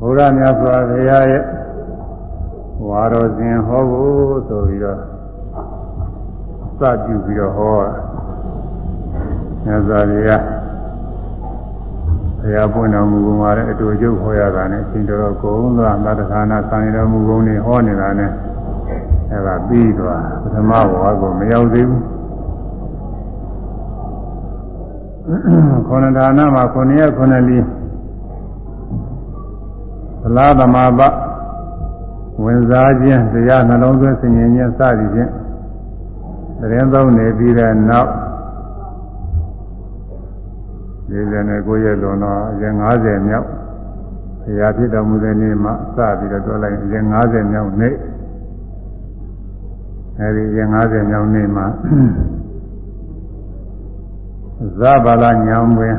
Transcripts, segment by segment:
ဘုရားမြတ်စွာဘုရားရဲ့ဝါတော်စဉ်ဟောဖို့ဆိုပြီးတော့စပြုပြီးတော့ဟောတာမြတ်စွာဘုရားဘုရားပွင့်တော်မူမှာလည်းအတူကျုပ်ဟောရတာနဲ့အရှင်တော်ကုန်းသွားသတ္တခါနာဆံရတော်မူကုန်နေဟောနေတာနဲ့အဲဒါပြီးသွားပထမဘဝကိုမရောက်သေးဘူးခေါဏဒါနမှာ9ရက်9လီ သလားသမဘဝင်စားခြင်းတရားနှလုံးသွင်းဆင်ញင်ခြင်းစသည်ဖြင့်သတင်းသုံးနေပြီးတဲ့နောက်49ရက်လွန်တော့ရင်50မြောက်ဘုရားဖြစ်တော်မူတဲ့နေ့မှာစပြီးတော့ပြောလိုက်ရင်50မြောက်နေ့အဲဒီရင်50မြောက်နေ့မှာဇဗလာညောင်ပင်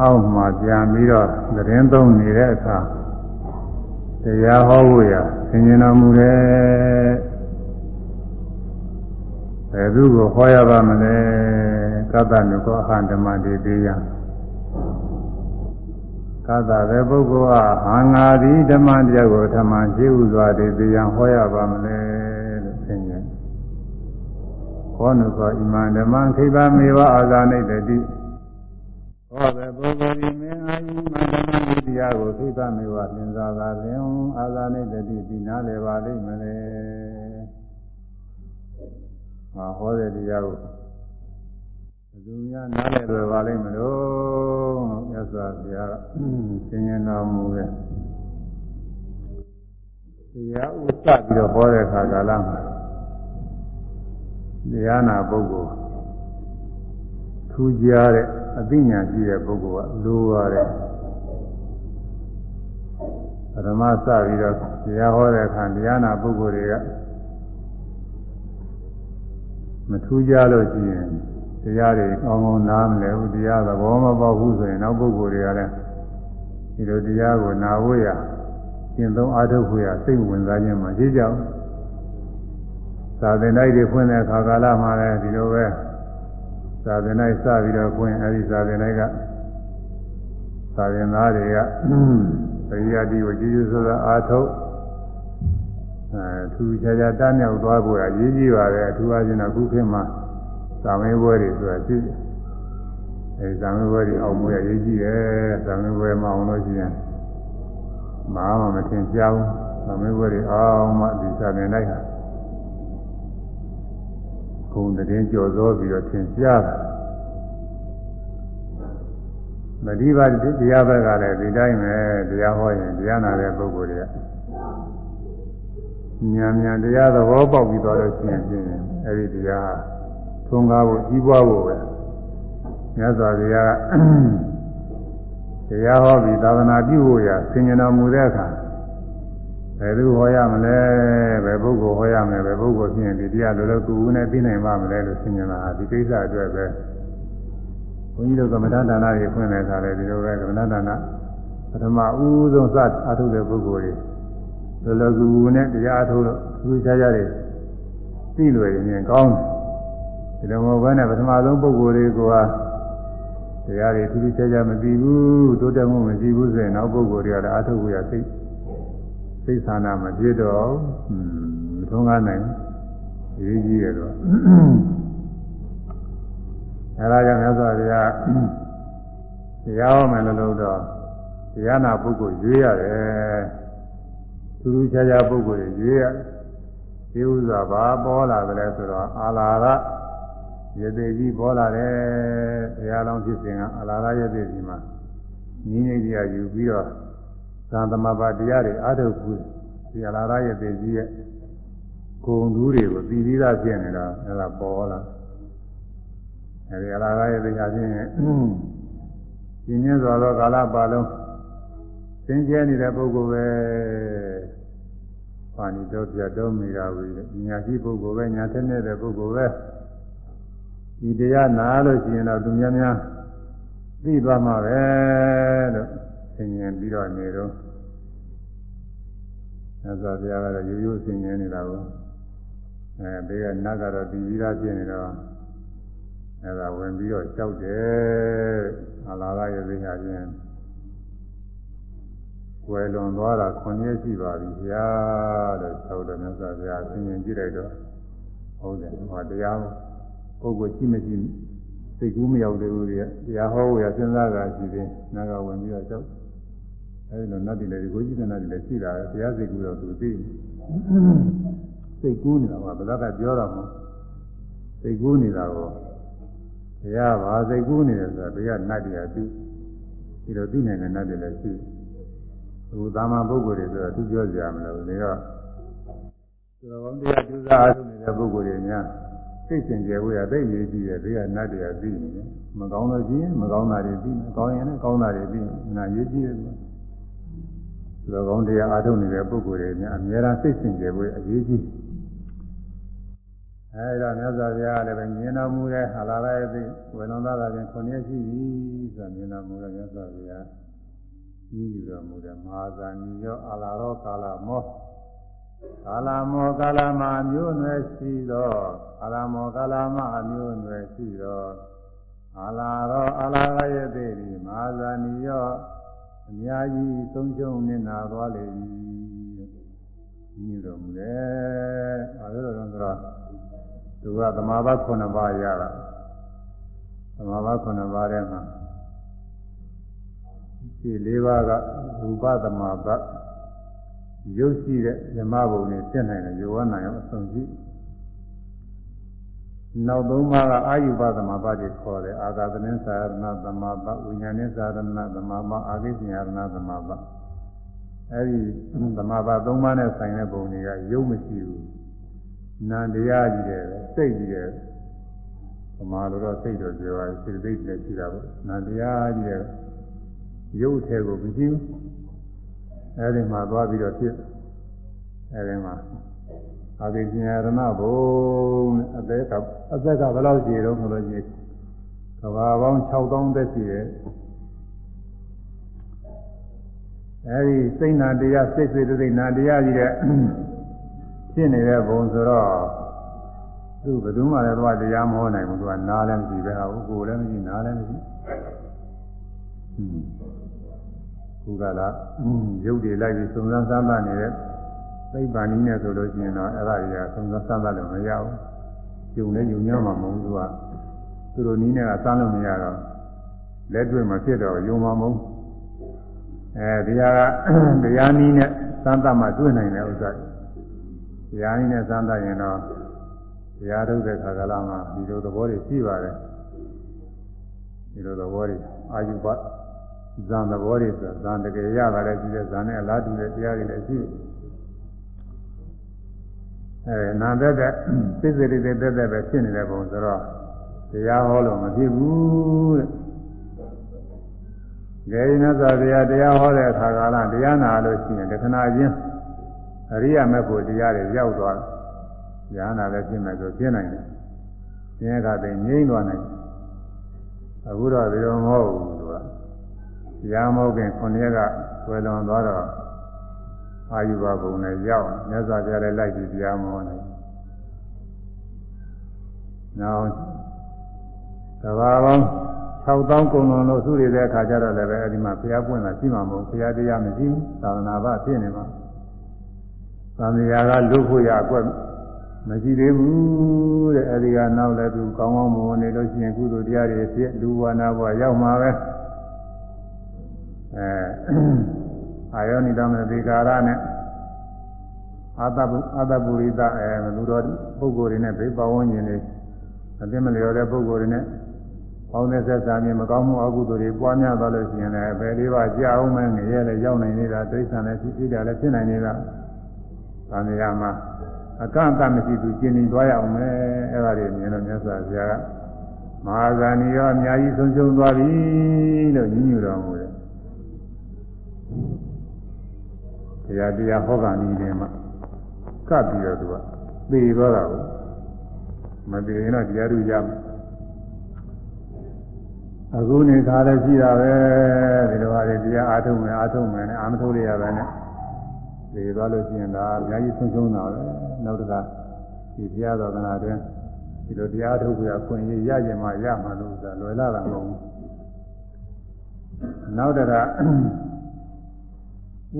အောက်မှာပြန်ပြီးတော့သတင်းသုံးနေတဲ့အခါတရားဟောဖို့ရဆင်ញင်တော်မူတယ်ဘယ်သူကိုဟောရပါမလဲကတ္တနုခောအဟံဓမ္မတေတေယကတ္တပဲပုဂ္ဂိုလ်ဟာဟံငါသည်ဓမ္မတရားကိုဓမ္မရှိဥစွာတေတေယဟောရပါမလဲလို့ဆင်ញင်ခောနုခောဣမံဓမ္မခိဗမေဝအာဇာနိတတိ ဟောပဲပုဂ္ဂိုလ်ဒီမင်းအာယုမဓမ္မဝိတရားကိုသိသမေဝသင်္သာသာလင်အာဇာနိတတိပြီးနားလည်ပါလိမ့်မလဲ။ဟာဟောတဲ့တရားကိုဘယ်သူများနားလည်လွယ်ပါလိမ့်မလို့မြတ်စွာဘုရားသင်ရင်တော်မူတဲ့တရားဥစပြီးတော့ဟောတဲ့အခါကာလမှာတရားနာပုဂ္ဂိုလ် ထူးခြားတဲ့အသိဉာဏ်ရှိတဲ့ပုဂ္ဂိုလ်ကလိုပါတယ်ပရမစပြီးတော့တရားဟောတဲ့အခါတရားနာပုဂ္ဂိုလ်တွေကမထူးခြားလို့ရှိရင်တရားတွေကောင်းကောင်းနားမလဲဘူးတရားသဘောမပေါက်ဘူးဆိုရင်နောက်ပုဂ္ဂိုလ်တွေကလည်းဒီလိုတရားကိုနာဖို့ရကျင့်သုံးအားထုတ်ဖို့ရစိတ်ဝင်စားခြင်းမှရှိကြအောင်သာသနာ့တွေဖွင့်တဲ့အခါကာလမှာလည်းဒီလိုပဲ သာသနာ့စပြီးတော့ခွင့်အဲဒီသာသနာ့ကသာသနာတွေကပရိယတ်ဒီကိုကြည်ကြည်ဆိုသောအာထုတ်အဲသူချာချာတမ်းမြောက်သွားဖို့ရရေးကြည့်ပါတယ်အထူးအားဖြင့်အခုခေတ်မှာသာမေဘွဲတွေဆိုတာရှိတယ်အဲဒီသာမေဘွဲတွေအောင်မှုရရေးကြည့်တယ်သာမေဘွဲမအောင်လို့ရှိရင်မအားမထင်ကြောင်းသာမေဘွဲတွေအောင်မှဒီသာသနာ့ဟာ ဂုံတည်ကြော်သောပြီးတော့သင်ကြားတာမတိပါတရားဘက်ကလည်းဒီတိုင်းပဲတရားဟောရင်တရားနာတဲ့ပုဂ္ဂိုလ်တွေကဉာဏ်ဉာဏ်တရားသဘောပေါက်ပြီးတော့လို့ရှိရင်ဖြင့်အဲဒီတရားသုံးကားဖို့ကြီးပွားဖို့ပဲမြတ်စွာဘုရားတရားဟောပြီးသာသနာပြုဖို့ရဆင်ញတော်မူတဲ့အခါ ဘယ်သူဟောရမလဲဘယ်ပုဂ္ဂိုလ်ဟောရမလဲဘယ်ပုဂ္ဂိုလ်ဖြင့်ဒီတရားလောလောကူကူနဲ့သိနိုင်ပါမလဲလို့ဆင်ញတာဒီကိစ္စအတွက်ပဲဘုန်းကြီးတို့ကမ္မဋ္ဌာန်းဒါနတွေဖွင့်တဲ့အခါလည်းဒီလိုပဲကမ္မဋ္ဌာန်းဒါနပထမဦးဆုံးစအထုတဲ့ပုဂ္ဂိုလ်တွေလောလောကူကူနဲ့တရားအထုလို့သူချာချာတွေသိလွယ်ရင်ကောင်းတယ်ဒီလိုမဟုတ်ဘဲနဲ့ပထမဆုံးပုဂ္ဂိုလ်တွေကတရားတွေသူချာချာမသိဘူးတိုးတက်မှုမရှိဘူးဆိုရင်နောက်ပုဂ္ဂိုလ်တွေကလည်းအထုကိုရသိ စိတ်ဆန္ဒမပြည့်တော့မထုံးကားနိုင်ရေးကြီးရတော့အဲဒါကြောင့်မြတ်စွာဘုရားတရားဟောမယ်လို့လို့တော့တရားနာပုဂ္ဂိုလ်ရွေးရတယ်သူသူချာချာပုဂ္ဂိုလ်ရွေးရဒီဥစ္စာဘာပေါ်လာတယ်လဲဆိုတော့အာလာရရသေးကြီးပေါ်လာတယ်ဘုရားလောင်းဖြစ်စဉ်ကအာလာရရသေးကြီးမှာညီးနေကြယူပြီးတော့ သံသမဘာတရားတွေအားထုတ်ဘူးဒီအာလာရရသေးကြီးရဲ့ဂုံသူတွေကိုပြီးပြီးသားဖြစ်နေတာအဲ့ဒါပေါ်လာအဲဒီအလားကားရဲ့တရားချင်းရှင်းရှင်းစွာသောကာလပါလုံးသင်ကျဲနေတဲ့ပုဂ္ဂိုလ်ပဲပါဏိတော်ပြတော်မိတာဝိညာရှိပုဂ္ဂိုလ်ပဲညာထက်နေတဲ့ပုဂ္ဂိုလ်ပဲဒီတရားနာလို့ရှိရင်တော့သူများများသိသွားမှာပဲလို့သင်ញင်ပြီးတော့နေတော့ သစ္စာဘုရားကတော့ရိုးရိုးသင်ញင်နေတာကိုအဲဘေးကနတ်ကတော့ပြီးပြီးသားဖြစ်နေတော့အဲဒါဝင်ပြီးတော့ကြောက်တယ်အလားကရဲ့သိညာချင်းွယ်လွန်သွားတာ9ရက်ရှိပါပြီဗျာလို့သောတော်မြတ်စွာဘုရားဆင်ញင်ကြည့်လိုက်တော့ဟုတ်တယ်ဟောတရားပုဂ္ဂိုလ်ရှိမရှိစိတ်ကူးမရောက်သေးဘူးလေတရားဟောဖို့ရစဉ်းစားတာရှိသေးနာကဝင်ပြီးတော့ကြောက် အဲဒီလိုနတ်ပြည်လေဒီကိုကြီးတဲ့နတ်ပြည်လေရှိတာတရားစိတ်ကူးတော့သူသိစိတ်ကူးနေတာကဘယ်တော့ကပြောတာမဟုတ်စိတ်ကူးနေတာကိုတရားဘာစိတ်ကူးနေတယ်ဆိုတာတရားနတ်တရားသိဒီလိုသိနိုင်တဲ့နတ်တွေလည်းရှိဟိုသာမန်ပုဂ္ဂိုလ်တွေဆိုတော့သူပြောကြရမလို့ဒီတော့သူတော်ကောင်းတရားကျူးစာအားထုတ်နေတဲ့ပုဂ္ဂိုလ်တွေများစိတ်စင်ကြယ်ဝေးရသိရေးကြည့်တယ်ဒီကနတ်တရားသိနေတယ်မကောင်းလို့ရှိရင်မကောင်းတာတွေသိမယ်ကောင်းရင်လည်းကောင်းတာတွေသိမယ်နာရေးကြည့်တယ် သူတော်ကောင်းတရားအားထုတ်နေတဲ့ပုဂ္ဂိုလ်တွေများအများအားစိတ်စင်ကြယ်ဝေးအရေးကြီးအဲဒါမြတ်စွာဘုရားလည်းပဲမြင်တော်မူတဲ့ဟာလာပဲသိဝေလွန်သားတာပြန်ခုနှစ်ရှိပြီဆိုမြင်တော်မူတဲ့မြတ်စွာဘုရားကြီးယူတော်မူတဲ့မဟာဇာနီရောအာလာရောကာလမောကာလမောကာလမအမျိုးနွယ်ရှိသောကာလမောကာလမအမျိုးနွယ်ရှိသောအာလာရောအာလာရရဲ့သေးဒီမဟာဇာနီရော အများကြီးသုံးချုံနေနာသွားလေပြီကြီးယူတော်မူတယ်အဲဒါတော့ဆိုတော့သူကသမာဘ9ပါးရတာသမာဘ9ပါးထဲမှာဒီ၄ပါးကရူပသမာဘရုပ်ရှိတဲ့ဓမ္မဘုံနဲ့ပြည့်နိုင်တဲ့ယောဝနာရောအဆုံးရှိ နောက်သုံးပါးကအာယုဘသမာဘတွေခေါ်တယ်အာသာသနင်းသာရဏသမာဘဝိညာဉ်နဲ့သာရဏသမာဘအာဂိဉာရဏသမာဘအဲဒီသမာဘသုံးပါးနဲ့ဆိုင်တဲ့ဘုံတွေကရုပ်မရှိဘူးနာတရားကြီးတယ်စိတ်ကြီးတယ်ဗမာလိုတော့စိတ်တော့ပြောရစေစိတ်လည်းရှိတာပေါ့နာတရားကြီးတယ်ရုပ်ထဲကိုမရှိဘူးအဲဒီမှာသွားပြီးတော့ဖြစ်အဲဒီမှာ အာဂိဉာရဏဘုံအသက်ကအသက်ကဘယ်လောက်ရှိတော့ဆိုလို့ရှိရင်ကဘာပေါင်း6000သက်ရှိတယ်အဲဒီစိတ်နာတရားစိတ်စိတ်စိတ်နာတရားကြီးတဲ့ဖြစ်နေတဲ့ဘုံဆိုတော့သူဘယ်သူမှလည်းသွားတရားမဟောနိုင်ဘူးသူကနားလည်းမရှိပဲဟာကိုယ်လည်းမရှိနားလည်းမရှိခုကလာရုပ်တွေလိုက်ပြီးစုံစမ်းစမ်းသပ်နေတဲ့ သိပ္ပံနည်းနဲ့ဆိုလို့ရှိရင်တော့အဲ့ဒါတွေကစုံစမ်းစမ်းသပ်လို့မရဘူး။ယုံနဲ့ယုံညံ့မှာမဟုတ်ဘူးသူကသူတို့နည်းနဲ့ကစမ်းလို့မရတော့လက်တွေ့မဖြစ်တော့ယုံမှာမဟုတ်အဲဒီဟာကတရားနည်းနဲ့စမ်းသပ်မှတွေ့နိုင်တဲ့ဥစ္စာတရားနည်းနဲ့စမ်းသပ်ရင်တော့တရားထုတ်တဲ့ခါကလာမှာဒီလိုသဘောတွေရှိပါတယ်ဒီလိုသဘောတွေအာယုဘဇံသဘောတွေဆိုဇံတကယ်ရတာလည်းရှိတယ်ဇံနဲ့အလားတူတဲ့တရားတွေလည်းရှိတယ် အဲနာသက်တဲ့စိတ်စိတ်တွေသက်သက်ပဲဖြစ်နေတဲ့ပုံဆိုတော့တရားဟောလို့မဖြစ်ဘူးတဲ့ဂေယနသာတရားတရားဟောတဲ့အခါကလည်းတရားနာလို့ရှိရင်တခဏချင်းအရိယာမေဖို့တရားတွေရောက်သွားတယ်ဉာဏ်နာလည်းဖြစ်မယ်ဆိုဖြစ်နိုင်တယ်သင်္ခါသိငြိမ့်သွားနိုင်တယ်အခုတော့ဒီလိုမဟုတ်ဘူးသူကတရားမဟုတ်ခင်ခုနှစ်ရက်ကဝယ်လွန်သွားတော့ အာယုဘဘုံနဲ့ရောက်မြတ်စွာဘုရားလည်းလိုက်ပြီးတရားမဟောနိုင်နောက်တဘာပေါင်း6000ကုံလုံးလို့သူရတဲ့အခါကျတော့လည်းပဲအဲဒီမှာဘုရားပွင့်လာရှိမှာမဟုတ်ဘုရားတရားမရှိဘူးသာသနာ့ဘာဖြစ်နေမှာသံဃာကလူဖို့ရအကွက်မရှိသေးဘူးတဲ့အဲဒီကနောက်လည်းသူကောင်းကောင်းမွန်နေလို့ရှိရင်ကုသိုလ်တရားတွေဖြစ်လူဝါနာဘဝရောက်မှာပဲအဲ အာယောနိတမသေကာရနဲ့အာတပုအာတပုရိသအဲလူတော်ပုဂ္ဂိုလ်တွေနဲ့ဘေးပဝန်းကျင်တွေအသိမလျော်တဲ့ပုဂ္ဂိုလ်တွေနဲ့ပေါင်းတဲ့ဆက်ဆံခြင်းမကောင်းမှုအကုသိုလ်တွေပွားများသွားလို့ရှိရင်လည်းဘယ်လေးပါးကြာအောင်မဲငရဲလည်းရောက်နိုင်နေတာတိဋ္ဌာန်လည်းဖြစ်ဖြစ်တယ်လည်းဖြစ်နိုင်နေတာ။ဒါနေရာမှာအကန့်အသတ်မရှိသူကျင်နေသွားရအောင်မဲအဲ့ဒါတွေမြင်လို့မြတ်စွာဘုရားကမဟာဇာနီရောအများကြီးဆုံးရှုံးသွားပြီလို့ညညူတော်မူတယ်။ တရားတရားဟောကနီးတယ်မှာကပ်ပြီးတော့သူကသေသွားတာကိုမသေရင်တော့တရားသူရမယ်အခုနေသားလည်းရှိတာပဲဒီလိုဟာတွေတရားအားထုတ်မယ်အားထုတ်မယ်နဲ့အာမထုတ်ရရပဲနဲ့သေသွားလို့ရှိရင်ဒါအများကြီးဆုံးရှုံးတာပဲနောက်တစ်ခါဒီတရားတော်ကနာတွင်ဒီလိုတရားထုတ်ပြခွင့်ရရရင်မှရမှာလို့ဆိုတာလွယ်လာတာမဟုတ်ဘူးနောက်တစ်ခါ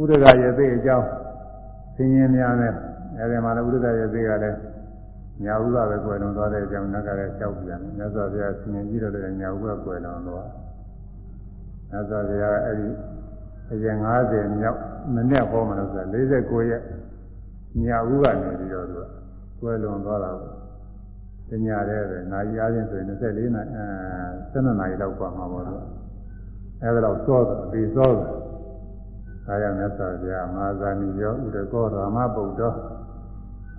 ဥဒကရသေးအကြောင်းဆင်းရဲများနဲ့အဲဒီမှာလည်းဥဒကရသေးကလည်းညာဥကပဲကွယ်လွန်သွားတဲ့အကြောင်းနတ်ကလည်းကြောက်ပြန်တယ်မြတ်စွာဘုရားဆင်ញင်ကြည့်တော့လည်းညာဥကကွယ်လွန်သွားမြတ်စွာဘုရားအဲဒီအရင်90မြောက်မနေ့ဟောမှလို့ဆို49ရက်ညာဥကနေပြီးတော့သူကကွယ်လွန်သွားတာပေါ့တညာတဲ့ပဲနာရီအားဖြင့်ဆိုရင်24နာရီအဲ12နာရီလောက်ပါမှာပေါ့လို့အဲဒါတော့စောတယ်ဒီစောတယ် ဒါကြောင့်မြတ်စွာဘုရားမဟာဇာနီရောဥဒကောရာမဗုဒ္ဓ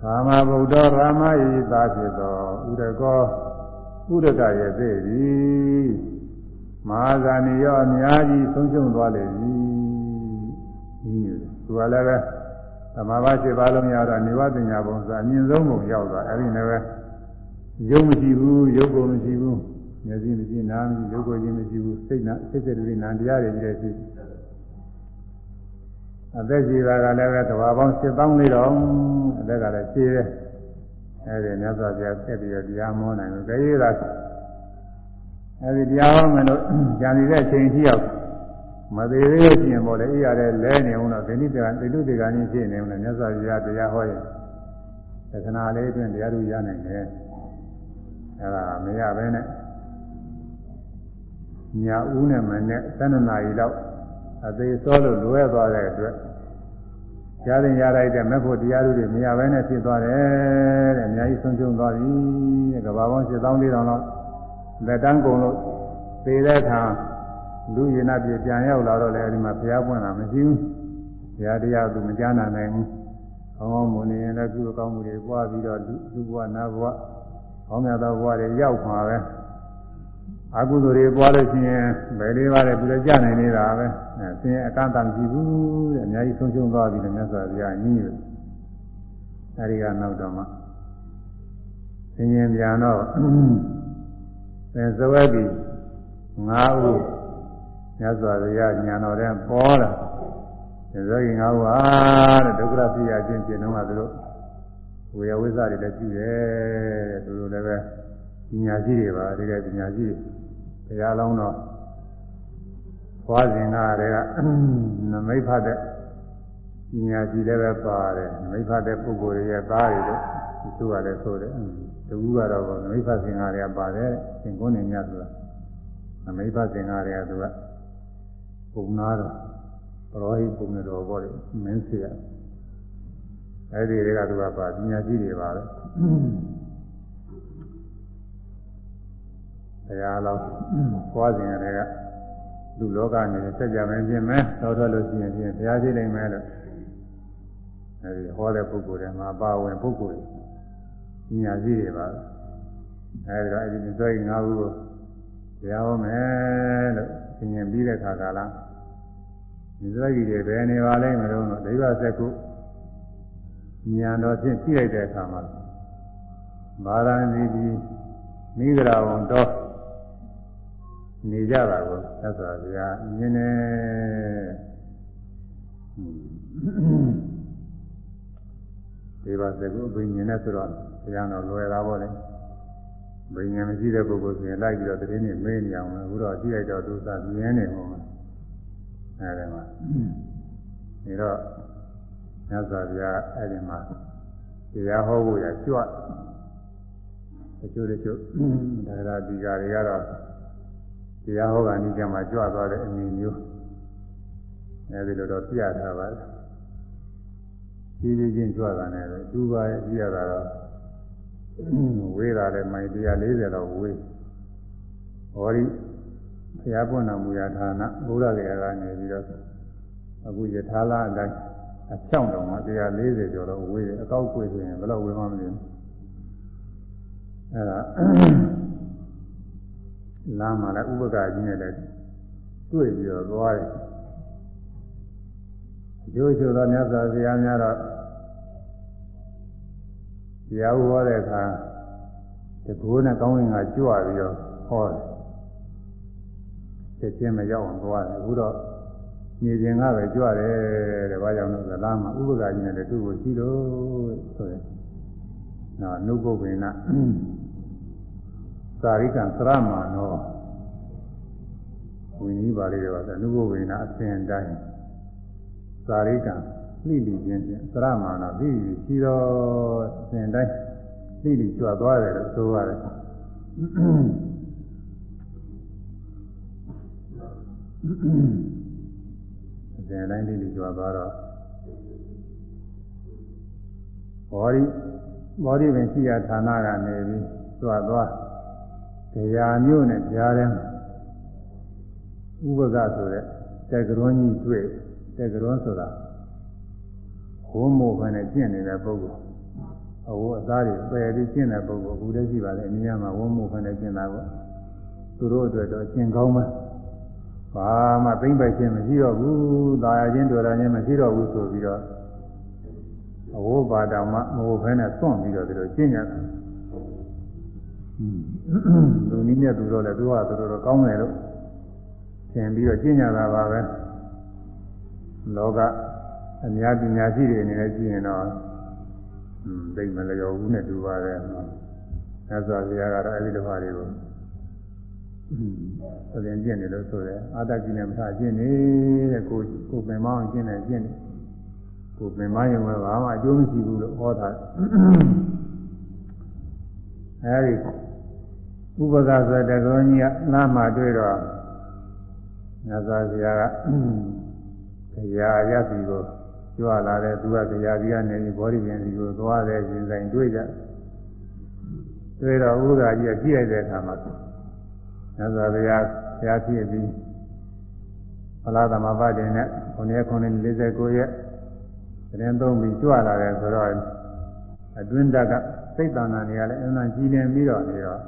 ရာမဗုဒ္ဓရာမဤသာဖြစ်သောဥဒကောဥဒကရဲ့သိသည်မဟာဇာနီရောအများကြီးဆုံးရှုံးသွားလေပြီဒီလိုသူကလည်းပဲသမာဘရှိပါလုံးရတော့နေဝတညာဘုံဆိုအမြင့်ဆုံးဘုံရောက်သွားအဲ့ဒီလည်းပဲရုပ်မရှိဘူးရုပ်ကိုမရှိဘူးမျက်စိမရှိနားမရှိရုပ်ကိုချင်းမရှိဘူးစိတ်နာစိတ်စိတ်တွေနာတရားတွေကြီးတဲ့ရှိ အသက်ကြီးတာကလည်းပဲတဘာပေါင်း7000လေးတော့အသက်ကလည်းရှည်တယ်အဲဒီမြတ်စွာဘုရားဆက်ပြီးတော့တရားမောနိုင်လို့တကယ်သာအဲဒီတရားဟောမယ်လို့ကြံနေတဲ့ချိန်ထိရောက်မသေးသေးလို့ရှိရင်ပေါ့လေအေးရတဲ့လဲနေအောင်တော့ဒိဋ္ဌိတကဒိဋ္ဌိတကကြီးဖြစ်နေအောင်လည်းမြတ်စွာဘုရားတရားဟောရင်သက္ကနာလေးအတွင်းတရားတို့ရနိုင်တယ်အဲဒါမရဘဲနဲ့ညာဦးနဲ့မနဲ့12နာရီလောက် အသေးစောလို့လွဲသွားတဲ့အတွက်ကြားရင်ရလိုက်တဲ့မဲ့ဖို့တရားတွေမရဘဲနဲ့ဖြစ်သွားတယ်တဲ့အများကြီးဆုံးရှုံးသွားပြီတဲ့ကဘာပေါင်း7400လောက်လက်တန်းကုန်လို့သေတဲ့အခါလူရည်နာပြေပြန်ရောက်လာတော့လေအဲဒီမှာဘုရားပွင့်တာမရှိဘူးဘုရားတရားသူမကြားနာနိုင်ဘူးကောင်းကောင်းမွန်နေရင်လည်းကုသိုလ်ကောင်းမှုတွေပွားပြီးတော့လူဘဝနာဘဝကောင်းမြတ်သောဘဝတွေရောက်မှာပဲ အကုသိုလ်တွေပွားလို့ရှိရင်ဘယ်လေးပါးလဲသူလည်းကြနိုင်နေတာပဲအဲဆင်းရဲအကန့်အသတ်ကြည့်ဘူးတဲ့အများကြီးဆုံးရှုံးသွားပြီလေမြတ်စွာဘုရားညည်းညူအဲဒီကနောက်တော့မှဆင်းရဲပြန်တော့သင်္ဇဝတိ၅ဦးမြတ်စွာဘုရားညာတော်တဲ့ပေါ်လာသင်္ဇဝတိ၅ဦးဟာတဲ့ဒုက္ခရပြရခြင်းကျင့်တော့မှသူတို့ဝေယဝိဇ္ဇတွေလည်းပြုတယ်တဲ့သူတို့လည်းပဲ ပညာရှိတွေပါတကယ်ပညာရှိတွေဘုရားလောင်းတော့ဘွားစဉ်ကတည်းကနမိတ်ဖတ်တဲ့ပညာရှိလည်းပဲပါတယ်နမိတ်ဖတ်တဲ့ပုဂ္ဂိုလ်တွေရဲ့သားတွေတို့သူကလည်းဆိုတယ်တကူကတော့နမိတ်ဖတ်စဉ်ကတည်းကပါတယ်သင်ကုန်းနေမြတ်ဆိုတာနမိတ်ဖတ်စဉ်ကတည်းကသူကပုံနာတော့ပရောဟိတ်ပုံနေတော်ဘောတယ်မင်းစီကအဲ့ဒီတွေကသူကပါပညာရှိတွေပါပဲ တရားလောင်းပွားစဉ်တွေကလူလောကနေဆက်ကြမယ်ပြင်မယ်တော်ထွက်လို့ရှိရင်ပြင်ဘုရားရှိနိုင်မယ်လို့အဲဒီဟောတဲ့ပုဂ္ဂိုလ်တွေမှာပါဝင်ပုဂ္ဂိုလ်ကြီးညာရှိတွေပါအဲဒီတော့အဲဒီသွေးငါးခုကိုတရားဟောမယ်လို့သင်ရင်ပြီးတဲ့ခါကလာဒီသွေးကြီးတွေဘယ်နေပါလဲမလို့တော့ဒိဗ္ဗစက်ကုညာတော်ဖြင့်ကြည့်လိုက်တဲ့အခါမှာမာရဏီဒီမိဂရာဝန်တော် နေကြတာကိုသက်သာဗျာမြင်နေဒီပါစကုဘိညာဉ်နဲ့ဆိုတော့ဘုရားတော်လွယ်တာပေါ့လေဘိညာဉ်မရှိတဲ့ပုဂ္ဂိုလ်ဆိုရင်လိုက်ပြီးတော့တတိနေမေးနေအောင်အခုတော့ကြည့်လိုက်တော့သူစမြင်နေမှာအဲဒီမှာဒီတော့မြတ်စွာဘုရားအဲဒီမှာတရားဟောဖို့ရကြွတချို့တချို့ဒါရဒီကာတွေကတော့ တရားဟောတာနိကျမှာကြွသွားတဲ့အမြင်မျိုးအဲဒီလိုတော့ပြထားပါတယ်ကြီးကြီးချင်းကြွတာနဲ့တူပါရဲ့ကြည့်ရတာတော့ဝေးတာလည်းမိုင်140လောက်ဝေးဟောဒီဘုရားပွင့်တော်မူရာဌာနဘုရားကေကနေပြီးတော့အခုယထာလာအတိုင်းအချောင်းတော်မှာ140ကျော်တော့ဝေးတယ်အကောက်ကွေဆိုရင်ဘယ်လောက်ဝေးမှမသိဘူးအဲဒါ လမ်းမှာလည်းဥပက္ခကြီးနဲ့လည်းတွေ့ပြီးတော့သွားတယ်အကျိုးချို့သောမြတ်စွာဘုရားများတော့တရားဟောတဲ့အခါတကူနဲ့ကောင်းဝင်ကကြွပြီးတော့ဟောတယ်ချက်ချင်းမရောက်အောင်သွားတယ်အခုတော့မြေပြင်ကပဲကြွတယ်တဲ့ဘာကြောင့်လဲဆိုတော့လမ်းမှာဥပက္ခကြီးနဲ့လည်းသူ့ကိုရှိလို့ဆိုရင်နော်နုပုပ္ပေန သာရိကံသရမနောဝိနည်းပါဠိတော်ကအနုဘဝေနအစဉ်တိုင်းသာရိကံလှိလိခြင်းဖြင့်သရမာနာပြီးရှိတော်စဉ်တိုင်းလှိလိကြွသွားတယ်လို့ဆိုရတယ်စဉ်တိုင်းလှိလိကြွသွားတော့ဘောရီဘောရီပင်ရှိရဌာနကနေပြီးကြွသွား တရားမျိုးနဲ့ကြားတယ်ဥပကဆိုတဲ့တက်ကရွန်းကြီးတွေ့တက်ကရွန်းဆိုတာဝုံမို့ခနဲ့ကျင့်နေတဲ့ပုဂ္ဂိုလ်အဝအသားတွေပယ်ပြီးကျင့်တဲ့ပုဂ္ဂိုလ်အခုတည်းရှိပါလေအနည်းမှာဝုံမို့ခနဲ့ကျင့်တာကိုသူတို့အတွက်တော့ကျင့်ကောင်းမယ်ဘာမှသိမ့်ပိုက်ခြင်းမရှိတော့ဘူးသာယာခြင်းတော်ရခြင်းမရှိတော့ဘူးဆိုပြီးတော့အဝဘာတောင်မှမဟုတ်ဘဲနဲ့သွန့်ပြီးတော့ဒီလိုကျင့်ကြတယ် လူနည်းနဲ့သူတို့လည်းသူကသူတို့တော့ကောင်းတယ်လို့သင်ပြီးတော့ကျင့်ကြတာပါပဲလောကအများပညာရှိတွေအနေနဲ့ကြည့်ရင်တော့อืมသိမလျော်ဘူးနဲ့တူပါတယ်အဲဆိုဆရာကတော့အဲဒီလိုဟာတွေကိုအရင်ကျင့်နေလို့ဆိုတယ်အာတကိနဲ့မထားကျင့်နေတဲ့ကိုကိုပင်မအောင်ကျင့်နေကျင့်နေကိုပင်မရင်ကဘာမှအကျိုးမရှိဘူးလို့ဟောတာအဲဒီ ဥပကဆိုတဲ့ကောကြီးကနားမှာတွေ့တော့မြတ်စွာဘုရားကတရားရပြီကိုကြွလာတဲ့သူကတရားကြီးကနေပြီးဘောဓိပင်ဒီကိုသွားတဲ့ရှင်ဆိုင်တွေ့ကြတွေ့တော့ဥဒ္ဒါကြီးကကြည့်လိုက်တဲ့အခါမှာမြတ်စွာဘုရားဘုရားဖြစ်ပြီးဖလားသမဘတင်နဲ့9 949ရက်သတင်းသုံးပြီးကြွလာတယ်ဆိုတော့အတွင်းတက်ကစိတ်တဏ္ဍာတွေကလည်းအမှန်ကြီးနေပြီးတော့နေတော့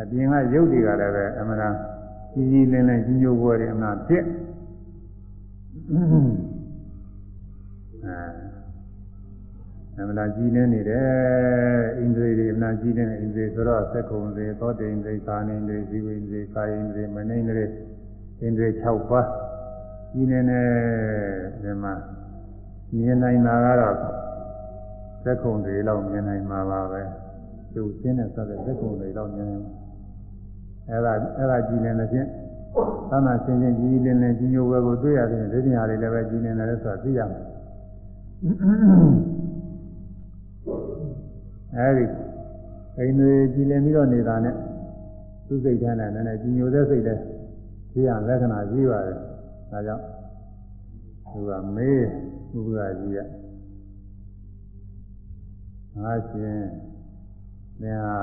အပြင်ကရုပ်တွေကလည်းပဲအမှန်ကြီးကြီးလင်းလင်းကြီးညိုပွဲတွေအမှန်ဖြစ်အဲအမှန်ကြီးလင်းနေတယ်ဣန္ဒြေတွေအမှန်ကြီးလင်းနေဣန္ဒြေဆိုတော့သက္ကုံတွေသောတိန်တွေကာနိန်တွေဇီဝိန်တွေကာယိန်တွေမနိန်တွေဣန္ဒြေ6ပါးကြီးနေတယ်ဒီမှာမြင်နိုင်တာကတော့သက္ကုံတွေလောက်မြင်နိုင်မှာပါပဲသူစင်းနဲ့ဆက်တဲ့သက္ကုံတွေလောက်မြင်နိုင် အဲ့ဒါအဲ့ဒါကြည်နေတဲ့ဖြင့်သမ်းသာဆင်းချင်းကြည်လင်းလင်းကြီးညိုဘွယ်ကိုတွေ့ရတဲ့ဒီပညာလေးလည်းပဲကြည်နေတယ်ဆိုတာသိရမယ်အဲ့ဒီအိမ်တွေကြည်လင်ပြီးတော့နေတာနဲ့သူ့စိတ်ထဲနဲ့နည်းနည်းကြည်ညိုတဲ့စိတ်လည်းသိရလက္ခဏာကြီးပါတယ်ဒါကြောင့်သူကမေးဥပ္ပဒါကြီးကငါရှင်သင်ဟာ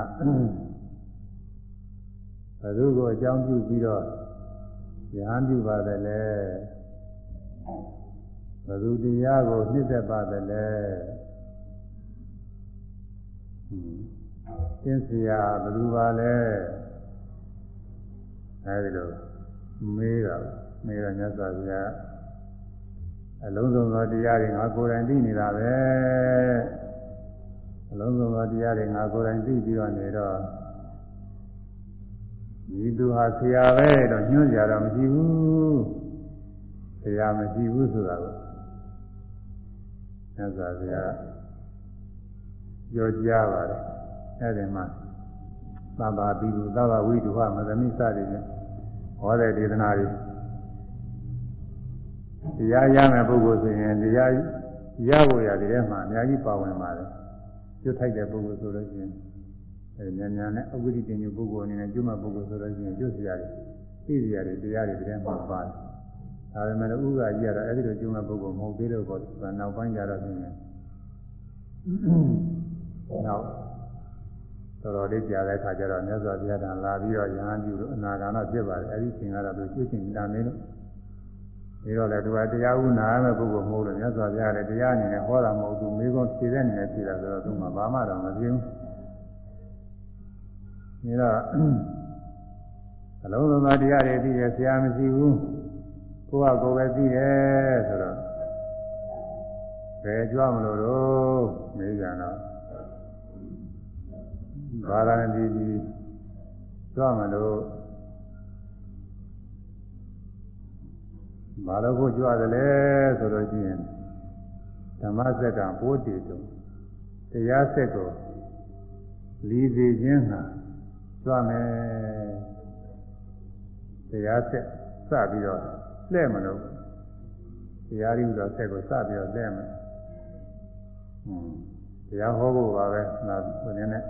ဘယ်သူကိုအကြောင်းပြုပြီးတော့ရဟန်းပြုပါတယ်လဲဘယ်သူတရားကိုနှိမ့်သက်ပါတယ်လဲသင်စရာဘယ်သူပါလဲအဲဒီလိုမေးတာမေးတော့မြတ်စွာဘုရားအလုံးစုံသောတရားတွေငါကိုယ်တိုင်သိနေတာပဲအလုံးစုံသောတရားတွေငါကိုယ်တိုင်သိပြီးတော့နေတော့ ဒီသူဟာဆရာပဲတော့ညွှန်ကြတော့မရှိဘူးဆရာမရှိဘူးဆိုတာကိုသက်သာဆရာပြောကြားပါတယ်အဲ့ဒီမှာသဗ္ဗပိပုသဗ္ဗဝိတုဟမသမိစတွေနဲ့ဟောတဲ့ဒေသနာတွေတရားရမယ်ပုဂ္ဂိုလ်ဆိုရင်တရားရဖို့ရတဲ့ထဲမှာအများကြီးပါဝင်ပါတယ်ကျွတ်ထိုက်တဲ့ပုဂ္ဂိုလ်ဆိုလို့ရှိရင် အဲဉာဏ်ဉာဏ်နဲ့အဝိရိတင်ညပုဂ္ဂိုလ်အနေနဲ့ကျွတ်မှပုဂ္ဂိုလ်ဆိုလို့ရှိရင်ကျွတ်စရာတွေသိစရာတွေတရားတွေတဲ့မှာပါတယ်ဒါပေမဲ့ဥက္ကကြီးကတော့အဲ့ဒီလိုကျွတ်မှပုဂ္ဂိုလ်မဟုတ်သေးလို့ပေါ့နောက်ပိုင်းကျတော့ပြင်တယ်နောက်တော်တော်လေးကြာတဲ့အခါကျတော့မြတ်စွာဘုရားကလာပြီးတော့ယဟန်ပြုလို့အနာဂါနဖြစ်ပါတယ်အဲ့ဒီချိန်ကတော့သူကျွတ်ချင်းလာနေလို့ဒီတော့လေသူကတရားဥနာမဲ့ပုဂ္ဂိုလ်မဟုတ်လို့မြတ်စွာဘုရားလည်းတရားအနေနဲ့ဟောတာမဟုတ်ဘူးမိကုံဖြေတဲ့အနေနဲ့ဖြေတာဆိုတော့သူမှဘာမှတော့မဖြစ်ဘူး။ ဒါတော့အလုံးစုံသောတရားတွေသိရဆရာမရှိဘူး။ကိုယ့်ဟာကိုယ်ပဲသိတယ်ဆိုတော့ဘယ်ကြွမလို့တော့မေးကြတော့ဘာသာနဲ့ဒီဒီကြွမလို့ဘာလို့ကိုကြွတယ်လဲဆိုတော့ကြည့်ရင်ဓမ္မစက်ကပိုးတည်တုံတရားစက်ကိုလီစီခြင်းဟာ ကြွမယ်တရားစက်စပြီးတော့လှဲ့မလို့တတရားရည်တော့ဆက်ကိုစပြီးတော့လဲမယ်ဟွန်းတရားဟောဖို့ပါပဲနာဘယ်နည်းနဲ့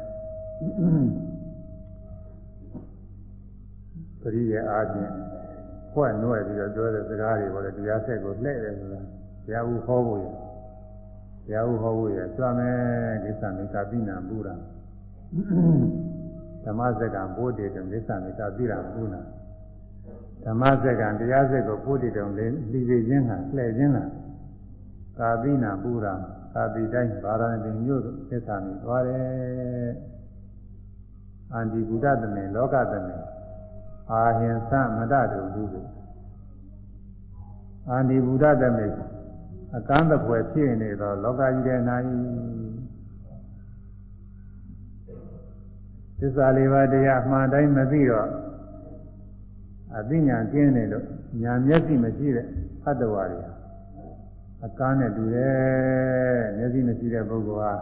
ပရိယေအားဖြင့်ဖွဲ့နှွယ်ပြီးတော့ပြောတဲ့စကားတွေပေါ်တယ်တရားဆက်ကိုလှည့်တယ်ဆိုတာတရားဥဟောဖို့ရတရားဥဟောဖို့ရစွမ်းမယ်ကိစ္စမိကပိဏံပူရာ ဓမ္မစကံဘုဒ္ဓေတံကိစ္စမိကပိဏံပူနာဓမ္မစက္ကံတရားစက်ကိုပို့တည်တုံလင်းလီစေခြင်းဟာလှည့်ခြင်းဟာကာပိနာပူရာကာပိတိုင်းဗာရာဏသီမြို့သို့သစ္စာမြည်သွားတယ်အန္တိဘုဒ္ဓသမေလောကသမေအာဟင်သမတတုလူစုအန္တိဘုဒ္ဓသမေအကန့်တပွဲဖြစ်နေသောလောကကြီးတဲ့နာဤ သစ္စာလေးပါးတရားအမှန်တိုင်းမသိတော့အသိဉာဏ်ကျင်းနေလို့ဉာဏ်မျက်စိမရှိတဲ့အတ္တဝါတွေအကားနဲ့တူတယ်မျက်စိမရှိတဲ့ပုဂ္ဂိုလ်ဟာ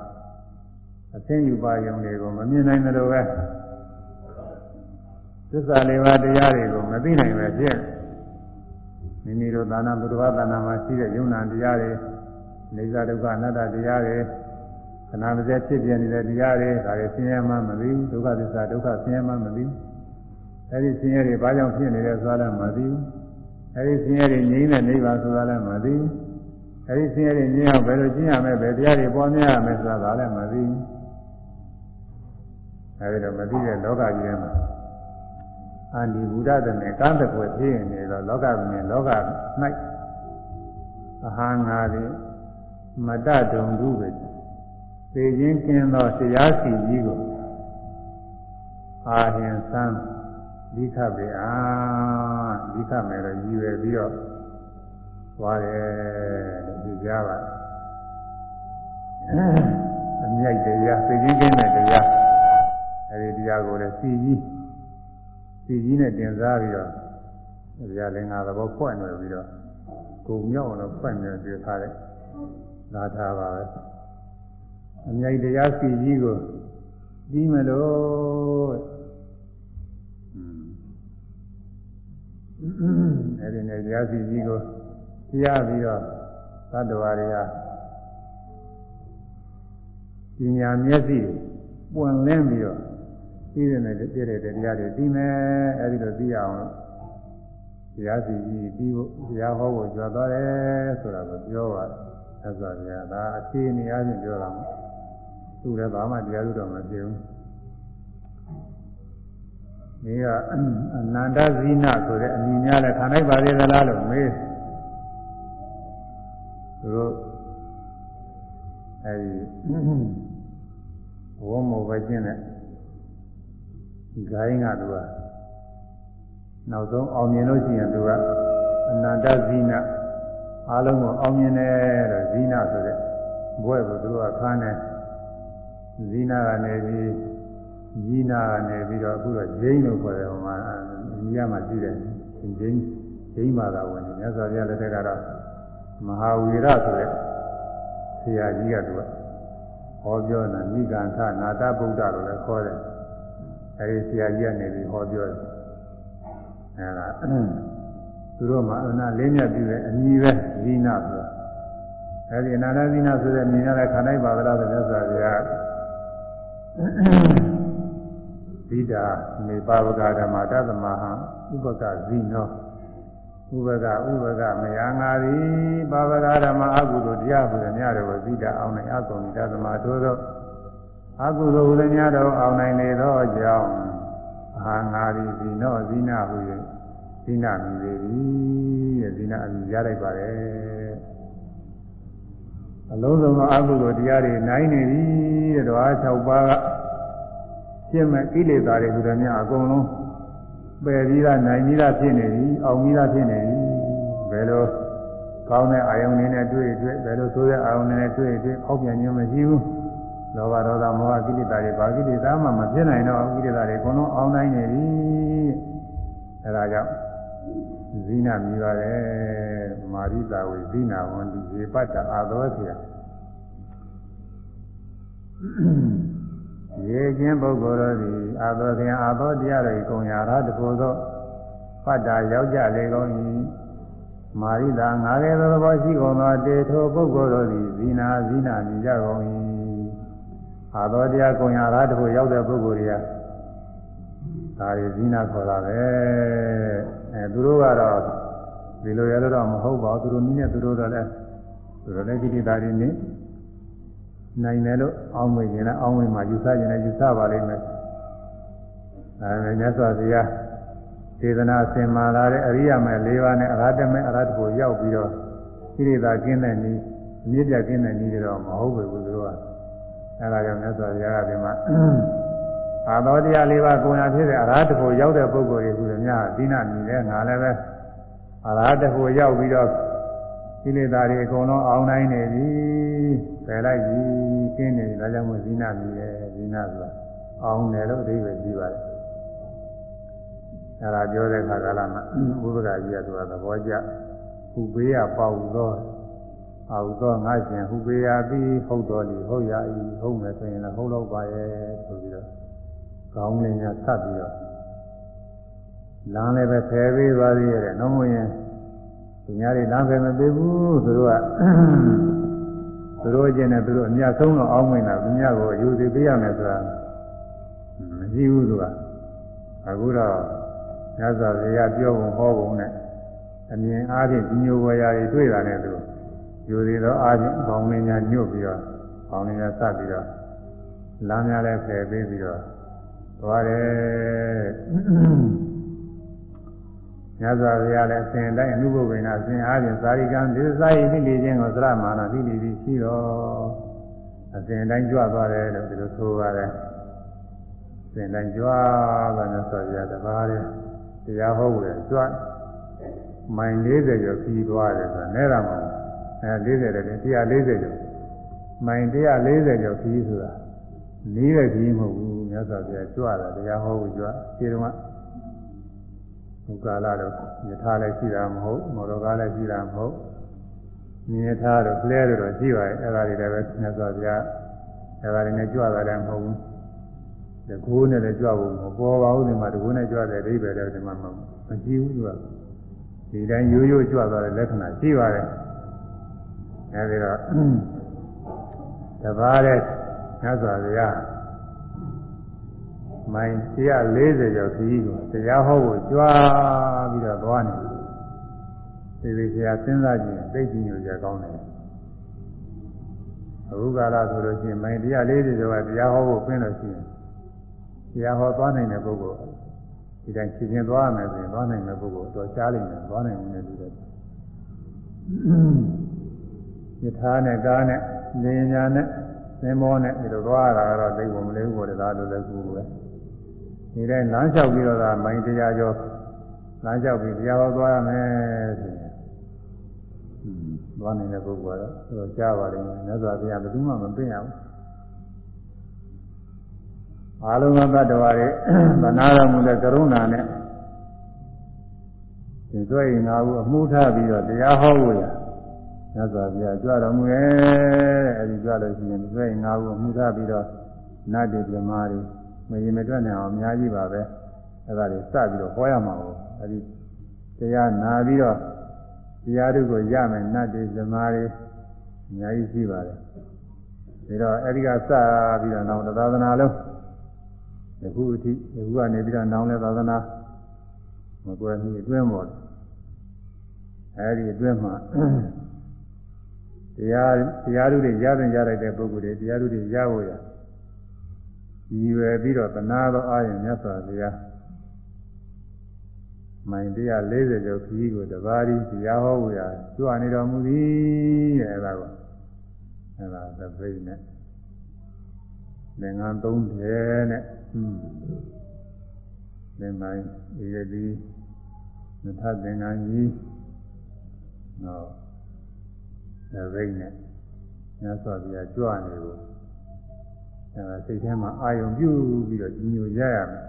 အသိဉာဏ်ပါယုံတွေကိုမမြင်နိုင်တယ်လို့ပဲသစ္စာလေးပါးတရားတွေကိုမသိနိုင်ပဲဖြစ်မိမိတို့သာနာဘုရားသာနာမှာရှိတဲ့ယုံနာတရားတွေနေဇာဒုက္ခအနတ္တတရားတွေ ခဏမစဲဖြစ်ပြနေတဲ့တရားတွေဒါတွေဆင်းရဲမှမသိဘူးဒုက္ခသစ္စာဒုက္ခဆင်းရဲမှမသိဘူးအဲဒီဆင်းရဲတွေဘာကြောင့်ဖြစ်နေလဲဆိုတာလည်းမသိဘူးအဲဒီဆင်းရဲတွေငြိမ်းတဲ့နိဗ္ဗာန်ဆိုတာလည်းမသိဘူးအဲဒီဆင်းရဲတွေငြိမ်းအောင်ဘယ်လိုကျင့်ရမလဲဘယ်တရားတွေပွားများရမလဲဆိုတာလည်းမသိဘူးအဲဒီတော့မသိတဲ့လောကကြီးထဲမှာအန္တိဘုဒ္ဓတမေကံတကွယ်ဖြစ်နေတော့လောကမြင်လောက၌အဟံငါသည်မတတုံတုပဲ သိခြင်းကင်းသောတရားစီကြီးကိုအာဟင်သံဒီခပဲအာဒီခမယ်တော့ရည်ရွယ်ပြီးတော့သွားတယ်လို့ဒီကြပါအမြိုက်တရားသိချင်းကင်းတဲ့တရားအဲဒီတရားကိုလည်းစီကြီးစီကြီးနဲ့တင်စားပြီးတော့တရားလင်္ကာသဘောဖွင့်နေပြီးတော့ကိုမြောက်အောင်တော့ဖွင့်နေပြထားတဲ့လာထားပါပဲ အမြိုက်တရားစီကြီးကိုပြီးမလို့အဲဒီနဲ့တရားစီကြီးကိုကြားပြီးတော့သတ္တဝါတွေကပညာမျက်စိပွင့်လင်းပြီးတော့သိတဲ့နဲ့သိတဲ့တရားတွေသိမယ်အဲဒီလိုသိရအောင်လို့တရားစီကြီးပြီးဖို့တရားဟောဖို့ကြွသွားတယ်ဆိုတာကိုပြောပါတယ်ဆက်စွာဗျာဒါအခြေအနေအချင်းပြောတာမဟုတ် သူလည်းဘာမှတရားလို့တော့မပြောဘူးဒီကအနန္တဇိနဆိုတဲ့အမည်များလဲခံနိုင်ပါသေးသလားလို့မေးသူတို့အဲဒီဝမောပဲကျင်းတဲ့ဂိုင်းကသူကနောက်ဆုံးအောင်မြင်လို့ရှိရင်သူကအနန္တဇိနအားလုံးကိုအောင်မြင်တယ်လို့ဇိနဆိုတဲ့ဘွဲ့ကိုသူကခန်းတယ် ဇိနကနေပြီးကြီးနာကနေပြီးတော့အခုတော့ဂျိန်းလို့ခေါ်တယ်ဟိုမှာအိန္ဒိယမှာရှိတယ်ဂျိန်းဂျိန်းဘာသာဝင်မြတ်စွာဘုရားလက်ထက်ကတော့မဟာဝီရဆိုတဲ့ဆရာကြီးကသူကဟောပြောတာနိဂန္ဓနာတဗုဒ္ဓလို့လည်းခေါ်တယ်အဲဒီဆရာကြီးကနေပြီးဟောပြောတယ်အဲဒါသူတို့မှာအနာလေးမြတ်ပြုတဲ့အမည်ပဲဇိနာဆိုတာအဲဒီအနာနာဇိနာဆိုတဲ့မြင်ရတဲ့ခန္ဓာပါဒလားဆိုမြတ်စွာဘုရား သီတာမေပါဝကဓမ္မတသမဟံဥပကဇိနောဥပကဥပကမယငါသည်ပါဝကဓမ္မအကုသိုလ်တရားဟူသည်များတော်သီတာအောင်နိုင်အကုံတသမထိုသောအကုသိုလ်ဟူသည်များတော်အောင်နိုင်နေသောကြောင့်အာငါသည်ဇိနောဇိနာဟူ၍ဇိနာမြည်ပေသည်ရဲ့ဇိနာအမြည်ရလိုက်ပါတယ် အလုံးစုံသောအကုသိုလ်တရားတွေနိုင်နေပြီတဲ့တော့6ပါးကရှင်းမဲ့ကိလေသာတွေဟူသည်များအကုန်လုံးပယ်ပြီးသားနိုင်ပြီးသားဖြစ်နေပြီအောင်ပြီးသားဖြစ်နေပြီဘယ်လိုကောင်းတဲ့အာယုန်တွေနဲ့တွေ့တွေ့ဘယ်လိုဆိုးတဲ့အာယုန်တွေနဲ့တွေ့တွေ့အောက်ပြန်ခြင်းမရှိဘူးလောဘဒေါသမောဟကိလေသာတွေဘာကိလေသာမှမဖြစ်နိုင်တော့ကိလေသာတွေအကုန်လုံးအောင်နိုင်နေပြီအဲဒါကြောင့် ဇိနာမြည်ပါတယ်မာရိတာဝေဇိနာဝန္တိရေပတ္တအာသောဆရာရေခြင်းပုဂ္ဂိုလ်တို့သည်အာသောခင်အာသောတရားတွေကုံရာရတဖို့သောပတ္တာရောက်ကြလေကုန်၏မာရိတာငါကဲသောသဘောရှိကုန်သောတေထိုပုဂ္ဂိုလ်တို့သည်ဇီနာဇီနာမြည်ကြကုန်၏အာသောတရားကုံရရာတခုရောက်တဲ့ပုဂ္ဂိုလ်တွေကဒါရီဇီနာခေါ်တာပဲ အဲသူတို့ကတော့ဒီလိုရလို့တော့မဟုတ်ပါဘူးသူတို့နည်းနဲ့သူတို့တော့လည်းသူတို့လည်းကိဋ္တာတွေနေနိုင်တယ်လို့အောင်းမိရင်လည်းအောင်းမိမှယူဆရင်လည်းယူဆပါလိမ့်မယ်အဲမြတ်စွာဘုရားစေတနာစင်မာလာတဲ့အရိယာမဲ၄ပါးနဲ့အရဟတမဲအရဟတကိုရောက်ပြီးတော့ကိရိတာကင်းတဲ့နည်းအမြင့်ပြကင်းတဲ့နည်းတွေတော့မဟုတ်ဘူးသူတို့ကအဲဒါကြောင့်မြတ်စွာဘုရားကဒီမှာ အာသောတရား၄ပါးကိုယ်ရဖြစ်တဲ့အရဟတကိုရောက်တဲ့ပုဂ္ဂိုလ်တွေကများသီနာမြည်တဲ့ငါလည်းပဲအရဟတကိုရောက်ပြီးတော့ကိလေသာတွေအကုန်လုံးအောင်နိုင်နေပြီပယ်လိုက်ပြီကင်းနေပြီဒါကြောင့်မို့ဇိနာမြည်တယ်ဇိနာဆိုတာအောင်တယ်လို့အဓိပ္ပာယ်ကြီးပါတယ်အဲဒါပြောတဲ့ခါကလာမှာဘုရားကြီးကဆိုတာသဘောကျဟူပေးရပေါ့သောအာဟုသောငါရှင်ဟူပေးရပြီးဟုတ်တော်လီဟုတ်ရ၏ဟုတ်မယ်ဆိုရင်လည်းဟုတ်တော့ပါရဲ့ဆိုပြီးတော့ ကောင်းလင်းညာဆက်ပြီးတော့လမ်းလည်းပဲဖယ်ပေးသွားသေးရဲ့နှုံးမရင်သူများတွေလမ်းဖယ်မပေးဘူးသူတို့ကသူတို့ကျင်တယ်သူတို့အများဆုံးတော့အောင်းမင်းတာသူများကိုယူစီပေးရမယ်ဆိုတာမရှိဘူးသူကအခုတော့မြတ်စွာဘုရားပြောပုံဟောပုံနဲ့အမြင်အားဖြင့်ဒီညိုဝရာတွေတွေ့တာနဲ့သူယူသေးတော့အားဖြင့်ဘောင်းလင်းညာညွတ်ပြီးတော့ဘောင်းလင်းညာစပြီးတော့လမ်းများလည်းဖယ်ပေးပြီးတော့ သွားတယ်မြတ်စွာဘုရားလည်းအစဉ်တိုင်းအနုဘုဗ္ဗေနအစဉ်အားဖြင့်သာရိကံဒီစာရိသိလိခြင်းကိုသရမာနသိလိပြီးရှိတော့အစဉ်တိုင်းကြွသွားတယ်လို့ဒီလိုဆိုပါတယ်အစဉ်တိုင်းကြွသွားတယ်ဆိုရတဲ့ဘာလဲတရားဟောဝင်ကြွမိုင်40ကျော်ပြီးသွားတယ်ဆိုတာနဲ့တာမဟုတ်အဲ40တယ်140ကျော်မိုင်140ကျော်ပြီးဆိုတာနေတဲ့ကြီးမဟုတ်ဘူး မြတ်စွာဘုရားကြွတာတရားဟောဝင်ကြွခြေတုံးကဘုကာလတော့ယထာလည်းရှိတာမဟုတ်မော်တော်ကားလည်းရှိတာမဟုတ်မြင်ထားတော့လဲတော့ရှိပါတယ်အဲ့ဒါတွေလည်းပဲမြတ်စွာဘုရားအဲ့ဒါတွေနဲ့ကြွတာလည်းမဟုတ်ဘူးတကူနဲ့လည်းကြွဖို့မပေါ်ပါဘူးဒီမှာတကူနဲ့ကြွတဲ့အဓိပ္ပာယ်လည်းဒီမှာမရှိဘူးသူကဒီတိုင်းရိုးရိုးကြွသွားတဲ့လက္ခဏာရှိပါတယ်အဲဒီတော့တပါးတဲ့မြတ်စွာဘုရား မိုင်140ကျော်ခရီးကိုတရားဟောဖို့ကြွားပြီးတော့သွားနေတယ်ဒီဒီဆရာစဉ်းစားကြည့်ရင်သိကြည့်ညိုကြကောင်းတယ်အခုကာလဆိုလို့ရှိရင်မိုင်140ကျော်ကတရားဟောဖို့ပြင်လို့ရှိရင်တရားဟောသွားနိုင်တဲ့ပုဂ္ဂိုလ်ဒီတိုင်းခြေချင်းသွားမယ်ဆိုရင်သွားနိုင်တဲ့ပုဂ္ဂိုလ်တော့ရှားလိမ့်မယ်သွားနိုင်တယ်လို့ပြောတယ်ယထာနဲ့ကားနဲ့နေညာနဲ့သင်္ဘောနဲ့ဒီလိုသွားရတာကတော့သိဖို့မလေးဘူးပေါ့လေဒါလိုလည်းကူပဲ ဒီတိုင်းလမ်းလျှောက်ပြီးတော့သာမိုင်းတရားကျော်လမ်းလျှောက်ပြီးတရားဟောသွားရမယ်ဆိုရင်သွားနေတဲ့ပုဂ္ဂိုလ်ကတော့ကြားပါလိမ့်မယ်မြတ်စွာဘုရားဘယ်သူမှမသိရဘူးအာလုံးသောတ attva တွေဗနာတော်မူတဲ့ကရုဏာနဲ့ဒီတွေ့ရင်ငါဘူးအမှုထားပြီးတော့တရားဟောဖို့ရမြတ်စွာဘုရားကြွတော်မူရဲ့အဲဒီကြွလို့ရှိရင်ဒီတွေ့ရင်ငါဘူးအမှုထားပြီးတော့နတ်တွေပြမာတွေ မရင်မတွက်နိုင်အောင်အများကြီးပါပဲအဲဒါတွေစပြီးတော့ဟောရမှာကိုအဲဒီတရားနာပြီးတော့တရားတို့ကိုရမယ်နတ်တွေပြမာတွေအများကြီးရှိပါတယ်ဒါတော့အဲဒီကစပြီးတော့နောက်သာသနာလုံးယခုအထိယခုကနေပြီးတော့နောင်လဲသာသနာမကွယ်မီအတွင်းပေါ်အဲဒီအတွင်းမှာတရားတရားဓုတွေရတဲ့ရလိုက်တဲ့ပုဂ္ဂိုလ်တွေတရားဓုတွေရဖို့ရ ရည်ရွယ်ပြီးတော့သနာတော်အားရင်မြတ်စွာဘုရားမိုင်140ကျော်ခီးကိုတပါးရီတရားဟောဖို့ရကျွနေတော်မူသည်တဲ့အဲဒါကအဲဒါသဘိနဲ့သင်္ကန်းသုံးတယ်နဲ့ဟွန်းသင်္ကန်းဒီရည်နထသင်္ကန်းကြီးနော်သဘိနဲ့မြတ်စွာဘုရားကြွနေကို အဲစိတ်ထဲမှာအာယုံပြုပြီးတော့ညိုရရမယ်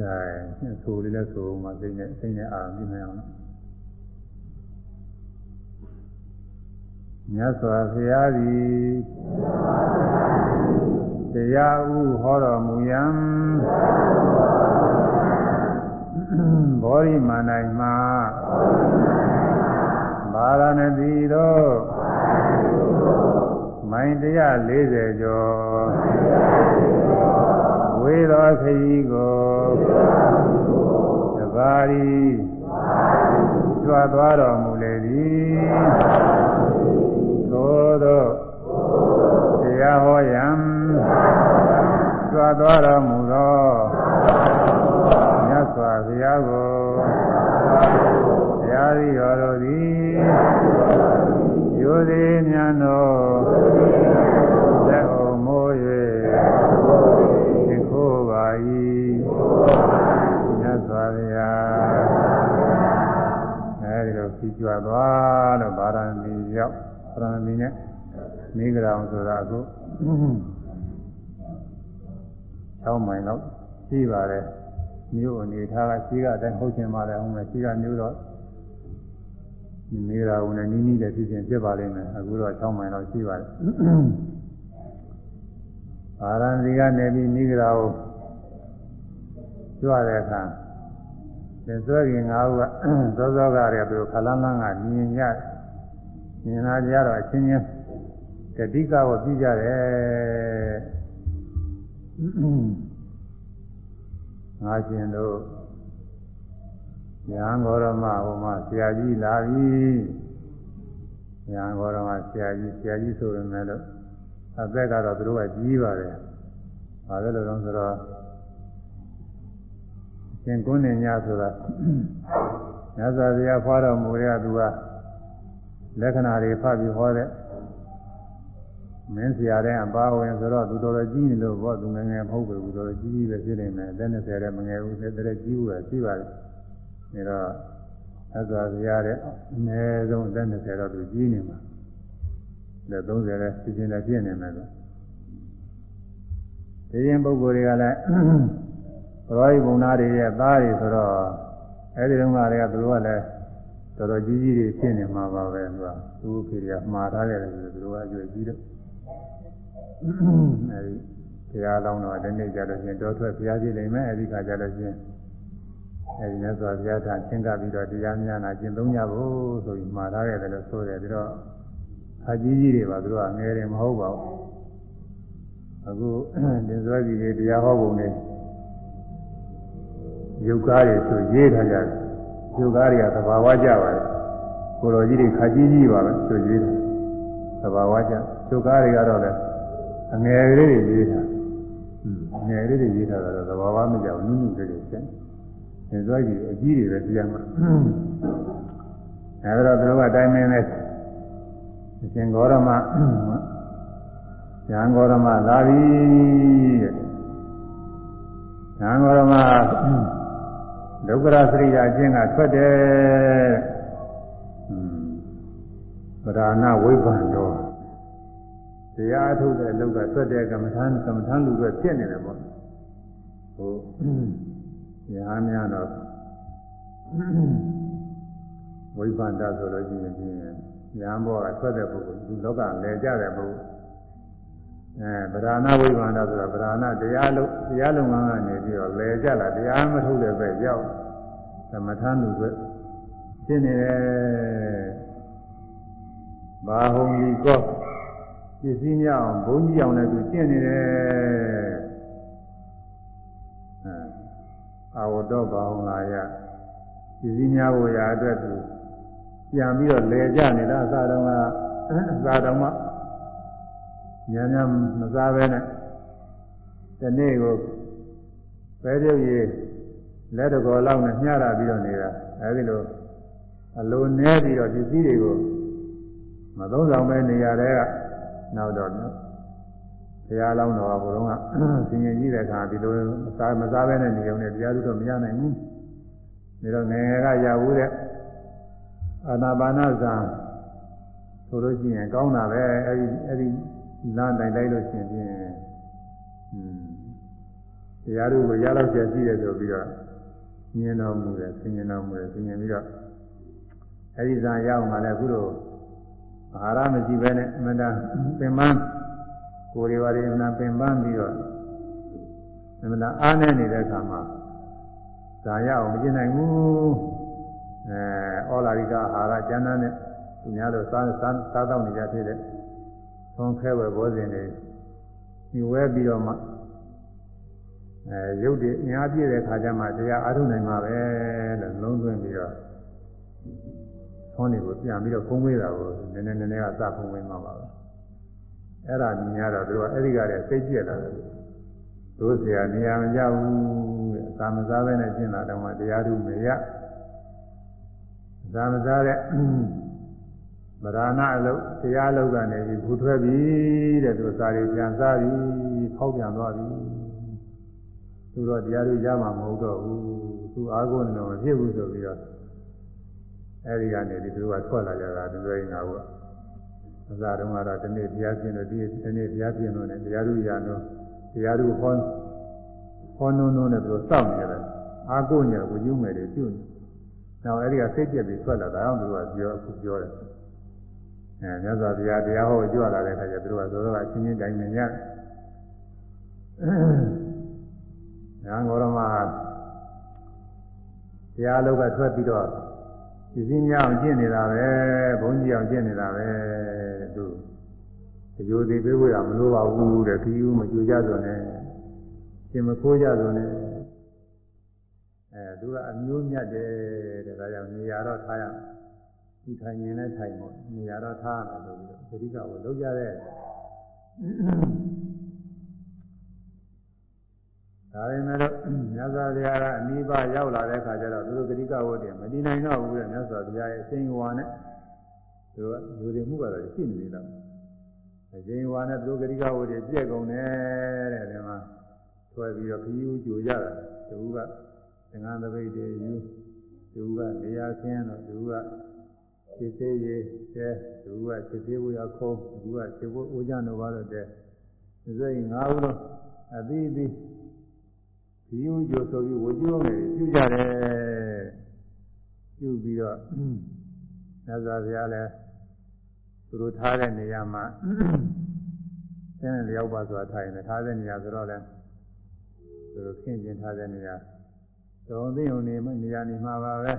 ဒါဆိုလေးလဲဆိုမှစိတ်နဲ့စိတ်နဲ့အာရုံပြုနေအောင်မြတ်စွာဘုရားသည်တရားဥဟောတော်မူယံဘောရိမန္တိုင်မှာဘာရဏတိတို့ မိုင်140ကျော်ဝေသောခရီးကိုတပါးရီကြွသွားတော်မူလေသည်သို့သောတရားဟောယံကြွသွားတော်မူသောမြတ်စွာဘုရားကိုတရားရီတော်တို့သည်ရိုသေမြတ် မိဂရာအောင်ဆိုတာအခု6မိုင်လောက်ရှိပါတယ်မြို့အနေထားကရှိကအတိုင်းဟုတ်ချင်ပါတယ်ဟုတ်မယ်ရှိကမြို့တော့မိဂရာအောင်နဲ့နီးနီးတဲ့ဖြစ်ချင်းဖြစ်ပါလိမ့်မယ်အခုတော့6မိုင်လောက်ရှိပါတယ်ဗာရဏီကနေပြီးမိဂရာကိုကြွတဲ့အခါသစ္စာကြီး၅ခုကသောသောကရပြီးခလန်းလန်းကမြင်ရမြင်လာကြတော့အချင်းချင်း တတိကဝပြကြတယ်ငါရှင်တို့ဉာဏ်ဂေါရမဟိုမှာဆရာကြီးလာပြီဉာဏ်ဂေါရမဆရာကြီးဆရာကြီးဆိုပေမဲ့လို့အသက်ကတော့သူတို့ကကြီးပါတယ်။ဘာလဲလို့လဲဆိုတော့ရှင်ကုန်းနေညဆိုတာမြတ်စွာဘုရားဖွာတော်မူတဲ့သူကလက္ခဏာတွေဖတ်ပြီးဟောတဲ့ မင်းဆရာတဲ့အပါဝင်ဆိုတော့သူတော်တော်ကြီးနေလို့ဘောသူငယ်ငယ်မဟုတ်ဘူးသူတော်တော်ကြီးကြီးပဲဖြစ်နေမယ်အသက်20တဲ့မငယ်ဘူးတဲ့တဲ့ကြီးဘူးပဲရှိပါတယ်ဒါတော့မြတ်စွာဘုရားတဲ့အနည်းဆုံးအသက်20တော့သူကြီးနေမှာတဲ့30တဲ့ဖြစ်ချင်းလည်းပြည့်နေမယ်လို့ဒီရင်ပုဂ္ဂိုလ်တွေကလည်းဘရောဟိဘုံနာတွေရဲ့သားတွေဆိုတော့အဲဒီတုန်းကလည်းသူတို့ကလည်းတော်တော်ကြီးကြီးတွေဖြစ်နေမှာပါပဲသူကသူ့ဖေတွေကမှားထားတယ်ဆိုသူတို့ကအကျွေးကြီးတော့ အဲဒီတရားလောင်းတော့ဒီနေ့ကြလို့ချင်းတောထွက်ဘုရားကြည့်နိုင်မယ်အဲဒီခါကြလို့ချင်းအဲဒီနဲ့ဆိုဘုရားထချင်းကပြီးတော့တရားများနာကျင့်သုံးကြဖို့ဆိုပြီးမှားထားရတယ်လို့ဆိုတယ်ပြီးတော့အကြီးကြီးတွေပါသူတို့ကငယ်တယ်မဟုတ်ပါဘူးအခုတင်စွဲကြီးတွေတရားဟောပုံတွေယုတ်ကားတွေဆိုရေးထားကြတယ်ယုတ်ကားတွေကသဘာဝကျပါတယ်ကိုလိုကြီးတွေခါကြီးကြီးပါပဲဆိုရေးတယ်သဘာဝကျယုတ်ကားတွေကတော့လည်း အငယ်ကလေးတွေရေးထားအငယ်လေးတွေရေးထားတာတော့သဘာဝမကြောက်နုနုလေးတွေကျန်ဒီစွဲကြီးအကြီးတွေပဲတရားမှာအဲဒါတော့သူတို့ကတိုင်းမင်းနဲ့အရှင်ဂေါရမဉာဏ်ဂေါရမလာပြီတဲ့ဉာဏ်ဂေါရမဒုက္ခရစရိယာအချင်းကထွက်တယ်ဗราဏဝိပ္ပံတော် တရားထုတ်တဲ့လောက်ကထွက်တဲ့ကမ္မထာကမ္မထာလူတွေဖြစ်နေတယ်ပေါ့ဟိုညာများတော့ဝိပ္ပန္တဆိုလို့ရှိရင်ညာဘောကထွက်တဲ့ပုဂ္ဂိုလ်ဒီလောကလဲကြတဲ့ပုဂ္ဂိုလ်အဲဗราဏဝိပ္ပန္တဆိုတာဗราဏတရားလုံးတရားလုံးကနေပြီးတော့လဲကြလာတရားမထုတ်တဲ့ဘက်ရောက်သမထလူတွေဖြစ်နေတယ်ဘာဟုံဒီကော ပစ္စည်းများအောင်ဘုန်းကြီးအောင်လည်းသူကျင့်နေတယ်အာဝတ္တဘာဟုံလာရပစ္စည်းများကိုရာအတွက်သူပြန်ပြီးတော့လဲကြနေတာအစားတော်ကအစားတော်မှညာညာမစားပဲနဲ့ဒီနေ့ကိုပဲပြုတ်ရည်လက်တကောလောက်နဲ့ညှရပြီးတော့နေတာအဲဒီလိုအလိုနဲပြီးတော့ပစ္စည်းတွေကိုမသုံးဆောင်ပဲနေရတဲ့က နောက်တော့ဘုရားလောင်းတော်ကဘုရားကဆင်ញင်ကြီးတဲ့အခါဒီလိုမစားမစားပဲနဲ့နေုံနဲ့တရားသူတော့မရနိုင်ဘူးဒါတော့ငယ်ငယ်ကရဘူးတဲ့အာနာပါနဇာဆိုလို့ရှိရင်ကောင်းတာပဲအဲဒီအဲဒီလမ်းတိုင်းလိုက်လို့ရှိရင်ဖြင့်တရားတို့ကိုရလောက်ကျရှိတယ်ဆိုပြီးတော့ညင်တော်မူတယ်ဆင်ញင်တော်မူတယ်ဆင်ញင်ပြီးတော့အဲဒီဇာရောက်မှလည်းအခုတော့အာ ဟာရမရှိဘဲနဲ့အမှန်တန်ပင်ပန်းကိုယ်တွေပါတွေအမှန်ပင်ပန်းပြီးတော့အမှန်တန်အားနေနေတဲ့အခါမှာသဇာရအောင်မကျင်နိုင်ဘူးအဲဩလာရိကအာဟာရကျမ်းမ်းနဲ့သူများတို့စားစားစားတော့နေကြဖြစ်တဲ့သွန်ခဲဝယ်ဘောဇင်တွေညဝဲပြီးတော့မှအဲရုပ်တွေအများပြည့်တဲ့ခါကျမှတရားအားထုတ်နိုင်မှာပဲလို့လုံးသွင်းပြီးတော့ သွန်တွေကိုပြန်ပြီးတော့ဖုံးဝေးတာကိုနည်းနည်းနည်းနည်းကစဖုံးဝေးမှာပါပဲအဲ့ဒါမြင်ရတော့သူကအဲ့ဒီကတည်းကစိတ်ပြက်လာတယ်တို့เสียနေရာမကြဘူးတဲ့သာမစားပဲနဲ့ရှင်းတာတော့မှတရားထုမရသာမစားတဲ့ဗราဏအလုပ်တရားအလုပ်ကနေပြီးဘူထွက်ပြီတဲ့သူစာရီပြန်စားပြီဖောက်ပြန်သွားပြီသူတော့တရားထုရမှာမဟုတ်တော့ဘူးသူအားကိုးနေတော့မဖြစ်ဘူးဆိုပြီးတော့ အဲဒီကနေဒီသူကထွက်လာကြတာဒီလိုရင်ငါကအစားတုန်းကတော့ဒီနေ့တရားကျင့်လို့ဒီဒီနေ့တရားကျင့်လို့နဲ့တရားထုရတော့တရားထုဟောဟောနုံနုံနဲ့သူစောင့်နေတယ်အာကိုညာကိုယူမယ်တွေပြုနေနောက်အဲဒီကစိတ်ပြက်ပြီးထွက်လာတာအောင်သူကပြောအခုပြောတယ်အဲမြတ်စွာဘုရားတရားဟောကြွလာတဲ့အခါကျသူတို့ကသောတော်ကအချင်းချင်းတိုင်းနေညညာဂေါရမဟာတရားလောကထွက်ပြီးတော့ ဒီစည်းများအောင်ကျင့်နေတာပဲဘုန်းကြီးအောင်ကျင့်နေတာပဲသူတကြိုသေးပေးဖို့ရမလိုပါဘူးတဲ့ခီးဦးမကြိုကြဆိုနဲ့ရှင်မခိုးကြဆိုနဲ့အဲသူကအမျိုးမြတ်တယ်တဲ့ဒါကြောင့်နေရာတော့ထားရဒီထိုင်ရင်လည်းထိုင်ပေါ့နေရာတော့ထားရမယ်လို့ပြီးတော့သတိကကိုလုံးကြတဲ့ ဒါပေမဲ့လို့မြတ်စွာဘုရားကအနိဗ္ဗာန်ရောက်လာတဲ့အခါကျတော့သူတို့ဂတိကဝတ်တယ်မတည်နိုင်တော့ဘူးတဲ့မြတ်စွာဘုရားရဲ့အရှင်ဝါနဲ့သူကယူရမှုကတော့ရှိနေသေးတယ်အရှင်ဝါနဲ့သူတို့ဂတိကဝတ်တွေပြည့်ကုန်တယ်တဲ့ဒီမှာဆွဲပြီးတော့ခီးဦးကြိုကြတာသူကသင်္ကန်းသပိတ်တွေယူသူကနေရာခင်းတော့သူကခြေသေးရည်တဲ့သူကခြေသေးဝရခုံးသူကခြေဝအိုးကြတော့ပါတော့တဲ့ဒီစိတ်ငါးဦးတော့အသီးသီး ဒီဦးကျိုးဆိုပြီးဝကြိုးမယ်ပြုကြတယ်ပြုပြီးတော့သစ္စာဘုရားလည်းသူတို့ထားတဲ့နေရာမှာသင်လျောက်ပါဆိုတာထားရင်ထားတဲ့နေရာဆိုတော့လည်းသူတို့ခင်းကျင်ထားတဲ့နေရာတော်သိုံနေမနေရာနေမှာပါပဲ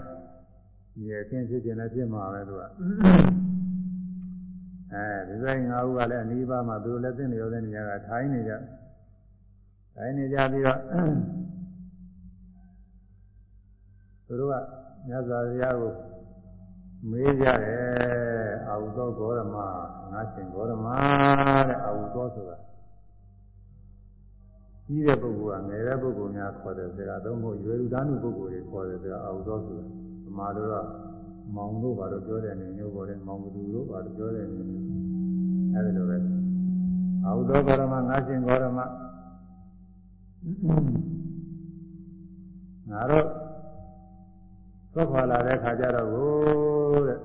ဒီရခင်းဖြစ်ခြင်းလည်းဖြစ်မှာပဲသူကအဲဒီဆိုင်ငါးဦးကလည်းအနိဗ္ဗာန်မှာသူတို့လည်းသိနေရောတဲ့နေရာကထိုင်းနေကြ ထိုင်းနေကြပြီးတော့သူတို့ကမြတ်စွာဘုရားကိုမေးကြတယ်အာဟုသောဂေါရမငါရှင်ဂေါရမတဲ့အာဟုသောဆိုတာကြီးတဲ့ပုဂ္ဂိုလ်ကငယ်တဲ့ပုဂ္ဂိုလ်များခေါ်တယ်စကားသုံးဖို့ရွယ်လူသားမှုပုဂ္ဂိုလ်တွေခေါ်တယ်စကားအာဟုသောဆိုတာဒီမှာတော့မောင်တို့ဘာလို့ပြောတဲ့နေမျိုးပေါ်တယ်မောင်ဘသူတို့ဘာလို့ပြောတဲ့နေမျိုးအဲဒီလိုပဲအာဟုသောဂေါရမငါရှင်ဂေါရမ ငါတို့သွားခွာလာတဲ့ခါကျတော့ကိုတဲ့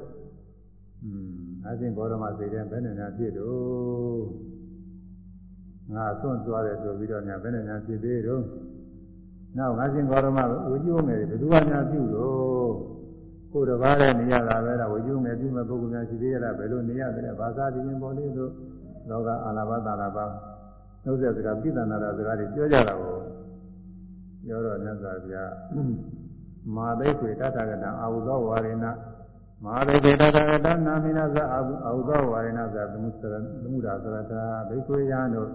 อืมအချင်းဘောရမစိတ်တဲ့ဘယ်နဲ့များဖြစ်တော့ငါဆွန့်သွားတယ်ဆိုပြီးတော့ညာဘယ်နဲ့များဖြစ်သေးတော့နောက်ငါချင်းဘောရမဝေကျိုးမယ်ဘယ်သူကများပြုတော့ကိုယ်တစ်ပါးနဲ့နေရတာပဲလားဝေကျိုးမယ်ပြုမယ်ပုဂ္ဂိုလ်များရှိသေးရလားဘယ်လိုနေရတယ်ဘာသာပြင်းပေါ်လေးဆိုလောကအာလာဘသာလာပါ နှုတ်ဆက်စကားပြည်တနာတာစကားတွေပြောကြတာကိုပြောတော့မြတ်စွာဘုရားမာဘိကွေတထကတံအာဟုသောဝါရိဏမာဘိကွေတထကတံနာမိနာသအာဟုသောဝါရိဏသသမုစရသမုဒာသရတာဘိကွေယံတို့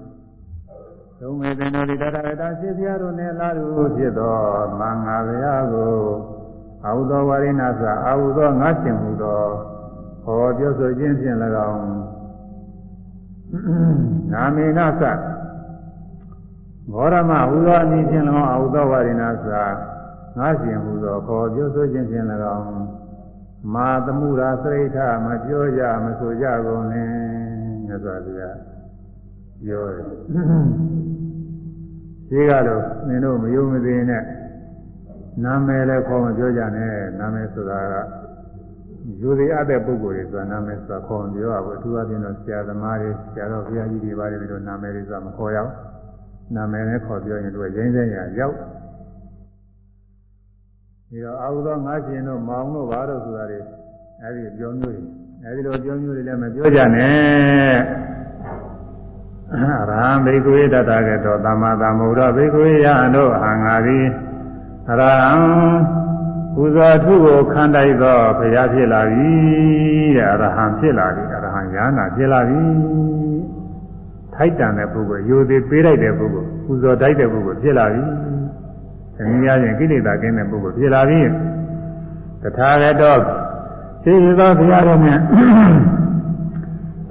သုံးမေသင်တို့ဒီတထကတံရှိစရာတို့နဲ့လာတို့ဖြစ်သောမင်္ဂဘုရားကိုအာဟုသောဝါရိဏသအာဟုသောငါရှင်ဟုသောဟောပြောဆိုခြင်းဖြင့်၎င်းနာမေနသ ဘောရမဟူသောအမည်ဖြင့်၎င်းအာဟုသောဝါရိဏသငါရှင်ဟူသောခေါ်ပြောဆိုခြင်းဖြင့်၎င်းမာသမှုရာသရိဋ္ဌမပြောကြမဆိုကြကုန်နဲ့မြတ်စွာဘုရားပြောတယ်ရှိကတော့မင်းတို့မယုံမသိနဲ့နာမည်လည်းခေါ်မပြောကြနဲ့နာမည်ဆိုတာကယူသေးအပ်တဲ့ပုဂ္ဂိုလ်တွေဆိုတာနာမည်ဆိုတာခေါ်မပြောရဘူးအထူးအဖြင့်တော့ဆရာသမားတွေဆရာတော်ဘုရားကြီးတွေပါတယ်ပြီးတော့နာမည်တွေဆိုတာမခေါ်ရဘူး နာမည်နဲ့ခေါ်ပြောရင်သူကရင်းစင်းရရောက်ဒီတော့အာဟုသောငါးရှင်တို့မောင်တို့ဘာတို့ဆိုတာတွေအဲဒီပြောမျိုးတွေအဲဒီလိုပြောမျိုးတွေလည်းမပြောကြနဲ့ရဟံဘိက္ခွေတတကတောသမ္မာသမ္ဗုဒ္ဓဘိက္ခွေယံတို့အဟံငါသည်အရဟံပူဇော်ထုကိုခံတိုက်သောဘုရားဖြစ်လာပြီတဲ့အရဟံဖြစ်လာပြီအရဟံယာနာဖြစ်လာပြီ ထိုက်တန်တဲ့ပုဂ္ဂိုလ်ယူသည်ပေးလိုက်တဲ့ပုဂ္ဂိုလ်ပူဇော်တိုက်တဲ့ပုဂ္ဂိုလ်ဖြစ်လာပြီ။သမီးများရင်ကိလေသာကင်းတဲ့ပုဂ္ဂိုလ်ဖြစ်လာပြီ။တထာဂတောသိသောဘုရားတော်မြတ်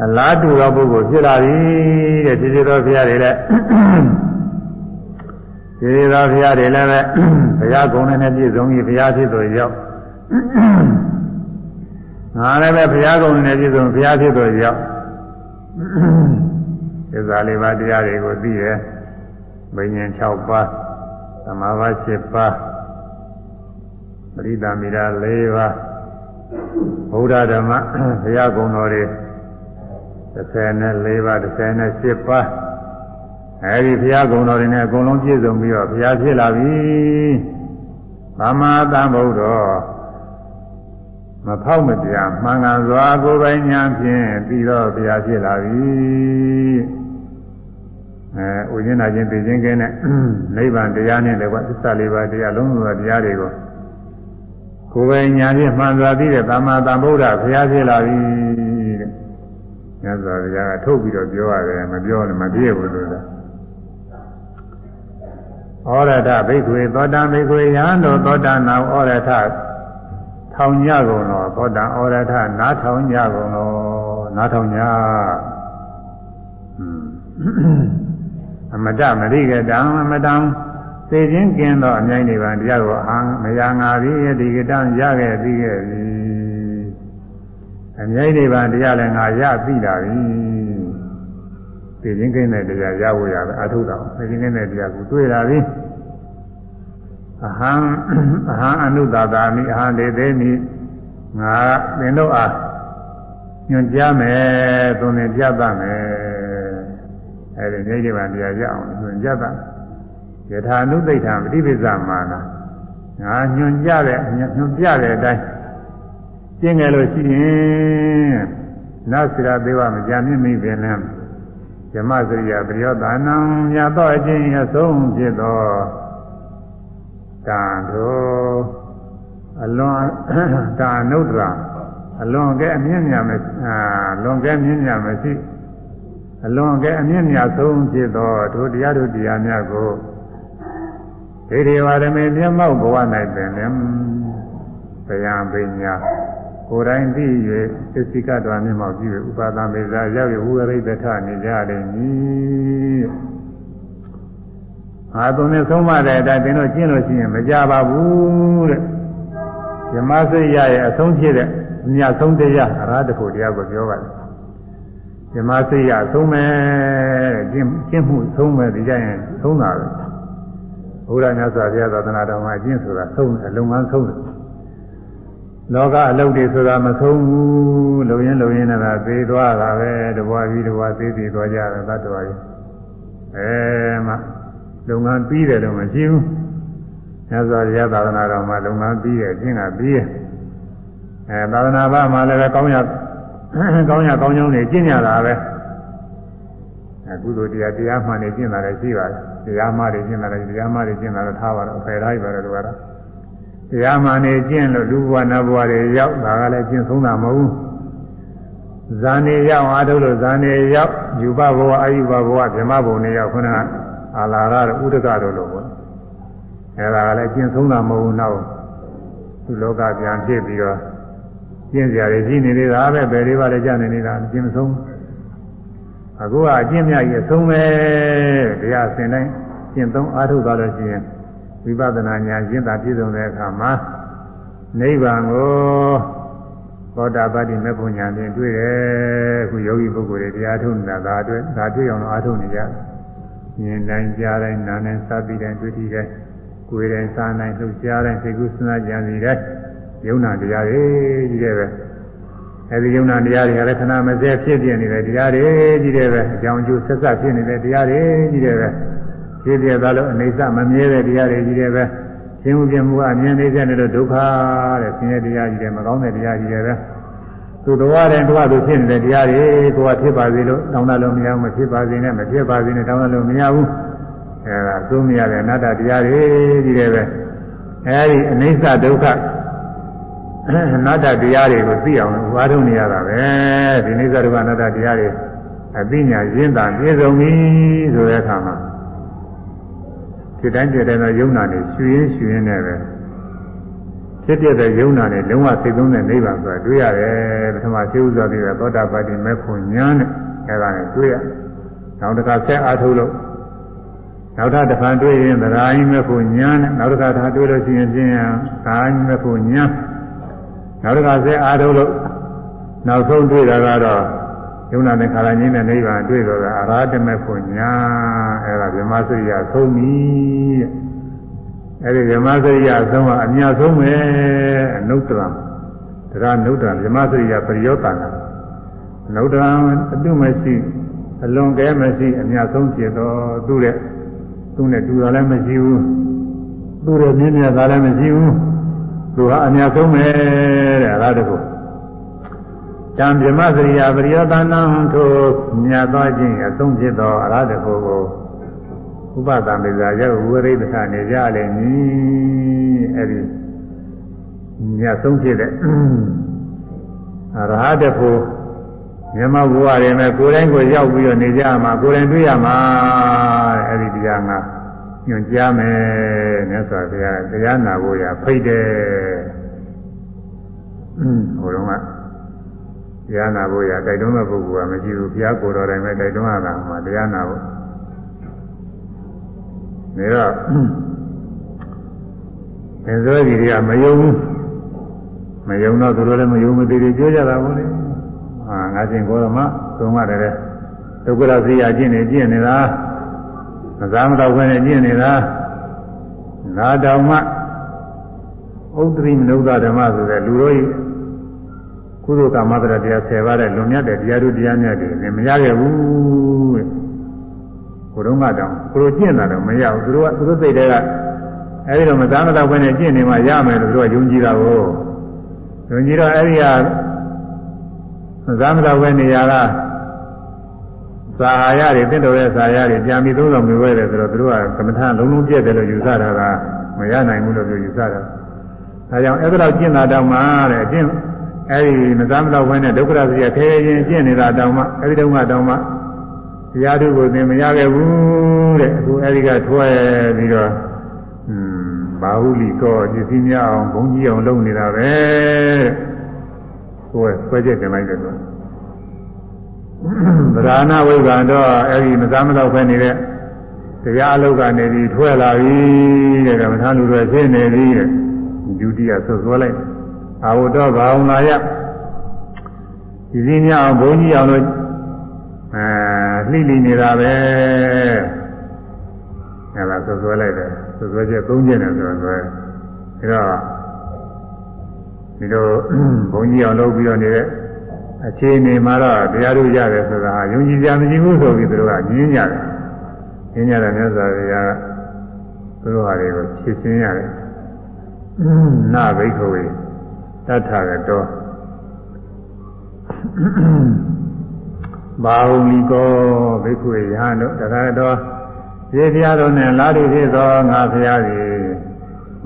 အလားတူသောပုဂ္ဂိုလ်ဖြစ်လာပြီတဲ့သိသောဘုရားတွေလည်းသိသောဘုရားတွေလည်းပဲဘုရားကုံနဲ့ပြည့်စုံပြီဘုရားဖြစ်သူရောက်ငါလည်းပဲဘုရားကုံနဲ့ပြည့်စုံဘုရားဖြစ်သူရောက် သစ္စာလေးပါးတရားတွေကိုသိတယ်ဘိညာဉ်6ပါးသမာဓိ7ပါးပရိသမီရာ4ပါးဘုရားဓမ္မဘုရားကုံတော်တွေ14ပါး17ပါးအဲဒီဘုရားကုံတော်တွေနဲ့အကုန်လုံးပြည့်စုံပြီးတော့ဘုရားဖြစ်လာပြီဗမာတန်ဗုဒ္ဓမဖောက်မပြမှန်ကန်စွာကိုယ်ပိုင်ညာဖြင့်ပြီးတော့ဘုရားဖြစ်လာပြီ အဲဥကျင်းနာခြင်းသိခြင်းကဲနဲ့နိဗ္ဗာန်တရားနဲ့လည်းသစ္စာလေးပါးတရားလုံးစုံတရားတွေကိုကိုယ်ပိုင်ညာဖြင့်မှန်စွာသိတဲ့သမ္မာသမ္ဗုဒ္ဓဘုရားဖြစ်လာပြီတဲ့မြတ်စွာဘုရားကထုတ်ပြီးတော့ပြောရတယ်မပြောလည်းမပြည့်ဘူးလို့လားဩရထဘိက္ခွေသောတာဘိက္ခွေယံတို့သောတာနာဩရထထောင်ညကုန်တော့သောတာဩရထနားထောင်ညကုန်တော့နားထောင်ညအ မတမရိကတံအမတံသိခြင်းကင်းသောအမြိုင်းနေပါတရားကိုအာမယာငါပြီးယတိကတံရခဲ့ပြီးခဲ့ပြီအမြိုင်းနေပါတရားလည်းငါရပြီးတာပြီသိခြင်းကင်းတဲ့တရားရဖို့ရပဲအထုတော်သိခြင်းကင်းတဲ့တရားကိုတွေ့လာပြီအဟံအဟံအနုသာသာမိအဟံဒေသေးမိငါသင်တို့အားညွှန်ကြားမယ်သုံးနေပြသမယ် အဲဒီနေဒီပါတရားရအောင်ညွှန်ကြားတာယထာနုသိဋ္ဌံပฏิပိစ္ဆမာနာငါညွှန်ကြားတဲ့ညွှန်ပြတဲ့အတိုင်းကျင့်ကြလို့ရှိရင်နတ်စရာသေးဝမကြမြင့်မိပင်လည်းဇမစရိယပရိယောသနံမြတ်သောအချင်းအဆုံးဖြစ်သောတန်တို့အလွန်တာနုဒ္ဒရာအလွန်ကဲအမြင့်မြတ်မအာလွန်ကဲမြင့်မြတ်မရှိ အလွန်ကဲအမြင့်မြတ်ဆုံးဖြစ်သောတို့တရားတို့တရားများကိုဒေဒီဝရမေမျက်မှောက်ဘဝ၌ပင်လည်းဘယံပညာကိုယ်တိုင်သိ၍သစ္စိကတော်မျက်မှောက်ကြည့်၍ဥပါဒမေဇာရောက်၍ဝိရိတ္ထနေကြလိမ့်မည်ငါသုံးနဲ့ဆုံးမတဲ့အတိုင်းသင်တို့ကျင့်လို့ရှိရင်မကြပါဘူးတဲ့ဇမစိတ်ရရဲ့အဆုံးဖြစ်တဲ့အမြတ်ဆုံးတရားအရာတခုတရားကိုပြောပါတယ် ဇမစိတ်ရဆုံးမယ်တဲ့ကျင့်ကျင့်မှုဆုံးမယ်ဒီကြရင်ဆုံးတာပဲဘုရားမြတ်စွာဘုရားသာသနာတော်မှာကျင့်ဆိုတာဆုံးတယ်လုံငန်းဆုံးတယ်လောကအလုပ်တွေဆိုတာမဆုံးဘူးလုံရင်လုံရင်လည်းသေသွားတာပဲတဘွားပြီးတဘွားသေးသေးသွားကြတယ်သတ္တဝါကြီးအဲမှလုပ်ငန်းပြီးတယ်လို့မရှိဘူး။မြတ်စွာဘုရားသာသနာတော်မှာလုပ်ငန်းပြီးတယ်ကျင့်တာပြီးတယ်။အဲသာသနာ့ဘာမှာလည်းကောင်းရ ကောင်းရကောင်းကြောင်းတွေကျင့်ရတာပဲ။အခုလိုတရားတရားမှန်နေကျင့်တာလည်းရှိပါတယ်။တရားမှတွေကျင့်တာလည်းတရားမှတွေကျင့်တာလည်းထားပါတော့ဖယ်ထားပြီပါတော့ကတော့တရားမှန်နေကျင့်လို့လူဘဝနတ်ဘဝတွေရောက်ဒါကလည်းကျင့်ဆုံးတာမဟုတ်ဘူး။ဇာနေရောက်အားထုတ်လို့ဇာနေရောက်ယူဘဘဝအာယုဘဘဝဗြဟ္မဘုံတွေရောက်ခုနကအာလာရတို့ဥဒကတို့လိုပေါ့အဲဒါကလည်းကျင့်ဆုံးတာမဟုတ်ဘူးနောက်သူလောကပြန်ဖြစ်ပြီးတော့ ကျင့်ကြရည်ရှိနေသေးတာပဲဘယ်လေးပါးလဲကြာနေနေတာကျင့်မဆုံးအခုကအကျင့်မြတ်ကြီးအဆုံးပဲတရားစင်တိုင်းကျင့်သုံးအားထုတ်သွားလို့ရှိရင်ဝိပဿနာဉာဏ်ကျင့်တာပြည့်စုံတဲ့အခါမှာနိဗ္ဗာန်ကိုသောတာပတ္တိမေဖို့ဉာဏ်ဖြင့်တွေ့တယ်အခုယောဂီပုဂ္ဂိုလ်တွေတရားထုတ်နေတာဒါအတွက်ဒါတွေ့အောင်အားထုတ်နေကြတယ်မြင်တိုင်းကြားတိုင်းနားတိုင်းစသည်တိုင်းတွေ့ထိတိုင်းကိုယ်တိုင်းစားတိုင်းလှုပ်ရှားတိုင်းစိတ်ကူးစဉ်းစားကြံစီတိုင်း ယုံနာတရားတွေကြီးတယ်ပဲအဲဒီယုံနာတရားတွေကလည်းခဏမစဲဖြစ်ပြနေတဲ့တရားတွေကြီးတယ်ပဲအကြောင်းအကျိုးဆက်ဆက်ဖြစ်နေတဲ့တရားတွေကြီးတယ်ပဲဖြစ်ပြသွားလို့အနေစမမြဲတဲ့တရားတွေကြီးတယ်ပဲခြင်းဥပြမှုအမြင်နေကြတဲ့ဒုက္ခတဲ့ဆင်းရဲတရားကြီးတယ်မကောင်းတဲ့တရားကြီးတယ်ပဲသူတော်တယ်တွားသူဖြစ်နေတဲ့တရားတွေကိုယ်ကဖြစ်ပါစေလို့တောင်းတလို့မရဘူးမဖြစ်ပါစေနဲ့မဖြစ်ပါစေနဲ့တောင်းတလို့မရဘူးအဲဒါသုံးမရတဲ့အနတ္တတရားတွေကြီးတယ်ပဲအဲဒီအနိစ္စဒုက္ခအ နတ္တတရားတွေကိုသိအောင်ဝါထုံနေရတာပဲဒီအနိစ္စဒုက္ခအနတ္တတရားတွေအသိဉာဏ်ရင်းတာပြည့်စုံပြီဆိုတဲ့အခါမှာဒီတိုင်းတည်းတဲ့ယုံနာနေရွှေရင်ရွှေရင်နဲ့ပဲဖြစ်ပြတဲ့ယုံနာနဲ့လုံးဝသိသုံးတဲ့နိဗ္ဗာန်ဆိုတာတွေ့ရတယ်ပထမသေဥစွာပြီးတော့သောတာပတ္တိမေဖို့ညာနဲ့အဲဒါနဲ့တွေ့ရနောက်တစ်ခါဆက်အားထုတ်လို့နောက်ထပ်တစ်ခါတွေ့ရင်သရာကြီးမေဖို့ညာနဲ့နောက်တစ်ခါသာတွေ့လို့ရှိရင်ပြင်းရသာကြီးမေဖို့ညာ နောက်တစ်ခါဆက်အားထုတ်လို့နောက်ဆုံးတွေ့တာကတော့ယုံနာနဲ့ခါရင်းနဲ့နိဗ္ဗာန်တွေ့တော့တာအရာတမေဖို့ညာအဲဒါဗြဟ္မစရိယဆုံးပြီတဲ့အဲဒီဓမ္မစရိယအဆုံးကအမြတ်ဆုံးပဲအနုတ္တရတရားနုတ္တရဓမ္မစရိယပရိယောတနာနုတ္တရအတုမရှိအလွန်ကဲမရှိအမြတ်ဆုံးဖြစ်တော့သူ့တဲ့သူ့နဲ့တူတာလည်းမရှိဘူးသူ့ရဲ့မြင့်မြတ်တာလည်းမရှိဘူး သူဟာအမြတ်ဆုံးပဲတဲ့အဲ့ဒါတကူတံဗြဟ္မစရိယပရိယောတနာထိုမြတ်သွားခြင်းအဆုံးဖြစ်သောအရဟတကိုကိုဥပသံပိဇာရောက်ဝိရိဒကနေကြလေနီးအဲ့ဒီညဆုံးဖြစ်တဲ့ရဟတဖို့မြမဘဝတွေမဲ့ကိုယ်တိုင်းကိုရောက်ပြီးတော့နေကြမှာကိုယ်တိုင်းတွေ့ရမှာအဲ့ဒီတရားငါ ညွန်ကြားမယ်မြတ်စွာဘုရားတရားနာဖို့ရဖိတ်တယ်ဟိုတော့ကတရားနာဖို့ရတိုက်တွန်းတဲ့ပုဂ္ဂိုလ်ကမရှိဘူးဘုရားကိုယ်တော်တိုင်ပဲတိုက်တွန်းရတာမှာတရားနာဖို့နေတော့သင်္သောကြီးတွေကမယုံဘူးမယုံတော့သူတို့လည်းမယုံမသိတွေပြောကြတာပေါ့လေဟာငါချင်းကိုရမသုံးရတယ်တဲ့ဒုက္ခရစီရကျင့်နေကျင့်နေတာ မစားမတော့ခွင့်နဲ့ကျင့်နေတာငါတောင်မှဥဒ္ဓရိမနုဿဓမ္မဆိုတဲ့လူတို့ဤကုသိုလ်ကာမတရတရား10ပါးတဲ့လွန်မြတ်တဲ့တရားတို့တရားမြတ်တွေမရခဲ့ဘူးတဲ့ကိုတော့မှတောင်ကိုလိုကျင့်တာတော့မရဘူးသူတို့ကသူတို့သိတဲ့ကအဲဒီတော့မသားမတော့ဘဲနဲ့ကျင့်နေမှရမယ်လို့သူတို့ကယုံကြည်တာကိုယုံကြည်တော့အဲဒီကမသားမတော့ဘဲနေရာက စာဟာရတွေတင့်တော်တဲ့စာဟာရတွေကြာမီသုံးတော်မျိုးပဲတယ်ဆိုတော့သူတို့ကကမ္မထာလုံးလုံးပြည့်တယ်လို့ယူဆတာကမရနိုင်ဘူးလို့ပြောယူဆတာဒါကြောင့်အဲ့ဒါတော့ကျင့်တာတောင်မှတဲ့အကျင့်အဲဒီမသားမတော့ဘဲနဲ့ဒုက္ခရစီရခဲရင်ကျင့်နေတာတောင်မှအဲဒီတုန်းကတောင်မှတရားတို့ကိုသင်မရခဲ့ဘူးတဲ့အခုအဲဒီကထွဲပြီးတော့อืมဘာဟုလီကောပစ္စည်းများအောင်ဘုံကြီးအောင်လုပ်နေတာပဲကိုယ်ဆွဲချက်တင်လိုက်တယ်ဆို ဗราဏဝိကံတော့အဲဒီမစားမတော့ပဲနေတဲ့တရားအလုပ်ကနေပြီးထွဲလာပြီတဲ့ကမ္မထာလူတွေဖြစ်နေပြီတဲ့ဒုတိယဆွဆွဲလိုက်အာဝတ္တဘာဝနာယပစ္စည်းများအောင်ဘုံကြီးအောင်လို့အဲလှိလိနေတာပဲအဲဒါဆွဆွဲလိုက်တယ်ဆွဆွဲချက်၃ချက်နဲ့ဆိုတော့ဒါတော့ဒီလိုဘုန်းကြီးအောင်လုပ်ပြီးတော့နေတဲ့ အခြေအနေမှာတော့တရားတို့ရတယ်ဆိုတာယုံကြည်ကြမရှိဘူးဆိုပြီးသူတို့ကညင်းကြတယ်ညင်းကြတယ်မြတ်စွာဘုရားကသူတို့ဟာတွေကိုဖြည့်ရှင်းရတယ်နာဘိက္ခဝေတတ်ထာရတော့ဘာဟုလီကောဘိက္ခုယဟန်တို့တခါတော်ရေဖျားတော်နဲ့လာတို့ဖြစ်သောငါဖျားသည်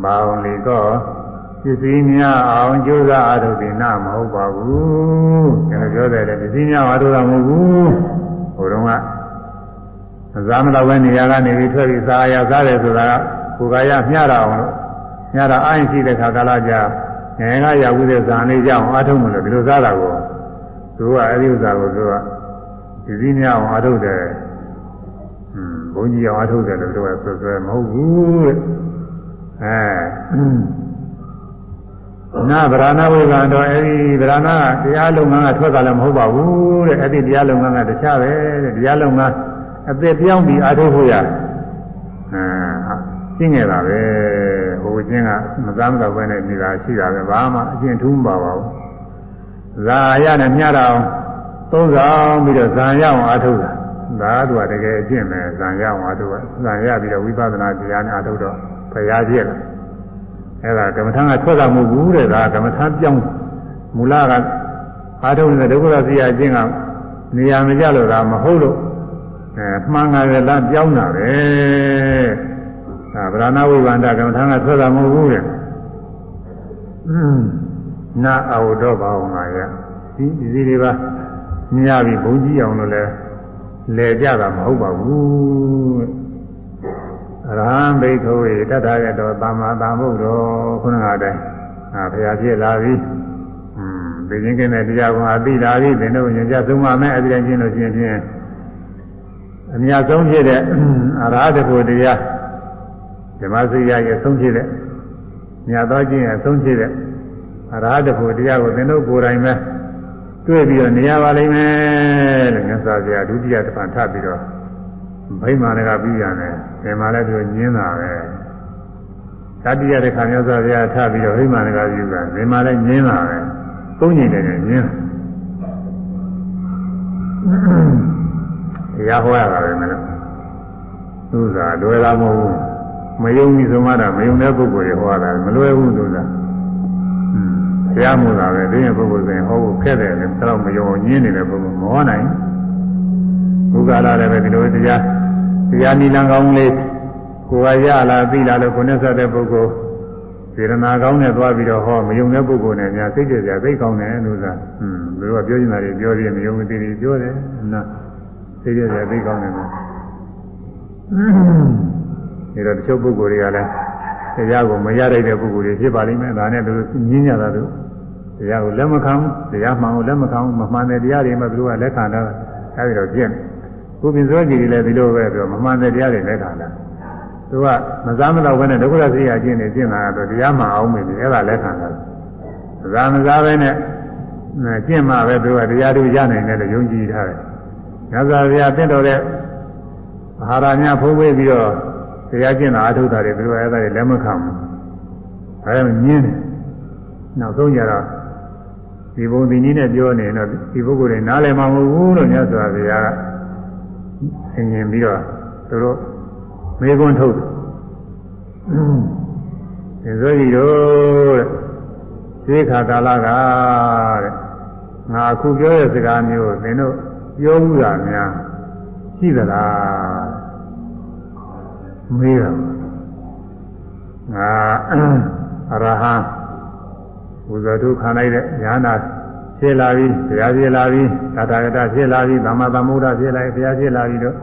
ဘာဟုလီကော ပစ္စည်းများအောင်ကြိုးစားအားထုတ်ပြီးနာမဟုတ်ပါဘူး။ကျွန်တော်ပြောတယ်ပစ္စည်းများအားထုတ်တာမဟုတ်ဘူး။ဟိုတုန်းကဇာမတော်ပဲနေရာကနေပြီးထွက်ပြီးစားရစားတယ်ဆိုတာကကိုယ်ကရမျှတာအောင်လို့မျှတာအရင်ရှိတဲ့ခါကာလကြာငယ်ကရောက်ပြီးတဲ့ဇာနေကြအောင်အားထုတ်မလို့ဒီလိုစားတာကိုသူကအဲဒီဥစ္စာကိုသူကဒီစည်းများအောင်အားထုတ်တယ်။อืมဘုန်းကြီးအောင်အားထုတ်တယ်လို့တော့ဆွဆွဲမဟုတ်ဘူးတဲ့။အဲ နာဗราဏဝိကံတော့အဲဒီဗราဏကတရားလုံငန်းကထွက်တာလည်းမဟုတ်ပါဘူးတဲ့။အဲဒီတရားလုံငန်းကတခြားပဲတဲ့။တရားလုံငန်းအသက်ပြောင်းပြီးအားထုတ်ဖို့ရအဲရှင်းနေတာပဲ။ဟိုချင်းကမသားမတော့ပဲနဲ့နေတာရှိတာပဲဘာမှအကျင့်ထူးမပါပါဘူး။ဇာရနဲ့မျှတာအောင်သုံးဆောင်ပြီးတော့ဇံရအောင်အားထုတ်တာဒါကတကယ်အကျင့်ပဲဇံရအောင်အားထုတ်တာဇံရပြီးတော့ဝိပဿနာတရားနဲ့အားထုတ်တော့ဖရာပြည့်လာ အဲ့ဒါကမ္မထာကထွက်တာမဟုတ်ဘူးတဲ့ဒါကမ္မထာပြောင်းမူလကအားထုတ်နေတဲ့ဒုက္ခရစီယအကျင့်ကနေရာမကြလို့ဒါမဟုတ်လို့အဲမှန်ကန်တယ်လားပြောင်းတာပဲဒါဗရဏဝိဗန္ဒကမ္မထာကဆွဲတာမဟုတ်ဘူးတဲ့နာအဝတော်ပါအောင်ပါရဒီဒီတွေပါမြင်ရပြီဘုန်းကြီးအောင်လို့လဲလဲကြတာမဟုတ်ပါဘူး ရဟန်းဘိက္ခဝေတတ္ထာရတောသမ္မာသမ္ဗုဒ္ဓောခုနကတည်းကဘုရားဖြစ်လာပြီอืมဒီချင်းကင်းတဲ့တရားကအသိလာပြီသင်တို့ညကြသုံးပါမယ်အဲ့ဒီတိုင်းကျင့်လို့ရှိရင်ဖြင့်အများဆုံးဖြစ်တဲ့အရဟတဖို့တရားဓမ္မစရိယရဲ့ဆုံးဖြစ်တဲ့မြတ်သောကျင့်ရဲ့ဆုံးဖြစ်တဲ့အရဟတဖို့တရားကိုသင်တို့ကိုယ်တိုင်ပဲတွေ့ပြီးတော့နေရပါလိမ့်မယ်လို့မြတ်စွာဘုရားဒုတိယတစ်ခါထပ်ပြီးတော့ ဗိမာန်ကပြီးရတယ်သင်မှလည်းသူညင်းတာပဲတတိယတစ်ခါမြတ်စွာဘုရားထပ်ပြီးတော့ဗိမာန်ကပြီးတာသင်မှလည်းညင်းတာပဲသုံးညင်တယ်ညင်းတရားဟောရတာပဲမလို့သူကလွယ်တာမဟုတ်ဘူးမယုံကြည်သမားတာမယုံတဲ့ပုဂ္ဂိုလ်တွေဟောတာမလွယ်ဘူးသူကဘုရားမို့တာပဲဒီရင်ပုဂ္ဂိုလ်ဆိုရင်ဟောဖို့ခက်တယ်လေတော့မယုံညင်းနေတဲ့ပုဂ္ဂိုလ်မဟောနိုင်ဘု ရားလာလည်းပဲဒီလိုတရားတရားနိလန်ကောင်းလေးကိုယ်ကရလာသိလာလို့ကိုယ်နဲ့ဆက်တဲ့ပုဂ္ဂိုလ်စေရနာကောင်းနဲ့သွားပြီးတော့ဟောမယုံတဲ့ပုဂ္ဂိုလ်နဲ့များစိတ်ကြစရာသိကောင်းတယ်လို့သာဟွန်းဘယ်လိုကပြောနေတာတွေပြောပြီးမယုံမသိတွေပြောတယ်နော်စိတ်ကြစရာသိကောင်းတယ်လို့ဒီတော့တချို့ပုဂ္ဂိုလ်တွေကလည်းတရားကိုမရတဲ့ပုဂ္ဂိုလ်တွေဖြစ်ပါလိမ့်မယ်ဒါနဲ့သူညင်းကြတာသူတရားကိုလက်မခံဘူးတရားမှန်ကိုလက်မခံဘူးမမှန်တဲ့တရားတွေမှသူကလက်ခံတာအဲဒီတော့ပြင့် ကိုပြင်စောကြည်တွေလည်းဒီလိုပဲပြောမမှန်တဲ့တရားတွေလက်ခံတာသူကမစားမတော့ဘဲနဲ့ဒုက္ခရစိတ်ရခြင်းနေကျင့်တာတော့တရားမှန်အောင်မယ်ဒီအဲ့ဒါလက်ခံတာမစားမစားပဲနဲ့ကျင့်မှပဲသူကတရားတို့ရနိုင်တယ်လို့ယုံကြည်ထားတယ်။ညဇာဗျာတင့်တော်တဲ့အာဟာရများဖုံးပေးပြီးတော့တရားကျင့်တာအထုတာတွေသူကအဲ့ဒါတွေလက်မခံဘူး။အဲဒါညင်းတယ်။နောက်ဆုံးကြတော့ဒီဘုံဒီနည်းနဲ့ပြောနေတော့ဒီပုဂ္ဂိုလ်တွေနားလည်မှာမဟုတ်ဘူးလို့မြတ်စွာဘုရားက ဆင်ញင်ပြီးတော့သူတို့မေခွန်းထုတ်တယ်။ဒီဆိုကြီးတို့တဲ့သေခါကာလကတဲ့ငါအခုပြောတဲ့စကားမျိုးသင်တို့ပြောမှုတာများရှိသလားမေးတာငါအရဟံဘုဇတုခံလိုက်တဲ့ညာနာ ဖြစ်လာပြီဘုရားဖြစ်လာပြီသာသကတဖြစ်လာပြီသမ္မာသမ္ဗုဒ္ဓဖြစ်လာပြီဘုရားဖြစ်လာပြီတော့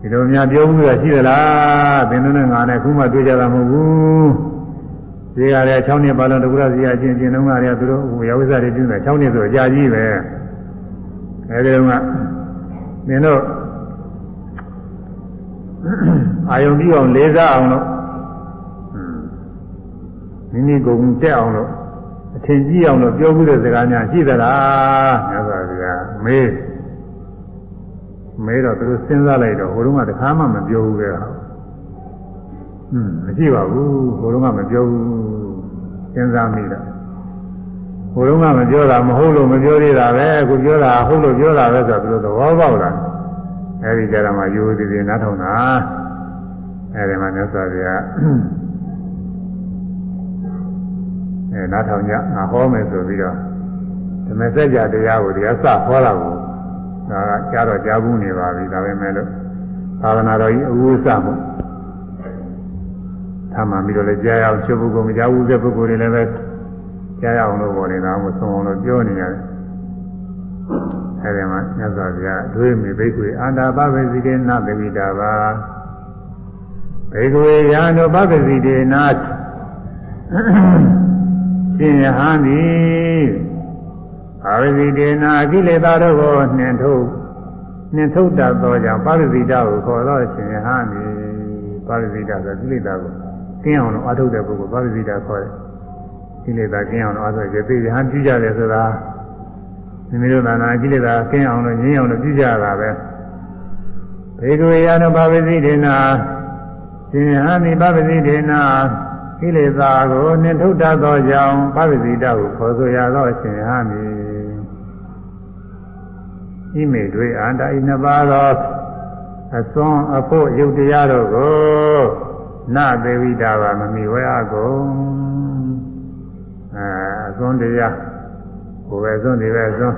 ဒီလိုများပြောမှုရရှိသလားသင်တို့နဲ့ငါနဲ့ခုမှတွေ့ကြတာမဟုတ်ဘူးဒီကလည်း6နှစ်ပါလုံးတကုရစီအချင်းချင်းလုံးကလည်းသူတို့ဟိုရဝိဇ္ဇတွေပြုနေ6နှစ်ဆိုအကြာကြီးပဲအဲဒီတော့ကသင်တို့အာယုံပြီးအောင်လေးစားအောင်လို့မိမိကိုယ်ကိုတက်အောင်လို့ အထင်ကြီးအောင်လို့ပြောမှုတဲ့စကားများရှိသလားမြတ်စွာဘုရားမေးမေးတော့သူတို့စဉ်းစားလိုက်တော့ဟိုတုန်းကတခါမှမပြောဘူးပဲဟွန်းမရှိပါဘူးဟိုတုန်းကမပြောဘူးစဉ်းစားမိတာဟိုတုန်းကမပြောတာမဟုတ်လို့မပြောသေးတာပဲအခုပြောတာဟုတ်လို့ပြောတာပဲဆိုတော့သူတို့သဘောပေါက်လာအဲဒီကြတော့မှယူသည်သည်နားထောင်တာအဲဒီမှာမြတ်စွာဘုရား အဲနားထောင်ကြငါဟောမယ်ဆိုပြီးတော့ဓမ္မစကြာတရားကိုတရားစဟောတာကိုဒါကကြားတော့ကြားဘူးနေပါပြီဒါပဲမဲ့လို့သာသနာတော်ကြီးအဝိစမှုသာမှပြီးတော့လည်းကြားရအောင်ချုပ်ပုဂ္ဂိုလ်မကြားဘူးတဲ့ပုဂ္ဂိုလ်တွေလည်းပဲကြားရအောင်လို့ပေါ်နေတာကိုသုံးအောင်လို့ပြောနေရတယ်အဲဒီမှာမြတ်စွာဘုရားဒွေမိဘိက္ခွေအန္တာပဝေစီကေနသဝိတာပါဘိက္ခွေယံတို့ပဝေစီတေနာ ရှင်ယဟန်သည်အာဝိဇိတေနာကိလေသာတို့ကိုနှင်ထုတ်နှင်ထုတ်တတ်သောကြောင့်ပါရဇိတကိုခေါ်တော့ရှင်ယဟန်သည်ပါရဇိတဆိုကိလေသာကိုကင်းအောင်လို့အထုတ်တဲ့ပုဂ္ဂိုလ်ပါရဇိတခေါ်တယ်ကိလေသာကင်းအောင်လို့အထုတ်ကြသိယဟန်ပြုကြတယ်ဆိုတာမိမိတို့သာနာကိလေသာကင်းအောင်လို့ငြင်းအောင်လို့ပြုကြတာပဲဘေကဝေယနပါဝိဇိတေနာရှင်ယဟန်သည်ပါရဇိတေနာ ကိလေသာကိုနှင်ထုတ်တတ်သောကြောင့်ပဝိဇိတကိုခေါ်ဆိုရသောရှင်ဟမည်ဤမေတွေအန္တဤနှစ်ပါးသောအစွန်းအဖို့ယုတ်တရားတို့ကိုနသေဝိတာပါမမီဝဲအကုန်အဲအစွန်းတရားကိုယ်ပဲစွန်းဒီပဲစွန်း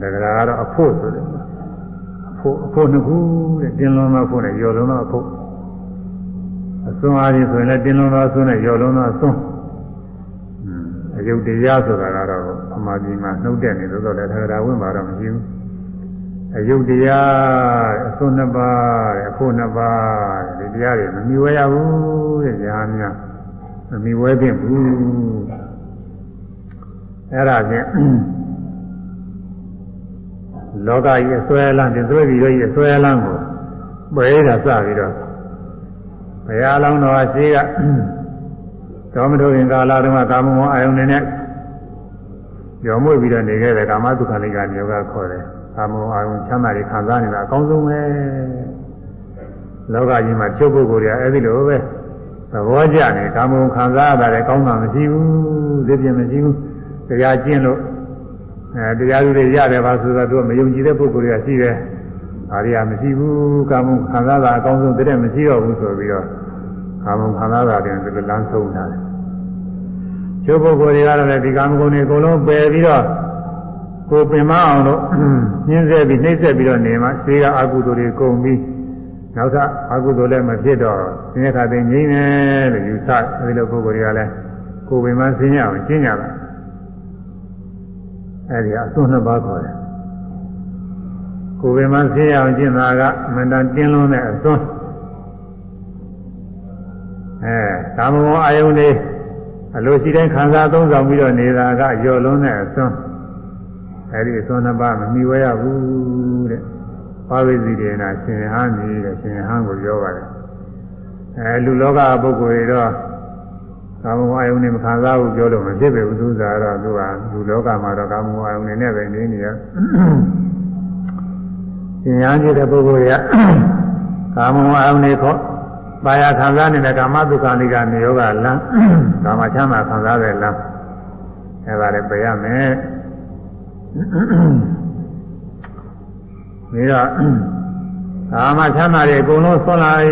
ဒါကြတော့အဖို့ဆိုတယ်အဖို့အဖို့နှစ်ခုတဲ့တင်လွန်သောအဖို့နဲ့ရော်လွန်သောအဖို့ စွန်းအားဖြင့်ဆိုရင်လည်းတင်းလုံးသောစွန်းနဲ့ရော်လုံးသောစွန်းအယုတ်တရားဆိုတာကတော့အမှားကြီးမှနှုတ်တဲ့နေလို့တော့လည်းသက္ကရာဝင်ပါတော့မရှိဘူးအယုတ်တရားအစွန်းနှစ်ပါးအဖို့နှစ်ပါးဒီတရားတွေမမြင်ဝဲရဘူးတဲ့ညာများမမြင်ဝဲဖြင့်ဘူးအဲ့ဒါဖြင့်လောကကြီးအစွဲလမ်းတင်သွေးပြီးတော့ကြီးအစွဲလမ်းကိုပယ်တာစပြီးတော့ ဘုရားလောင်းတော်ရှိကတော်မတော်ရင်ကာလတုန်းကကာမဂုဏ်အာယုန်နဲ့ကြော်မွေ့ပြီးတော့နေခဲ့တဲ့ကာမတုခလိကနေယောဂခေါ်တယ်ကာမဂုဏ်အာယုန်ချမ်းသာတွေခံစားနေတာအကောင်းဆုံးပဲလောကကြီးမှာချုပ်ပုဂ္ဂိုလ်တွေကအဲ့ဒီလိုပဲသဘောကျနေကာမဂုဏ်ခံစားရတာလည်းကောင်းတာမရှိဘူးသိပြမရှိဘူးတရားကျင့်လို့အဲတရားသူတွေရတယ်ပါဆိုတော့သူကမယုံကြည်တဲ့ပုဂ္ဂိုလ်တွေကရှိတယ်။ ဒါတွေကမရှိဘူးကာမခံစားတာအကောင်းဆုံးတဲ့မရှိတော့ဘူးဆိုပြီးတော့ကာမခံစားတာတွေဒီလိုလမ်းဆုံးတာလေ။ကျိုးပုဂ္ဂိုလ်တွေကတော့လည်းဒီကာမဂုဏ်တွေအကုန်လုံးပယ်ပြီးတော့ကိုပင်မအောင်လို့ညှင်းဆဲပြီးနှိမ့်ဆက်ပြီးတော့နေမှဈေးကအကုသိုလ်တွေကုန်ပြီးနောက်ထပ်အကုသိုလ်လည်းမဖြစ်တော့ဆင်းရဲခါသိငြိမ့်တယ်လို့ယူဆအဲဒီလိုပုဂ္ဂိုလ်တွေကလည်းကိုပင်မဆင်းရအောင်ကျင့်ကြတာ။အဲဒီအစွန်းနှစ်ပါးခေါ်တယ် ကိုယ်ပင်မဆေးရအောင်ကျင့်တာကမန္တန်တင်းလွန်းတဲ့အစွန်းအဲကာမဂုဏ်အာယုန်လေးအလိုရှိတိုင်းခံစားသုံးဆောင်ပြီးတော့နေတာကရော်လွန်းတဲ့အစွန်းအဲဒီအစွန်းနှစ်ပါးမမီဝဲရဘူးတဲ့ပါဝိဇိတေနာရှင်ဟန်းကြီးတဲ့ရှင်ဟန်းကိုပြောပါတယ်အဲလူလောကပုဂ္ဂိုလ်တွေတော့ကာမဂုဏ်အာယုန်နဲ့မခံစားဘူးပြောလို့မဖြစ်ပဲဘူးသူစားတော့သူကလူလောကမှာတော့ကာမဂုဏ်အာယုန်နဲ့ပဲနေနေရ ရှင်ရန်ကြီးတဲ့ပုဂ္ဂိုလ်ကကာမဂုဏ်အာယုန်နဲ့ခေါ်ပါရခံစားနေတဲ့ကာမဒုက္ခနိကနေယောဂလမ်းကာမချမ်းသာခံစားတဲ့လမ်းအဲဒါလည်းပြရမယ်ပြီးတော့ကာမချမ်းသာတွေအကုန်လုံးဆွလိုက်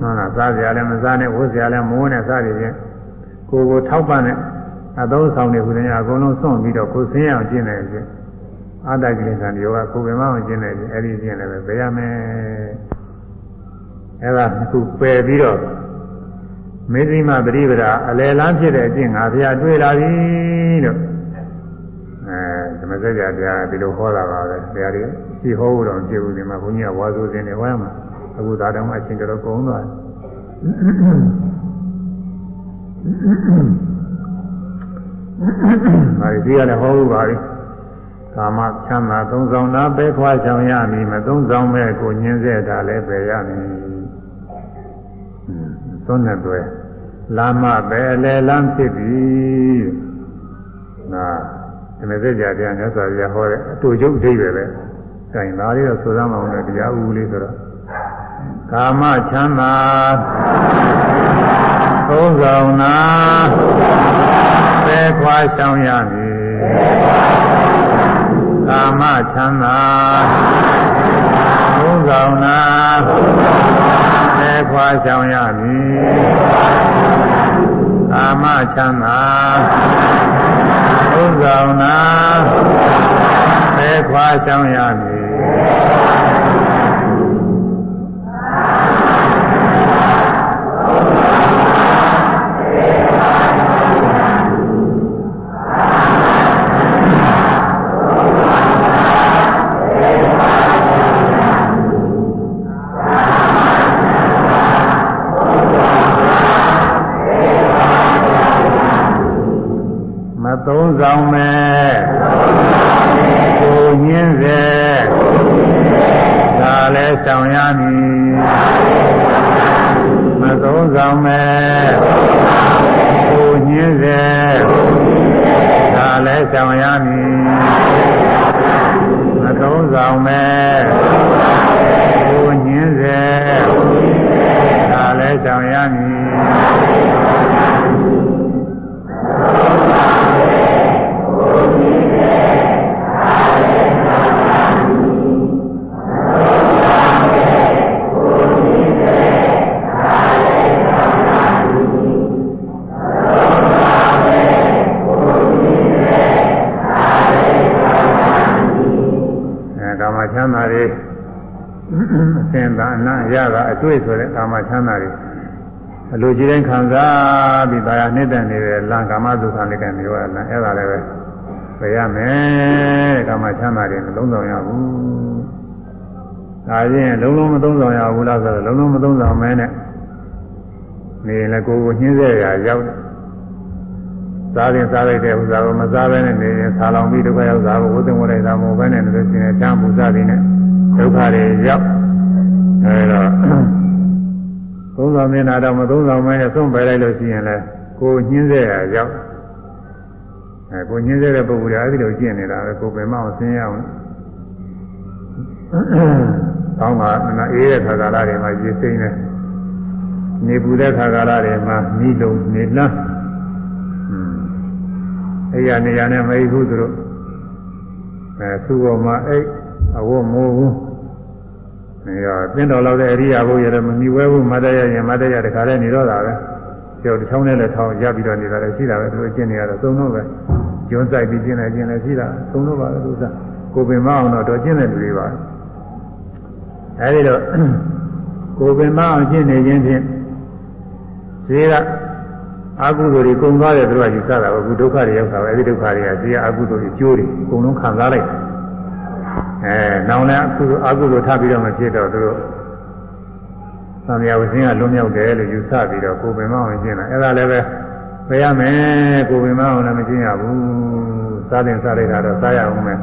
ဟုတ်လားစားကြရလည်းမစားနဲ့ဝတ်ကြရလည်းမဝတ်နဲ့စားကြရင်ကိုယ်ကိုထောက်ပံ့တဲ့အသုံးဆောင်တွေဟူတဲ့အကုန်လုံးစွန့်ပြီးတော့ကိုယ်ဆင်းရအောင်ကျင့်တယ်ကျင့် အာတကိလေသာတွေယောဂကိုယ်ပင်မအောင်ကျင့်တယ်ကျင့်အဲ့ဒီကျင့်လည်းပဲပြရမယ်အဲ့ဒါခုပယ်ပြီးတော့မေဇိမပရိပဒအလယ်လန်းဖြစ်တဲ့အကျင့်ငါဘုရားတွေ့လာပြီလို့အဲဓမ္မစကြာတရားဒီလိုဟောတာပါပဲတရားတွေရှိဟောဖို့တော့ကြည့်ဘူးဒီမှာဘုန်းကြီးကဝါဆိုခြင်းတွေဝမ်းမှာအခုသာတော်မှအချင်းတော်ကုန်သွားပါရီဒီကလည်းဟောလို့ပါပြီ ကာမချမ်းသာသုံးဆောင်တာပဲခွာချောင်ရမည်မသုံးဆောင်မဲ့ကိုညင်းစေတာလည်းပဲရမည်သုံးနဲ့တွဲလာမပဲလေလမ်းဖြစ်ပြီနာဒီမဲ့ကြတရားမြတ်စွာဘုရားဟောတဲ့အတူကျုပ်အဓိပ္ပာယ်ပဲ။အဲဒါလေးတော့ဆိုသမ်းအောင်လည်းတရားဥလေးဆိုတော့ကာမချမ်းသာသုံးဆောင်နာပဲခွာရှောင်ရမည် ကာမချမ်းသာသုံးဆောင်နာပဲခွာရှောင်ရမည်ကာမချမ်းသာသုံးဆောင်နာပဲခွာရှောင်ရမည် တွေအစင်သာအနံ့ရတာအတွေ့ဆိုတဲ့ကာမချမ်းသာတွေအလိုကြီးတိုင်းခံစားပြီးဒါရနှိမ့်တဲ့နေတဲ့လံကာမဒုက္ခလေးကမျိုးရလံအဲ့ဒါလည်းပဲပြရမယ်ကာမချမ်းသာတယ်မလုံးဆောင်ရဘူးဒါချင်းလုံးလုံးမသုံးဆောင်ရဘူးလားဆိုတော့လုံးလုံးမသုံးဆောင်မဲနဲ့နေရင်လည်းကိုယ်ကိုညှင်းစေရရောက်တယ်စားရင်စားလိုက်တဲ့ဥစ္စာကိုမစားဘဲနဲ့နေရင်ဆာလောင်ပြီးဒုက္ခရောက်တာကိုဝိသင်ဝလိုက်တာမဟုတ်ဘဲနဲ့လို့ရှိရင်ချမ်းပူစားပြီးနဲ့ဒုက္ခတွေရောက်အဲဒါ သုံးဆောင်နေတာတော့မသုံးဆောင်မဲနဲ့သုံးပယ်လိုက်လို့ရှိရင်လည်းကိုညှင်းစေရရောက်အဲကိုညှင်းစေတဲ့ပုဂ္ဂိုလ်ကအဲဒီလိုကျင့်နေတာပဲကိုပင်မအောင်ဆင်းရအောင်ကောင်းကနအေးတဲ့ခါကာလတွေမှာရေစိမ့်နေနေပူတဲ့ခါကာလတွေမှာမိလုံးနေလန်းအဲ့ရနေရနဲ့မအိဘူးသူတို့အဲသူ့ပေါ်မှာအိတ်အဝတ်မိုးဘူး နေရသင်တော်လောက်တဲ့အရိယာဘုရားလည်းမမီဝဲဘူးမတရရင်မတရတခါတည်းနေတော့တာပဲကျော်တစ်ချောင်းနဲ့လည်းထောင်းရပြီးတော့နေတာလည်းရှိတာပဲသူတို့ကျင့်နေရတော့သုံးတော့ပဲကျွန်းဆိုင်ပြီးကျင့်နေကျင့်နေရှိတာသုံးတော့ပါပဲသူစားကိုပင်မအောင်တော့တော့ကျင့်တဲ့လူတွေပါအဲဒီတော့ကိုပင်မအောင်ကျင့်နေခြင်းဖြင့်ဈေးကအကုသိုလ်တွေကုန်သွားတယ်သူကယူဆတာပဲအခုဒုက္ခတွေရောက်တာပဲအဲဒီဒုက္ခတွေကဈေးကအကုသိုလ်တွေကျိုးတွေအကုန်လုံးခံစားလိုက် အဲနောင်လည်းအခုအကုသိုလ်ထပ်ပြီးတော့မဖြစ်တော့သူတို့သံဃာဝဆင်းကလွံ့မြောက်တယ်လို့ယူဆပြီးတော့ကိုပင်မအောင်ကျင့်တာအဲဒါလည်းပဲပြရမယ်ကိုပင်မအောင်လည်းမကျင့်ရဘူးစားတင်စားလိုက်တာတော့စားရအောင်မယ်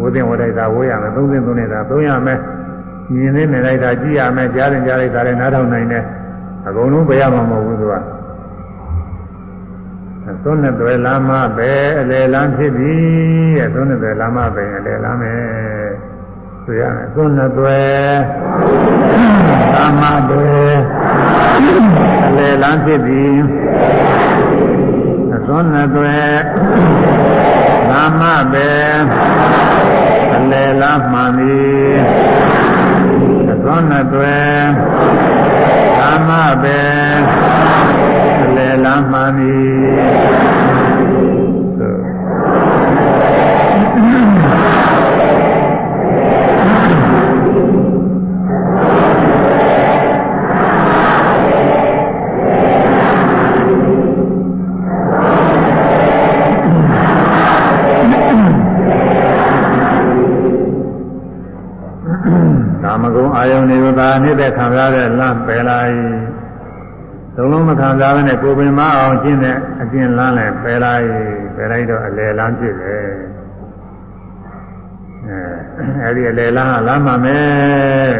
ဝိသင်ဝတိုက်တာဝေးရမယ်သုံးသင်သုံးနေတာသုံးရမယ်မြင်နေနေလိုက်တာကြည့်ရမယ်ကြားရင်ကြားလိုက်တာလည်းနားထောင်နိုင်တယ်အကုန်လုံးပြရမှာမဟုတ်ဘူးသူက သွန်းနဲ့သွဲလမ်းမပဲအလေလမ်းဖြစ်ပြီတဲ့သွန်းနဲ့သွဲလမ်းမပဲအလေလမ်းမယ်ဆိုရမယ်သွန်းနဲ့သွဲလမ်းမပဲအလေလမ်းဖြစ်ပြီသွန်းနဲ့သွဲလမ်းမပဲအလေလမ်းမှန်ပြီသွန်းနဲ့သွဲလမ်းမပဲ လေလမ်းမှန်ပြီကာမဂုဏ်အာယုန်တွေကိုသာနှိမ့်တဲ့ခံရတဲ့လမ်းပယ်လိုက် သုံးလုံးမခံစားဘဲနဲ့ကိုယ်ပင်မအောင်ကျင့်တဲ့အကျင့်လမ်းလည်းပယ်လိုက်ပယ်လိုက်တော့အလယ်လမ်းဖြစ်တယ်အဲအဲဒီအလယ်လမ်းကလမ်းမှမယ်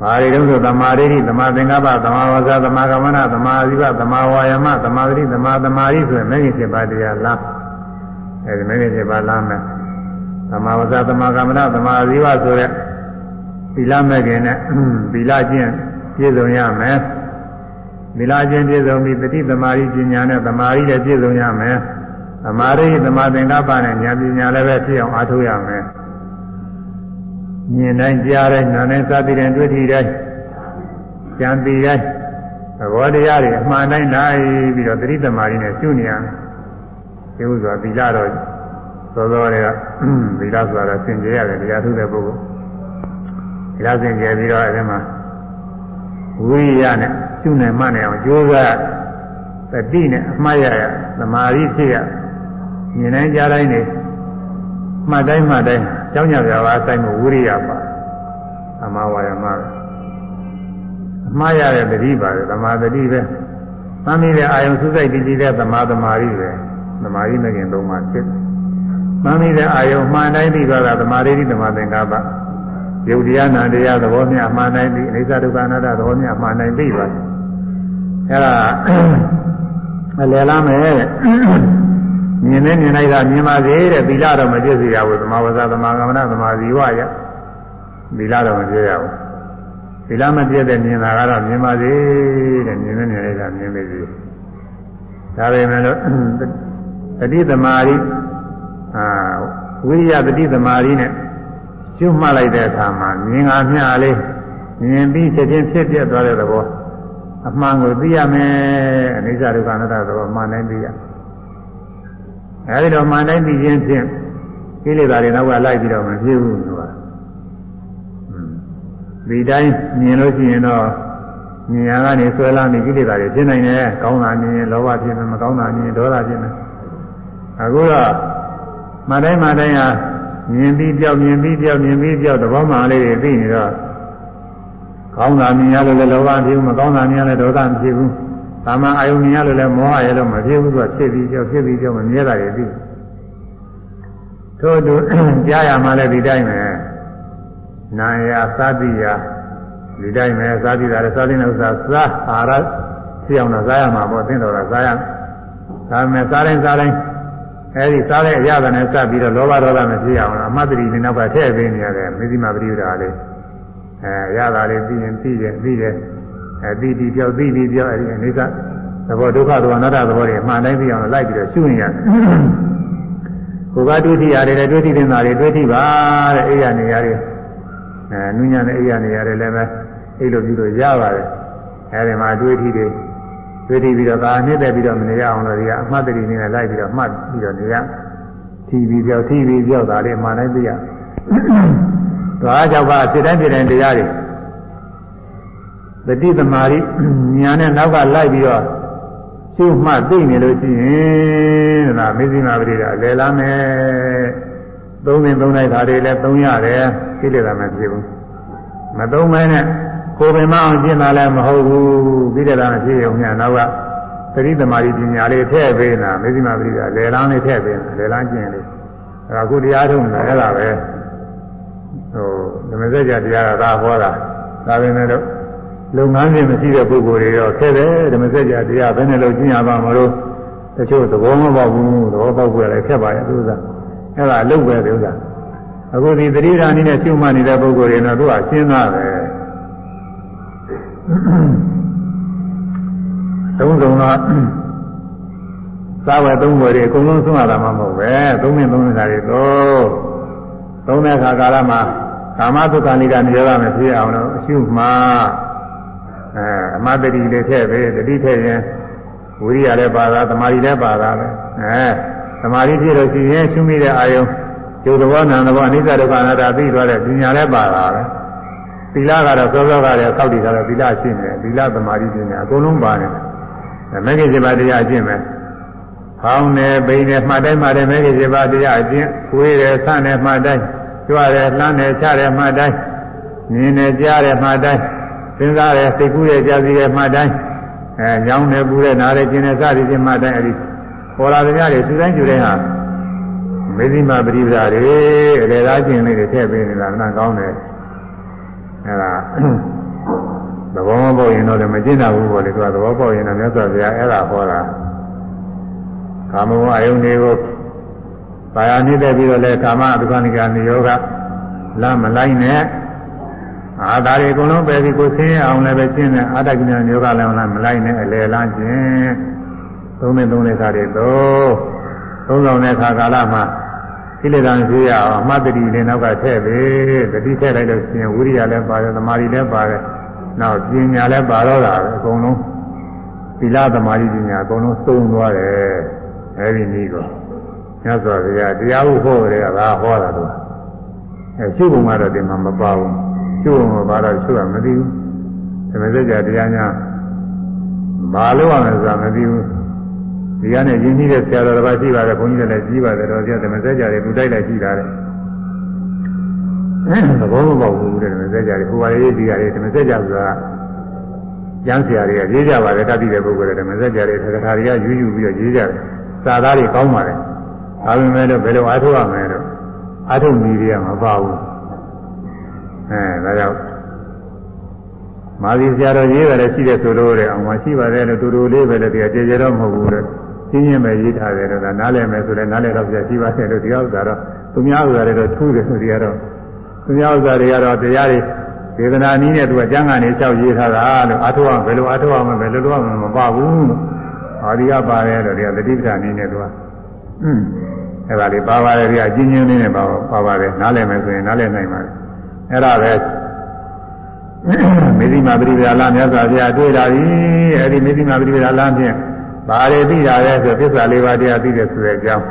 ဘာတွေတုံးဆိုသမာဓိသမာသင်္ကပ္ပသမာဝါစာသမာကမ္မနာသမာဓိပသမာဝါယမသမာဓိသမာသမာဓိဆိုရင်မဂ္ဂင်7ပါးတရားလမ်းအဲဒီမဂ္ဂင်7ပါးလမ်းမယ်သမာဝါစာသမာကမ္မနာသမာဓိပဆိုတဲ့သီလမဂ္ဂင်နဲ့သီလကျင့်ပြည့်စုံရမယ် သီလချင်းပြည့်စုံပြီးတတိသမารိပညာနဲ့သမာဓိလည်းပြည့်စုံရမယ်သမာဓိသမာသင်္ကပ္ပနဲ့ဉာဏ်ပညာလည်းပဲဖြစ်အောင်အားထုတ်ရမယ်မြင်တိုင်းကြားတိုင်းနားတိုင်းစသည်တိုင်းတွေ့ထိတိုင်းကြံပြီးတိုင်းသဘောတရားတွေအမှန်တိုင်းနိုင်ပြီးတော့တတိသမารိနဲ့ရှုနေရဒီဥစွာသီလတော့သောသောတွေကသီလဆိုတာသင်ကြရတယ်တရားထုတဲ့ပုဂ္ဂိုလ်သီလသင်ကြပြီးတော့အဲဒီမှာ ဝိရိယနဲ့ရှုနိုင်မှနိုင်အောင်ကြိုးစားတတိနဲ့အမှားရရသမာဓိဖြစ်ရမြင်တိုင်းကြားတိုင်းနေမှတ်တိုင်းမှတ်တိုင်းကြောင်းကြပြပါအဆိုင်မှုဝိရိယပါသမာဝါယမအမှားရတဲ့တတိပါတယ်သမာတတိပဲသမ်းမိတဲ့အာယုံစုစိတ်တည်ကြည်တဲ့သမာသမာဓိပဲသမာဓိမကင်သုံးပါဖြစ်သမ်းမိတဲ့အာယုံမှန်တိုင်းပြီးတော့သမာဓိသမာသင်္ကပ္ပ ယုတ်တရားနာတရားသဘောမျှမှန်နိုင်ပြီအိစ္ဆဒုက္ခအနတ္တသဘောမျှမှန်နိုင်ပြီပါအဲ့ဒါအလယ်လားမယ်တဲ့မြင်နေမြင်လိုက်တာမြင်ပါစေတဲ့သီလတော့မပြည့်စုံရဘူးသမာဝဇ္ဇသမာကမ္မနာသမာဇီဝရသီလတော့မပြည့်ရဘူးသီလမပြည့်တဲ့မြင်တာကတော့မြင်ပါစေတဲ့မြင်နေမြင်လိုက်တာမြင်ပါစေဒါပေမဲ့လို့တတိသမารိအာဝိရိယတတိသမารိနဲ့ ကျွတ်မှတ်လိုက်တဲ့အခါမှာမြင်ငါမျှလေးမြင်ပြီးချက်ချင်းဖြစ်ပြသွားတဲ့သဘောအမှန်ကိုသိရမယ်အနိစ္စဒုက္ခအနတ္တသဘောမှန်တိုင်းသိရအဲဒီတော့မှန်တိုင်းသိခြင်းဖြင့်ကိလေသာတွေနောက်ကလိုက်ပြီးတော့မဖြစ်ဘူးသူကဒီတိုင်းမြင်လို့ရှိရင်တော့ဉာဏ်ကနေဆွဲလာနေကိလေသာတွေဖြစ်နိုင်တယ်ကောင်းတာမြင်ရင်လောဘဖြစ်မယ်မကောင်းတာမြင်ရင်ဒေါသဖြစ်မယ်အခုတော့မတိုင်းမတိုင်းဟာ မြင်ပြီးပြောက်မြင်ပြီးပြောက်မြင်ပြီးပြောက်သဘောမှလေးတွေသိနေတော့ကောင်းတာမြင်ရလို့လည်းလောဘဖြစ်ဘူးမကောင်းတာမြင်ရလည်းဒေါသမဖြစ်ဘူး။သာမန်အာယုံမြင်ရလို့လည်းမောဟရလို့မဖြစ်ဘူးသူကဖြစ်ပြီးပြောက်ဖြစ်ပြီးပြောက်မမြဲတာတွေသိ။ထို့တူကြားရမှလည်းဒီတိုင်းပဲ။နာယသတိယဒီတိုင်းပဲသာတိတာလည်းသာတိနဲ့ဥစ္စာစားအာရဖြစ်အောင်တော့စားရမှာပေါ့သိတော်တာစားရ။ဒါပေမဲ့စားတိုင်းစားတိုင်း အဲဒီစားတဲ့အရာနဲ့စပ်ပြီးတော့လောဘဒေါသမဖြစ်အောင်အမတ်တရီနဲ့နောက်ကထည့်ပေးနေရတယ်မေဇိမပရိယတာလေးအဲရတာလေးပြီးရင်ပြီးတယ်ပြီးတယ်အဲပြီးပြီးပြောက်ပြီးပြီးပြောက်အဲဒီအိဋ္ဌသဘောဒုက္ခသဘောအနတ္တသဘောတွေအမှန်တိုင်းပြီးအောင်လိုက်ပြီးတော့ရှုနေရတယ်ကိုယ်ကတွေ့ထိရတယ်တွေ့ထိတဲ့နာတွေတွေ့ထိပါတဲ့အိယာနေရတယ်အဲနုညံတဲ့အိယာနေရတယ်လည်းပဲအိလိုပြုလို့ရပါတယ်အဲဒီမှာတွေ့ထိတယ်တွေ့ ထိပြီးတော့ကာနှစ်သက်ပြီးတော့မနေရအောင်လို့ဒီကအမှတ်တရနေနဲ့လိုက်ပြီးတော့မှတ်ပြီးတော့နေရထီပြီးပြောက်ထီပြီးပြောက်တာလေးမှန်တိုင်းသိရသွားကြောက်ကဖြစ်တိုင်းဖြစ်တိုင်းတရားတွေတတိသမารိညာနဲ့နောက်ကလိုက်ပြီးတော့ရှုမှတ်သိနေလို့ရှိရင်ဒါမေဇိမာပရိဒါလဲလာမယ်သုံးရင်သုံးလိုက်တာတွေလည်းသုံးရတယ်သိလေတာမဖြစ်ဘူးမသုံးမဲနဲ့ ကိုယ်ပင်မအောင်ရှင်းတာလည်းမဟုတ်ဘူးသိလေတာမဖြစ်ရုံနဲ့နောက်ကသတိသမารိပညာလေးထည့်ပေးတာမေဇိမာပရိဒါလဲလန်းလေးထည့်ပေးတာလဲလန်းကျင့်လေးအဲဒါခုတရားထုံးတယ်အဲ့ဒါပဲဟိုဓမ္မစကြာတရားကသာဟောတာဒါပေမဲ့လို့လုပ်ငန်းစဉ်မရှိတဲ့ပုဂ္ဂိုလ်တွေတော့ဆဲတယ်ဓမ္မစကြာတရားဘယ်နဲ့လို့ကျင့်ရပါမလို့တချို့သဘောမပေါက်ဘူးသဘောပေါက်ဖို့လည်းခက်ပါရဲ့သူကအဲ့ဒါလုပ်ပဲသူကအခုဒီသတိဓာန်နည်းနဲ့ရှုမှတ်နေတဲ့ပုဂ္ဂိုလ်တွေတော့သူကရှင်းသားပဲ သုံးဆုံးတော့သာဝယ်သုံးဝယ်တွေအကုန်လုံးသုံးရတာမှမဟုတ်ပဲသုံးနေသုံးနေတာတွေတော့သုံးတဲ့အခါကာလမှာကာမသုခဏိကနေရတာမဖြစ်အောင်လို့အရှုမှအဲအမတတိလေးထည့်ပဲတတိထည့်ရင်ဝိရိယလည်းပါတာသမာဓိလည်းပါတာပဲအဲသမာဓိဖြစ်လို့ရှိရင်ရှုမိတဲ့အာယုံကျုပ်တော်နံတော်အနိစ္စဒုက္ခအနတ္တသိသွားတဲ့ပညာလည်းပါတာပဲ သီလကတော့စောစောကလည်းစောက်တည်တာတော့သီလရှိနေတယ်သီလသမာဓိပညာအကုန်လုံးပါနေတယ်မဂ္ဂင်7ပါးတရားအကျင့်ပဲဖောင်းတယ်ပိန်တယ်မှတ်တိုင်းမှတ်တယ်မဂ္ဂင်7ပါးတရားအကျင့်ဝေးတယ်ဆန့်တယ်မှတ်တိုင်းကြွတယ်လှမ်းတယ်ချတယ်မှတ်တိုင်းမြင်တယ်ကြားတယ်မှတ်တိုင်းစဉ်းစားတယ်စိတ်ကူးတယ်ကြားစီတယ်မှတ်တိုင်းအဲညောင်းတယ်ပူတယ်နားတယ်ကျင်တယ်စသည်ဖြင့်မှတ်တိုင်းအဲဒီပေါ်လာတဲ့ညတွေသူတိုင်းကျူတိုင်းဟာမေဇိမပရိပဒါတွေအလေသားကျင်လေးတွေထည့်ပေးနေတာကကောင်းတယ် အဲဒါသဘောမပေါက်ရင်တော့လည်းမကျင့်တာဘူးပေါ့လေသူကသဘောပေါက်ရင်တော့မြတ်စွာဘုရားအဲ့ဒါဟောတာကာမဂုဏ်အယုန်တွေကိုပါရနှိမ့်တဲ့ပြီးတော့လဲကာမဒုက္ခနိကာနိယောဂလမ်းမလိုက်နဲ့အာဒါတွေအကုန်လုံးပဲပြီးကိုဆင်းရအောင်လည်းပဲကျင့်တယ်အာတကိညာယောဂလည်းမလိုက်နဲ့အလယ်လမ်းကျင့်သုံးနဲ့သုံးတဲ့ခါတွေတော့သုံးဆောင်တဲ့ခါကာလမှာကိ လေသာရှိရအောင်အမှတ်တတိနဲ့နောက်ကထည့်ပဲတတိထည့်လိုက်လို့ရှိရင်ဝိရိယလည်းပါတယ်သမာဓိလည်းပါတယ်နောက်ပညာလည်းပါတော့တာပဲအကုန်လုံးသီလသမာဓိပညာအကုန်လုံးသုံးသွားတယ်အဲဒီနည်းကိုမြတ်စွာဘုရားတရားဟုဟောတယ်ကဒါဟောတာတော့အဲရှုပုံကတော့ဒီမှာမပါဘူးရှုပုံမပါတော့ရှုရမသိဘူးသမစကြာတရားညာဘာလို့ရမလဲဆိုတာမသိဘူး ဒီကနေ့ရင်းနှီးတဲ့ဆရာတော်တစ်ပါးရှိပါတယ်ဘုန်းကြီးတွေလည်းကြီးပါတယ်တော့ဆရာသမစကြာတွေသူတိုက်လိုက်ရှိတာလေသဘောမပေါက်ဘူးတဲ့သမစကြာတွေဟိုပါရေးဒီကရေးသမစကြာဆိုတာကျမ်းဆရာတွေကရေးကြပါတယ်တတ်သိတဲ့ပုဂ္ဂိုလ်တွေဓမ္မစကြာတွေသက္ကထာတွေကယူယူပြီးတော့ရေးကြတယ်စာသားတွေကောင်းပါတယ်ဒါပေမဲ့တော့ဘယ်လိုအားထုတ်ရမလဲတော့အားထုတ်နည်းတွေကမပါဘူးအဲဒါကြောင့်မာသီဆရာတော်ရေးတယ်ရှိတဲ့ဆိုလို့တဲ့အောင်မရှိပါတယ်လို့တူတူလေးပဲလေဒီကကြေကြေတော့မဟုတ်ဘူးတဲ့ ရှင်းရှင်းပဲရေးထားတယ်တော့ဒါနားလည်မယ်ဆိုလည်းနားလည်တော့ပြရှိပါတယ်လို့ဒီဥစ္စာတော့သူများဥစ္စာတွေတော့ထူးတယ်ဆိုဒီကတော့သူများဥစ္စာတွေကတော့တရားတွေဒေသနာနည်းနဲ့သူကကျမ်းဂန်နေလျှောက်ရေးထားတာလို့အားထုတ်အောင်ဘယ်လိုအားထုတ်အောင်ဘယ်လိုလုပ်အောင်မပါဘူးလို့ဟာဒီကပါတယ်လို့ဒီကတတိပ္ပာနည်းနဲ့သူကอืมအဲ့ဒါလေးပါပါတယ်ဒီအချင်းချင်းလေးနဲ့ပါပါပါတယ်နားလည်မယ်ဆိုရင်နားလည်နိုင်ပါတယ်အဲ့ဒါပဲမေဇိမာပရိပဒါလားမြတ်စွာဘုရားတွေ့တာပြီအဲ့ဒီမေဇိမာပရိပဒါလားဖြင့် ဘာတွေသိတာလဲဆိုသစ္စာလေးပါးတရားသိတဲ့ဆိုတဲ့အကြောင်း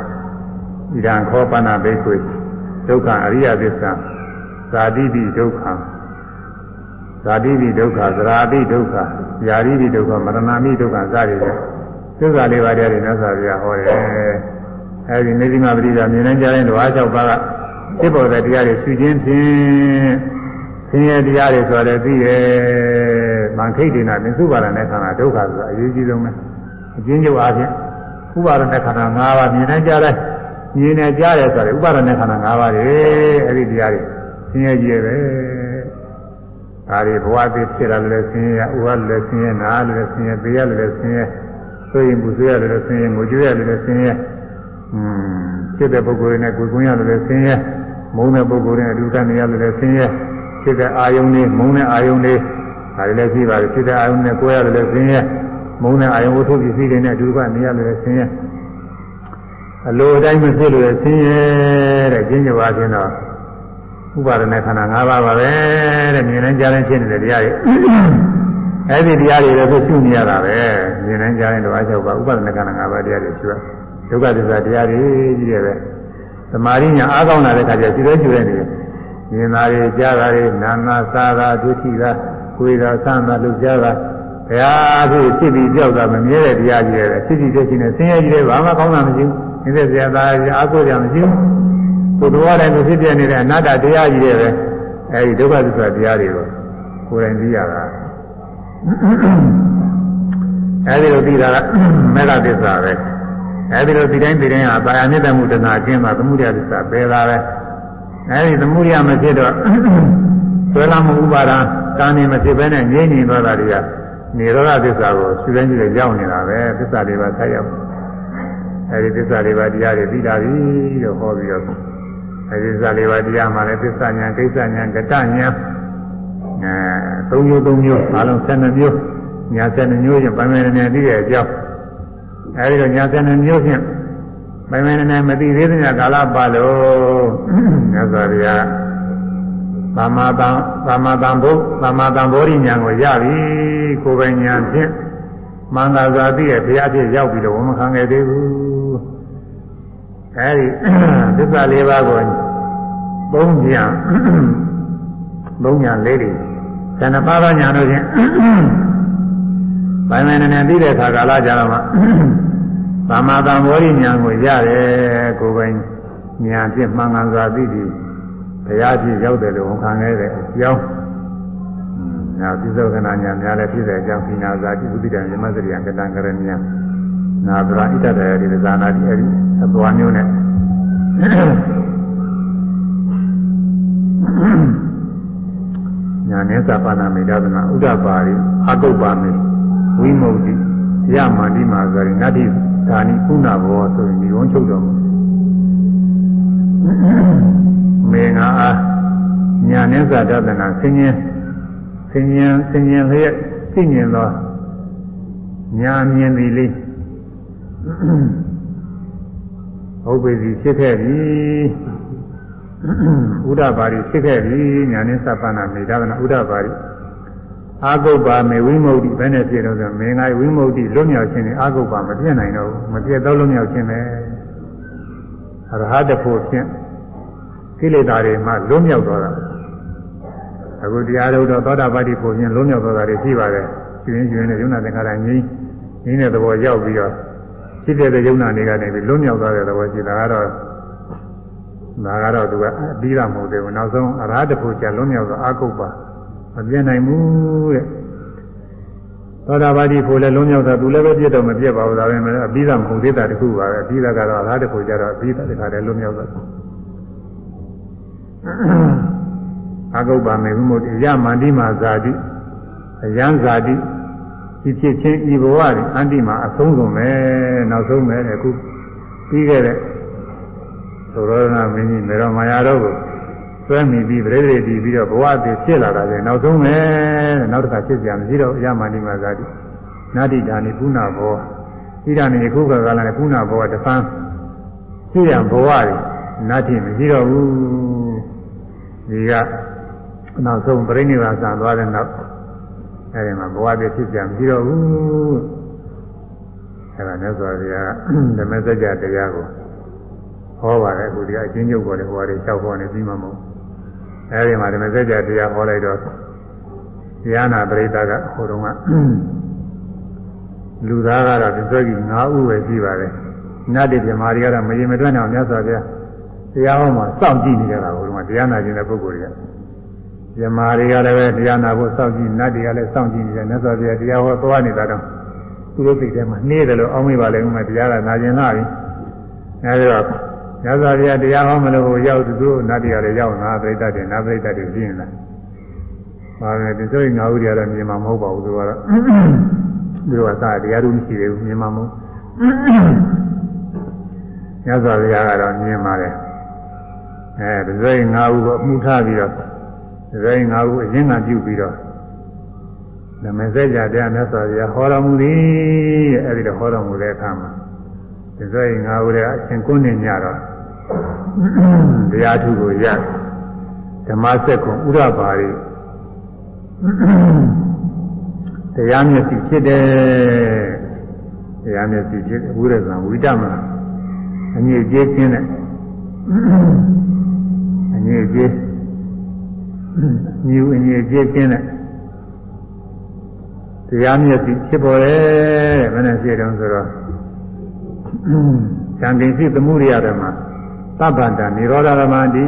ဣဒံခောပနာဘိက္ခွေဒုက္ခအရိယသစ္စာဇာတိတိဒုက္ခဇာတိပိဒုက္ခသရာပိဒုက္ခဇာတိပိဒုက္ခမရဏမိဒုက္ခစသည်ဖြင့်သစ္စာလေးပါးတရားတွေမြတ်စွာဘုရားဟောတယ်အဲဒီနေတိမပရိဒါမြင်နိုင်ကြတဲ့ဓဝါ၆ပါးကဖြစ်ပေါ်တဲ့တရားတွေရှုခြင်းဖြင့်ဆင်းရဲတရားတွေဆိုတော့သိရဲ့မန်ခိတ်ဒေနာမြင်စုပါဒနဲ့ခန္ဓာဒုက္ခဆိုတာအရေးကြီးဆုံးပဲ အကျဉ်းချုပ်အားဖြင့်ဥပါဒနဲ့ခန္ဓာ၅ပါးမြင်နိုင်ကြတဲ့မြင်နေကြတယ်ဆိုတယ်ဥပါဒနဲ့ခန္ဓာ၅ပါးတွေအဲဒီတရားတွေဆင်းရဲကြီးပဲဒါတွေဘဝအသေးဖြစ်လာလည်းဆင်းရဲဥပါလည်းဆင်းရဲနာလည်းဆင်းရဲပေးရလည်းဆင်းရဲဆိုရင်ပူဆွေးရလည်းဆင်းရဲငိုကြွရလည်းဆင်းရဲอืมဖြစ်တဲ့ပုဂ္ဂိုလ်တွေနဲ့ကိုယ်ကွင်းရလည်းဆင်းရဲမုန်းတဲ့ပုဂ္ဂိုလ်တွေအတူတန်းနေရလည်းဆင်းရဲဖြစ်တဲ့အာယုန်တွေမုန်းတဲ့အာယုန်တွေဒါတွေလည်းရှိပါတယ်ဖြစ်တဲ့အာယုန်နဲ့ကိုယ်ရလည်းဆင်းရဲ မုန်းတဲ့အာယုံဝတ္ထုပစ္စည်းတွေနဲ့အတူကနေရလို့ဆင်းရဲအလိုအတိုင်းမဖြစ်လို့ဆင်းရဲတဲ့ကျင့်ကြပါခြင်းတော့ဥပါဒနာခန္ဓာ၅ပါးပါပဲတဲ့မြင်တိုင်းကြားတိုင်းဖြစ်နေတဲ့တရားတွေအဲ့ဒီတရားတွေလည်းသူရှုနေရတာပဲမြင်တိုင်းကြားတိုင်းတော့အချက်ပါဥပါဒနာခန္ဓာ၅ပါးတရားတွေရှုရဒုက္ခသစ္စာတရားတွေကြီးတယ်ပဲသမာဓိညာအားကောင်းလာတဲ့အခါကျရှုရဲရှုရဲနေတယ်မြင်တာတွေကြားတာတွေနာနာစားတာဒုတိယကိုယ်တာဆန်းတာလုပ်ကြတာ ဘုရားဖြစ်ဖြစ်ပြီးကြောက်တာမမြဲတဲ့တရားကြီးတွေဖြစ်ဖြစ်ဖြစ်နေဆင်းရဲကြီးတွေဘာမှကောင်းတာမရှိဘူး။ဒီသက်ဆရာသားအားကိုးကြမရှိဘူး။ကိုယ်တော်တိုင်းဖြစ်ပြနေတဲ့အနတ္တတရားကြီးတွေပဲအဲဒီဒုက္ခသစ္စာတရားတွေကိုကိုယ်တိုင်သိရတာ။အဲဒီလိုသိတာကမေဃသစ္စာပဲ။အဲဒီလိုဒီတိုင်းဒီတိုင်းဟာပါရမြတ်မှုတဏှာအချင်းမှာသမှုရသစ္စာပဲလာပဲ။အဲဒီသမှုရမဖြစ်တော့ဆွဲလာမှုဥပါဒံကာနေမဖြစ်ဘဲနဲ့ငြိမ့်နေသွားတာတွေက နေရောဓသစ္စာကိုရှင်းတိုင်းကြည့်ရောက်နေတာပဲသစ္စာတွေပါဆက်ရောက်အဲဒီသစ္စာတွေပါတရားတွေပြီးတာပြီလို့ဟောပြီးတော့အဲဒီသစ္စာတွေပါတရားမှာလည်းသစ္စာညာကိစ္စညာကတညာအဲ၃မျိုး၃မျိုးအလုံး၁၂မျိုးညာ၁၂မျိုးချင်းပိုင်ပိုင်နေနေသိတဲ့အကြောင်းအဲဒီတော့ညာ၁၂မျိုးချင်းပိုင်ပိုင်နေနေမသိသေးတဲ့ကာလပါလို့မြတ်စွာဘုရား သမ္မာတံသမ္မာတံဘုသမ္မာတံဘောဓိညာကိုရပြီကိုယ်ပိုင်ညာဖြင့်မင်္ဂလာစွာသိရဲ့ဘုရားဖြစ်ရောက်ပြီးတော့ဝမခံခဲ့သေးဘူးအဲဒီသစ္စာလေးပါးကိုသုံးညာသုံးညာလေးတွေဇဏပါဒညာတို့ဖြင့်ဘိုင်မယ်နဲ့သိတဲ့အခါကာလကြာတော့မှသမ္မာတံဘောဓိညာကိုရတယ်ကိုယ်ပိုင်ညာဖြင့်မှန်ကန်စွာသိပြီး ဘုရားဖြစ်ရောက်တယ်လို့ဝန်ခံခဲ့တဲ့အကြောင်းနာပြစ္ဆုတ်ကနာညာများလည်းဖြစ်တဲ့အကြောင်းဖိနာဇာတိဥဒိတံယမစရိယကတံကရဏီယနာဗရာဣတတရတိဇာနာတိအဲ့ဒီအသွားမျိုးနဲ့ညာနေသပါဏမေဒသနာဥဒ္ဒပါရိအကုပ္ပါမေဝိမု ക്തി ရမန္တိမာဇရိနတ္တိဒါနိကုဏဘောဆိုရင်ဒီဝန်ချုပ်တော်မူ မေငါအားညာနေသဒသနာဆင်းရဲဆင်းရဲဆင်းရဲလျက်သိမြင်သောညာမြင်သည်လေးဟုတ်ပြီဖြစ်ခဲ့ပြီဥဒ္ဒပါရီဖြစ်ခဲ့ပြီညာနေသပ္ပနာမေဒါကနာဥဒ္ဒပါရီအာဂုပ္ပါမေဝိမု ക്തി ဘယ်နဲ့ပြည့်တော့ဆိုမင်းငါဝိမု ക്തി လွတ်မြောက်ခြင်းနဲ့အာဂုပ္ပါမပြည့်နိုင်တော့ဘူးမပြည့်တော့လွတ်မြောက်ခြင်းပဲရဟတဖို့ဖြင့် ကိလေသာတွေမှလွတ်မြောက်သွားတာအခုတရားတော်တော့သောတာပတ္တိဖို့ဖြင့်လွတ်မြောက်သွားတာတွေရှိပါတယ်ရှင်ရှင်ရှင်နဲ့ယုံနာသင်္ခါရငြိမ်းငြိမ်းတဲ့သဘောရောက်ပြီးတော့ဖြစ်တဲ့ယုံနာတွေကနေပြီးလွတ်မြောက်သွားတဲ့သဘောရှိတာကတော့ဒါကတော့သူကအပြီးတာမဟုတ်သေးဘူးနောက်ဆုံးအရဟတဖို့ကျလွတ်မြောက်သောအာကုပ္ပမပြည့်နိုင်ဘူးတဲ့သောတာပတိဖို့လည်းလုံးမြောက်တာသူလည်းပဲပြည့်တော့မပြည့်ပါဘူးဒါပေမဲ့အပြီးတာမဟုတ်သေးတာတခုပါပဲအပြီးတာကတော့အရဟတဖို့ကျတော့အပြီးတာတခါတည်းလုံးမြောက်တာ အာဂုပ္ပမေဝိမု ക്തി ရမန္တိမာဇာတိအယံဇာတိဒီဖြစ်ချင်းဤဘဝတွေအန္တိမှာအဆုံးဆုံးပဲနောက်ဆုံးပဲအခုပြီးခဲ့တဲ့သောရဏမင်းကြီးမေရမာယာတို့ကိုဆွဲမိပြီးပြိဋိတည်ပြီးတော့ဘဝတည်ဖြစ်လာတာလေနောက်ဆုံးပဲနောက်တစ်ခါဖြစ်ကြမရှိတော့ရမန္တိမာဇာတိနာတိဒါနိကုဏဘောဣဒာနိခုကကလာနဲ့ကုဏဘောတဖန်ရှိရဘဝတွေနတ်တိမရှိတော့ဘူး ဒီကနောက်ဆုံးပြိဋိဘာဆံသွားတဲ့နောက်အဲဒီမှာဘဝတည်ဖြစ်ကြမရှိတော့ဘူးအဲဒါနဲ့ဆိုရဓမ္မစကြာတရားကိုဟောပါတယ်အခုဒီအချင်းချုပ်ပေါ်တယ်ဟောတယ်၆ဟောနေပြီးမှမဟုတ်အဲဒီမှာဓမ္မစကြာတရားဟောလိုက်တော့တရားနာပရိသတ်ကဟိုတုန်းကလူသားကတော့ဒီစွဲကြီး9ဦးပဲရှိပါတယ်နတ်တွေပြမာတွေကတော့မရင်မတွက်အောင်မြတ်စွာဘုရား တရားဟောမှာစောင့်ကြည့်နေကြတာဟိုတုန်းကတရားနာခြင်းတဲ့ပုဂ္ဂိုလ်တွေကပြမာတွေကလည်းပဲတရားနာဖို့စောင့်ကြည့်နတ်တွေကလည်းစောင့်ကြည့်နေတယ်မြတ်စွာဘုရားတရားဟောသွားနေတာတော့သူတို့စိတ်ထဲမှာနှေးတယ်လို့အောင်းမိပါလိမ့်မယ်တရားကနာကျင်လာပြီအဲဒီတော့မြတ်စွာဘုရားတရားဟောမလို့ရောက်သူတို့နတ်တွေကလည်းရောက်လာပြိတ္တတွေနတ်ပြိတ္တတွေပြင်းလာပါပဲဒီစိတ်ငါးဦးတွေကတော့မြင်မှာမဟုတ်ပါဘူးသူကတော့သူတို့ကသာတရားတို့မရှိသေးဘူးမြင်မှာမဟုတ်ညဇောဘုရားကတော့မြင်ပါတယ် အဲဒီစိတ်ငါးဦးကိုမှုထားပြီးတော့ဒီစိတ်ငါးဦးအရင်ကပြုပြီးတော့နမစက်ကြတရားမြတ်စွာဘုရားဟောတော်မူသည်အဲဒီတော့ဟောတော်မူတဲ့အခါမှာဒီစိတ်ငါးဦးတွေအရှင်ကုန်းနေညတော့တရားထုကိုရဓမ္မစက်ကိုဥရပါရီတရားမျက်စိဖြစ်တယ်တရားမျက်စိဖြစ်ဝိရဇံဝိတမအငြိကျေးခြင်းနဲ့ အငြိကျေးမြူအငြိကျေးခြင်းနဲ့တရားမျက်စိဖြစ်ပေါ်တယ်တဲ့ဘယ်နဲ့ဖြစ်တုံးဆိုတော့ဉာဏ်ပင်စိသမှုရိယဓမ္မသဗ္ဗန္တនិရောဓဓမ္မတိ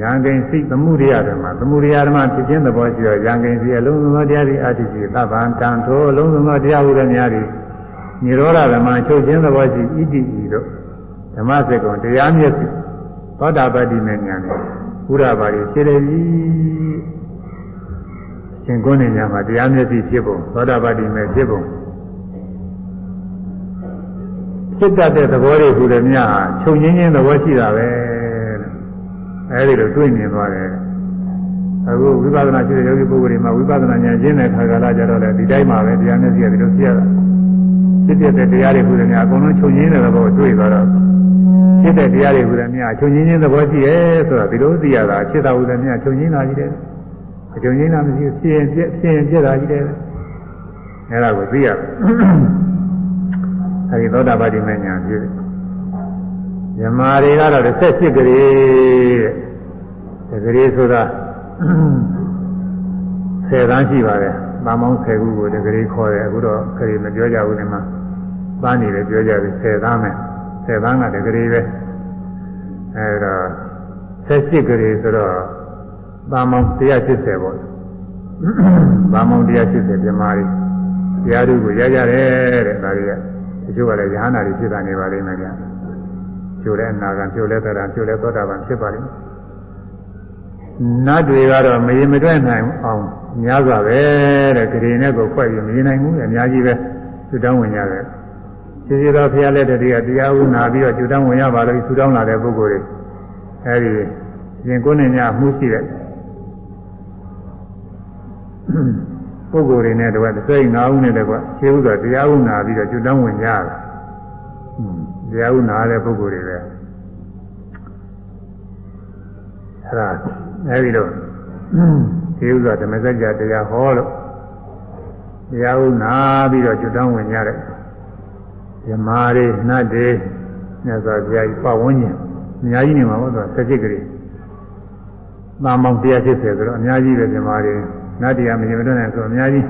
ရံကိဉ္စိသမှုရိယဓမ္မသမှုရိယဓမ္မဖြစ်ခြင်းသဘောရှိတော့ရံကိဉ္စိအလုံးစုံသောတရားတွေအတ္တိရှိသဗ္ဗံတံထိုအလုံးစုံသောတရားဟုတဲ့များတွေនិရောဓဓမ္မချုပ်ခြင်းသဘောရှိဣတိဤတို့ ဓမ္မစကုံတရားမျက်စိသောတာပတ္တိမေညာနဲ့ဘုရားပါရီဖြစ်တယ်ပြီရှင်ကုန်းနေညာမှာတရားမျက်စိဖြစ်ပုံသောတာပတ္တိမေဖြစ်ပုံဖြစ်တတ်တဲ့သဘောတွေဟူတဲ့များချုပ်ငင်းခြင်းသဘောရှိတာပဲအဲဒီလိုတွေ့မြင်သွားတယ်အခုဝိပဿနာရှိတဲ့ယောဂီပုဂ္ဂိုလ်တွေမှာဝိပဿနာဉာဏ်ရှင်းတဲ့ခါကလာကြတော့လေဒီတိုင်းမှာပဲတရားမျက်စိကဒီလိုဖြစ်ရတာဖြစ်တဲ့တရားတွေဟူတယ်များအကုန်လုံးချုပ်ငင်းတဲ့သဘောတွေ့သွားတော့ ဖြစ်တဲ့တရားတွေဟူတယ်များချုပ်ငင်းခြင်းသဘောရှိရဲဆိုတာဒီလိုသိရတာဖြစ်တာဟူတယ်များချုပ်ငင်းတာကြီးတယ်ချုပ်ငင်းတာမရှိဖြစ်ရင်ပြက်ဖြစ်ရင်ပြက်တာကြီးတယ်အဲဒါကိုသိရတယ်အဲဒီသောတာပတိမဉာဏ်ဖြစ်တယ်မြမာတွေကတော့တစ်ဆက်ရှိကြရေတဲ့တကယ်ဆိုတာဆယ်တန်းရှိပါတယ်။ဘာမောင်းဆယ်ခုကိုတကယ်ခေါ်တယ်အခုတော့ခရီးမပြောကြဘူးဒီမှာ။ပန်းနေတယ်ပြောကြပြီဆယ်တန်းမယ်။ ဆယ်တန်းကတကယ်ပဲ။အဲဒါဆက်ရှိကြရေဆိုတော့ဘာမောင်း180ပေါ့။ဘာမောင်း180ပြမာတွေတရားတို့ကိုရကြတယ်တဲ့ဒါတွေကတချို့ကလည်းယဟနာတွေဖြစ်တာနေပါလိမ့်မယ်ဗျာ။ကျိုးတဲ့အနာဂံကျိုးလဲသရံကျိုးလဲသောတာပန်ဖြစ်ပါလိမ့်မယ်နတ်တွေကတော့မရင်မတွက်နိုင်အောင်များစွာပဲတဲ့ဂရေနဲ့ကိုခွက်ပြီးမရင်နိုင်ဘူးအများကြီးပဲသူတောင်းဝင်ရတယ် ရှိရှိသောဘုရားလက်တည်းကတရားဥနာပြီးတော့ကျူတောင်းဝင်ရပါလို့သူတောင်းလာတဲ့ပုဂ္ဂိုလ်တွေအဲဒီရင်ကိုယ်နဲ့ညမှုရှိတဲ့ပုဂ္ဂိုလ်တွေနဲ့တော့စိတ်ငါးဦးနဲ့တကွရှင်းဥစွာတရားဥနာပြီးတော့ကျူတောင်းဝင်ကြတယ်တရားဥနာတဲ့ပုဂ္ဂိုလ်တွေပဲအဲဒါအဲဒီတော့ဒီဥစ္စာဓမ္မစကြာတရားဟောလို့တရားဥနာပြီးတော့ကျွတ်တောင်းဝင်ကြတဲ့ ဓမ္မာတွေနတ်တွေမြတ်စွာဘုရားကြီးပတ်ဝန်းကျင်အများကြီးနေမှာပေါ့သူဆက်จิตကလေးသာမောင်တရားဖြစ်တယ်ဆိုတော့အများကြီးပဲဓမ္မာတွေနတ်တရားမရင်မတွန်းနိုင်ဆိုအများကြီး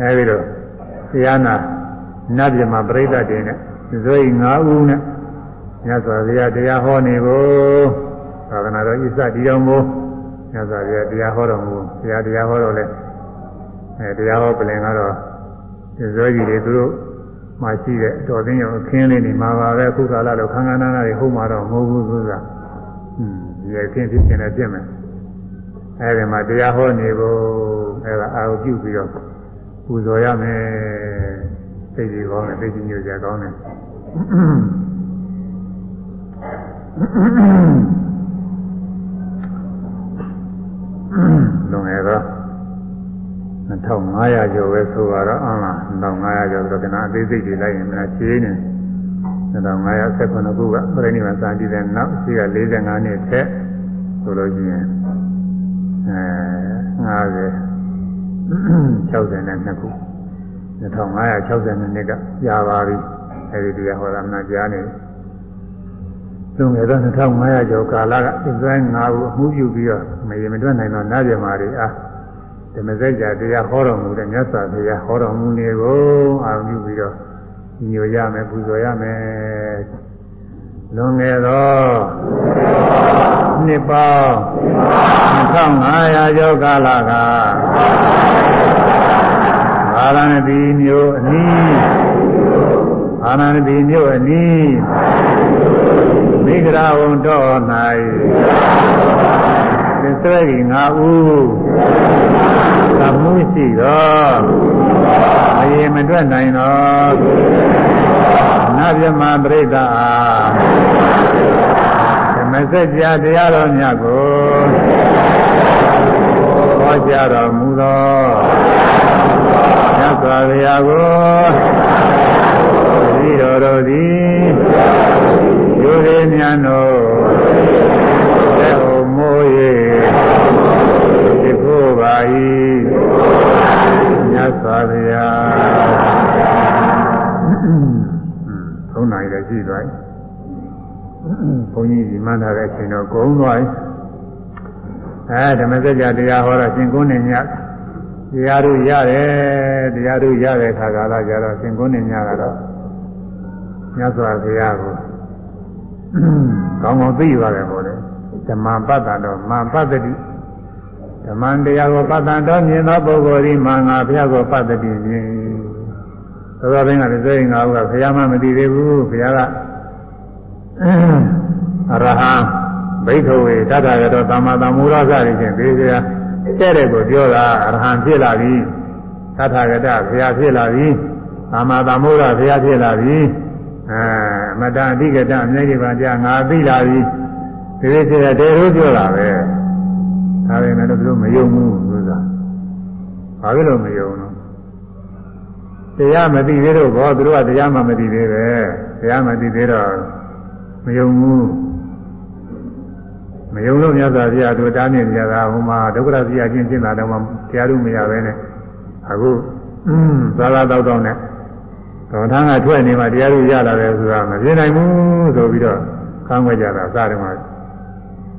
အဲဒီတော့တရားနာနတ်ပြမပရိသတ်တွေနဲ့ဇွေ၅ဦးနဲ့မြတ်စွာဘုရားတရားဟောနေဖို့သာသနာတော်ဣသတိတော်မူမြတ်စွာဘုရားတရားဟောတော်မူတရားတရားဟောတော်လဲအဲတရားဟောပြင်ကတော့ဇွဲကြီးတွေသူတို့ မှရှိတဲ့တော်သိရောခင်းလေးနေမှာပါပဲအခုကာလတော့ခန်းခန်းနာနာတွေဟုတ်မှာတော့မဟုတ်ဘူးဆိုတာอืมဒီခင်းဖြစ်ခြင်းနဲ့ပြည့်မယ်အဲဒီမှာတရားဟောနေဖို့အဲဒါအာရုံပြုပြီးတော့ပူဇော်ရမယ်သိကြကောင်းတယ်သိကြညို့ကြကောင်းတယ်လွန်ခဲ့တော့ 2500ကျော်ပဲဆိုတော့အမှ2500ကျော်ဆိုတော့ကနအသေးစိတ်တွေလိုက်ရင်မလားရှင်းနေ2519ခုကပြိဋိဘံစာကြည့်တဲ့နောက်ရှိက45နှစ်ထက်ဆိုလို့ရှိရင်အဲ50 62ခု2562နှစ်ကကြာပါပြီအဲဒီတရားဟောတာမှကြားနေလွန်ခဲ့သော2500ကျော်ကာလကအစ္စရေးငါးခုအမှုပြုပြီးတော့မရေမတွက်နိုင်တော့နားပြမာတွေအား ဓမ္မစကြာတရားဟောတော်မူတဲ့မြတ်စွာဘုရားဟောတော်မူနေကိုအာရုံပြုပြီးတော့ညိုရမယ်ပူဇော်ရမယ်လွန်ခဲ့သောနှစ်ပေါင်း2500ကျော်ကာလကအာရဏတိမျိုးအနည်းအာရဏတိမျိုးအနည်းမိဂရာဝံတော်၌ သစ္စေကြီးငါဥသမှုရှိသောအယေမတွက်နိုင်သောနတ်မြမပရိသတ်အားဓမ္မစကြာတရားတော်မြတ်ကိုဟောကြားတော်မူသောမြတ်စွာဘုရားကိုဤတော်တို့သည်ယုရေမြတ်တို့သေဟောမိုး၍ဒီဖို့ပါ၏ မြတ်စွာဘုရား3နာရီလည်းရှိသွားပြီဘုန်းကြီးဒီမှန်းထားတဲ့အချိန်တော့ကုန်သွားပြီအဲဓမ္မစကြာတရားဟောတော့ရှင်ကုန်းနေညတရားတို့ရတယ်တရားတို့ရတဲ့ခါကာလကျတော့ရှင်ကုန်းနေညကတော့မြတ်စွာဘုရားကိုကောင်းကောင်းသိရတယ်ပေါ့လေဓမ္မပတ္တတော်မာပတ္တိ ဓမ္မတရားကိုပတ္တတော်မြင်သောပုဂ္ဂိုလ်ဒီမာငါဘုရားကိုပတ္တိမြင်သောသောဘင်းကလည်းစိတ်ငါဘူးကဘုရားမှမသိသေးဘူးဘုရားကအရဟံဘိက္ခဝေတတ္တရတောသမ္မာသမ္မူရသရိချင်းသေစရာတဲ့တဲ့ကိုပြောတာအရဟံဖြစ်လာပြီတထဂတဘုရားဖြစ်လာပြီသမ္မာသမ္မူရဘုရားဖြစ်လာပြီအဲမတအဓိကတအမြဲတမ်းကြာငါသိလာပြီဒီလိုဆိုတဲ့တေရိုးပြောတာပဲ ဒါပေမဲ့လို့မယုံဘူးဆိုတာဘာဖြစ်လို့မယုံလို့တရားမသိသေးတော့ဘောသူတို့ကတရားမှမသိသေးပဲတရားမသိသေးတော့မယုံဘူးမယုံလို့မြတ်စွာဘုရားတို့တားမြင်ကြတာဟိုမှာဒုက္ခရစီယချင်းချင်းလာတော့မှတရားတို့မရပဲနဲ့အခုသာသာတောက်တောက်နဲ့တော်ထမ်းကထွက်နေမှတရားတို့ရလာတယ်ဆိုတာမပြနိုင်ဘူးဆိုပြီးတော့ခံွက်ကြတာစတယ်မှာ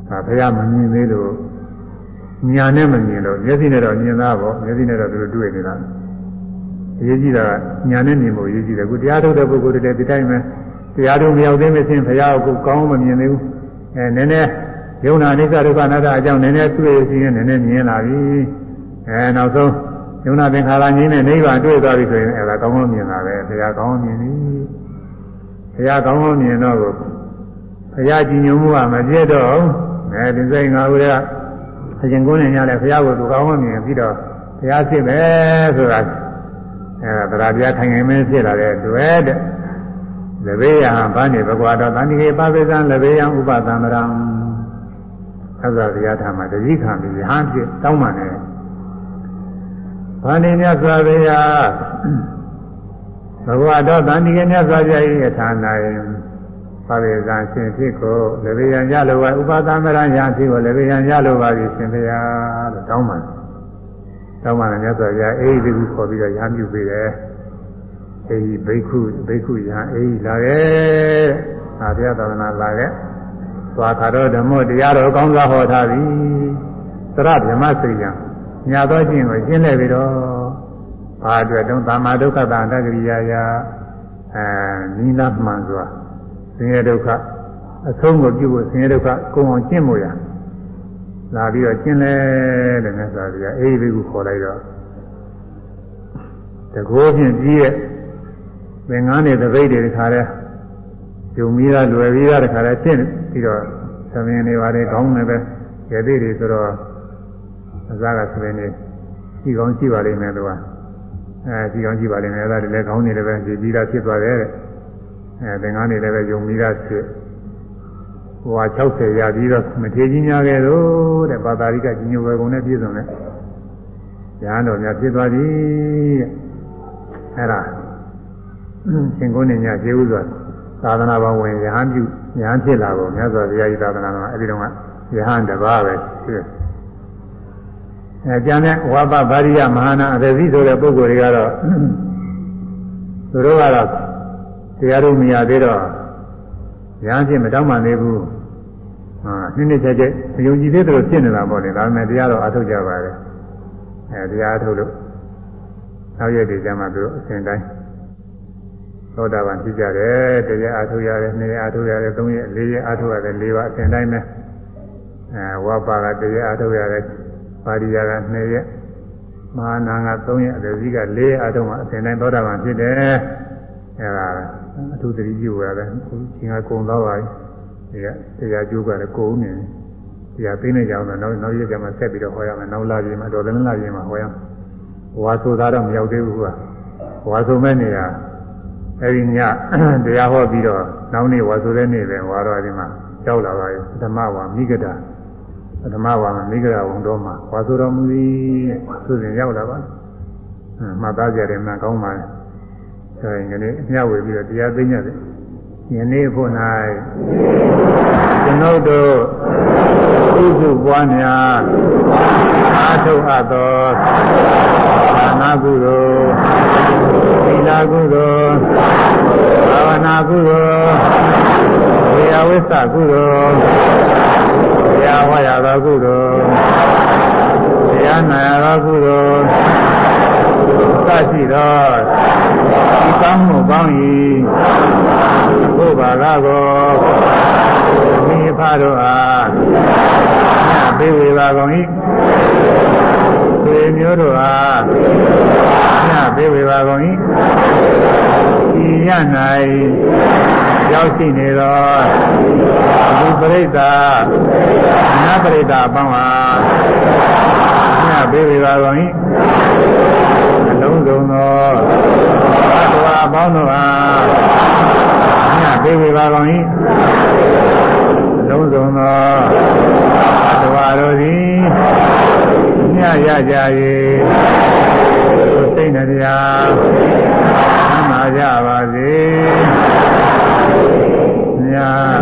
ဒါဘုရားမမြင်သေးလို့ ညာနဲ့မမြင်လို့မျက်စိနဲ့တော့မြင်သားပေါ့မျက်စိနဲ့တော့သူတို့တွေ့နေတာအရေးကြီးတာကညာနဲ့မြင်ဖို့အရေးကြီးတယ်အခုတရားထုတ်တဲ့ပုဂ္ဂိုလ်တွေလည်းဒီတိုင်းပဲတရားထုတ်မရောက်သေးမချင်းဘုရားကိုကောင်းမမြင်သေးဘူးအဲနည်းနည်းယုံနာအိစ္ဆဒုက္ခအနတ္တအကြောင်းနည်းနည်းတွေ့စီရင်နည်းနည်းမြင်လာပြီအဲနောက်ဆုံးယုံနာသင်္ခါရငြင်းတဲ့နိဗ္ဗာန်တွေ့သွားပြီဆိုရင်အဲဒါကောင်းကောင်းမြင်တာပဲဘုရားကောင်းကောင်းမြင်ပြီဘုရားကောင်းကောင်းမြင်တော့ကိုဘုရားကြည်ညိုမှုကမပြည့်တော့အဲဒီစိတ်ငါဦးက အရင်ကုန်းနေရတဲ့ဘုရားကိုသူကောင်းကောင်းမြင်ပြီးတော့ဘုရားဖြစ်မယ်ဆိုတာအဲဒါတရားထိုင်ငယ်မင်းဖြစ်လာတဲ့တွေ့တဲ့လဘေယံဘာနေဘဂဝါတော်တန်တိကေပပိသံလဘေယံဥပသမရံသစ္စာတရားထာမှာတတိခံပြီးရဟန်းဖြစ်တောင်းပန်တယ်ဘာနေမြတ်စွာဘုရားဘဂဝါတော်တန်တိကေမြတ်စွာဘုရား၏ဌာနယ ပါရိဇာရှင်ဖြစ်ကိုလဘေယံရလိုပါဥပသမရံရဖြစ်ကိုလဘေယံရလိုပါပြီရှင်ဘုရားလို့တောင်းပန်တယ်တောင်းမှလည်းမြတ်စွာဘုရားအေးဒီကူခေါ်ပြီးတော့ရဟန်းပြုပေးတယ်အေးဘိက္ခုဘိက္ခုရဟန်းအေးလာခဲ့အာဘုရားသာသနာလာခဲ့သွားခါတော့ဓမ္မတရားတော်ကောင်းစွာဟောထားပြီသရဗြဟ္မစိတ်ယံညာတော်ချင်းကိုရှင်းလဲပြီးတော့ဘာအတွက်တုံးသမ္မာဒုက္ခတာတက္ကရိယာယာအဲနိလမှန်စွာ ဆင်းရဲဒုက္ခအဆုံးကိုပြုဖို့ဆင်းရဲဒုက္ခကိုယ်အောင်ကျင့်ဖို့ရလာပြီးတော့ကျင်းလဲတဲ့မြတ်စွာဘုရားအေးလေးကိုခေါ်လိုက်တော့တကောဖြင့်ကြီးရဲ့သင်္ကန်းတွေတပိတ်တွေတခါလဲဂျုံမီးသားလွယ်ပြီးသားတခါလဲရှင်းပြီးတော့သမင်နေပါတယ်ခေါင်းနဲ့ပဲကျေသေးတွေဆိုတော့အစားကသမင်နေရှိကောင်းရှိပါလိမ့်မယ်သူကအဲရှိကောင်းရှိပါလိမ့်မယ်အဲ့ဒါတွေလည်းခေါင်းနေလည်းပဲကြည်ပြီးသားဖြစ်သွားတယ်တဲ့ အဲသင်္ကန်းတွေလည်းပဲဂျုံမီးသားဖြစ်ဟိုဟာ60ရပြီးတော့မထေကြီးများခဲ့တော့တဲ့ဘာသာရိကကြီးညိုပဲကုန်နဲ့ပြည့်စုံတဲ့ဉာဏ်တော်များဖြစ်သွားပြီအဲ့ဒါရှင်ကုန်းနေညခြေဥစွာသာသနာ့ဘဝင်ယဟန်ပြုယဟန်ဖြစ်လာဖို့မြတ်စွာဘုရားကြီးသာသနာတော်အဲ့ဒီတော့ကယဟန်တပါးပဲဖြစ်အဲကျန်တဲ့ဝါပဗာရိယမဟာနာအသတိဆိုတဲ့ပုဂ္ဂိုလ်တွေကတော့သူတို့ကတော့ တရားတို့မရသေးတော့ရဟန်းဖြစ်မတောင်းမှသေးဘူးဟာနှစ်နှစ်ချက်ချက်အယုံကြည်သေးတယ်လို့ဖြစ်နေတာပေါ့လေဒါပေမဲ့တရားတော့အထုတ်ကြပါတယ်အဲတရားအထုတ်လို့နောက်ရက်တွေကျမှသူအစဉ်တိုင်းသောတာပန်ဖြစ်ကြတယ်တရားအထုတ်ရတယ်နှစ်ရက်အထုတ်ရတယ်သုံးရက်လေးရက်အထုတ်ရတယ်လေးပါအစဉ်တိုင်းပဲအဲဝါပါကတရားအထုတ်ရတယ်ပါရိယာကနှစ်ရက်မဟာနာက3ရက်အဒဇိက4ရက်အထုံးမှာအစဉ်တိုင်းသောတာပန်ဖြစ်တယ်အဲဒါ အထုသတိပြုရတယ်ရှင်ကကုံတော့ပါပြီဒီကတရားကျိုးကလည်းကိုုံနေတရားသိနေကြအောင်တော့နောက်နောက်ရက်ကျမှဆက်ပြီးတော့ဟောရမယ်နောက်လာပြီမှာတော်တယ်လာပြီမှာဟောရမယ်ဝါဆိုတာတော့မရောက်သေးဘူးကဝါဆိုမဲ့နေရအဲဒီညတရားဟောပြီးတော့နောက်နေ့ဝါဆိုတဲ့နေ့ပဲဝါတော့ဒီမှာကြောက်လာပါရဲ့ဓမ္မဝါမိဂဒပထမဝါမမိဂရဝံတော်မှာဝါဆိုတော်မူသည်သူစဉ်ရောက်လာပါမှတ်သားကြတယ်မှန်ကောင်းပါလေ ဆိုရင်ကနေ့အမျှဝေပြီးတော့တရားသိညတယ်ယနေ့ဖို့၌ကျွန်ုပ်တို့ဥစုပွားများအာထုတ်အပ်သောသာနာကုသိုလ်သီလကုသိုလ်ဘာဝနာကုသိုလ်ဝေယဝိသကုသိုလ်တရားဟောရသောကုသိုလ်တရားနာရသောကုသိုလ်သရှိသော ဒီကောင်းမှုကောင်း၏ဘုရားကကိုမိဖတို့အားညပေးဝေပါကုန်၏ေမျိုးတို့အားညပေးဝေပါကုန်၏ဤရ၌ရောက်ရှိနေသောဒီပရိသတ်ညပရိသတ်အပေါင်းဟာညပေးဝေပါကုန်၏အလုံးစုံသောဘဝ အပေါင်းတို့အားမြတ်ပေးဝေပါကောင်း၏လုံးစုံသောတဝါတို့သည်မြတ်ရကြ၏စိတ်နှပြသမကြပါစေမြတ်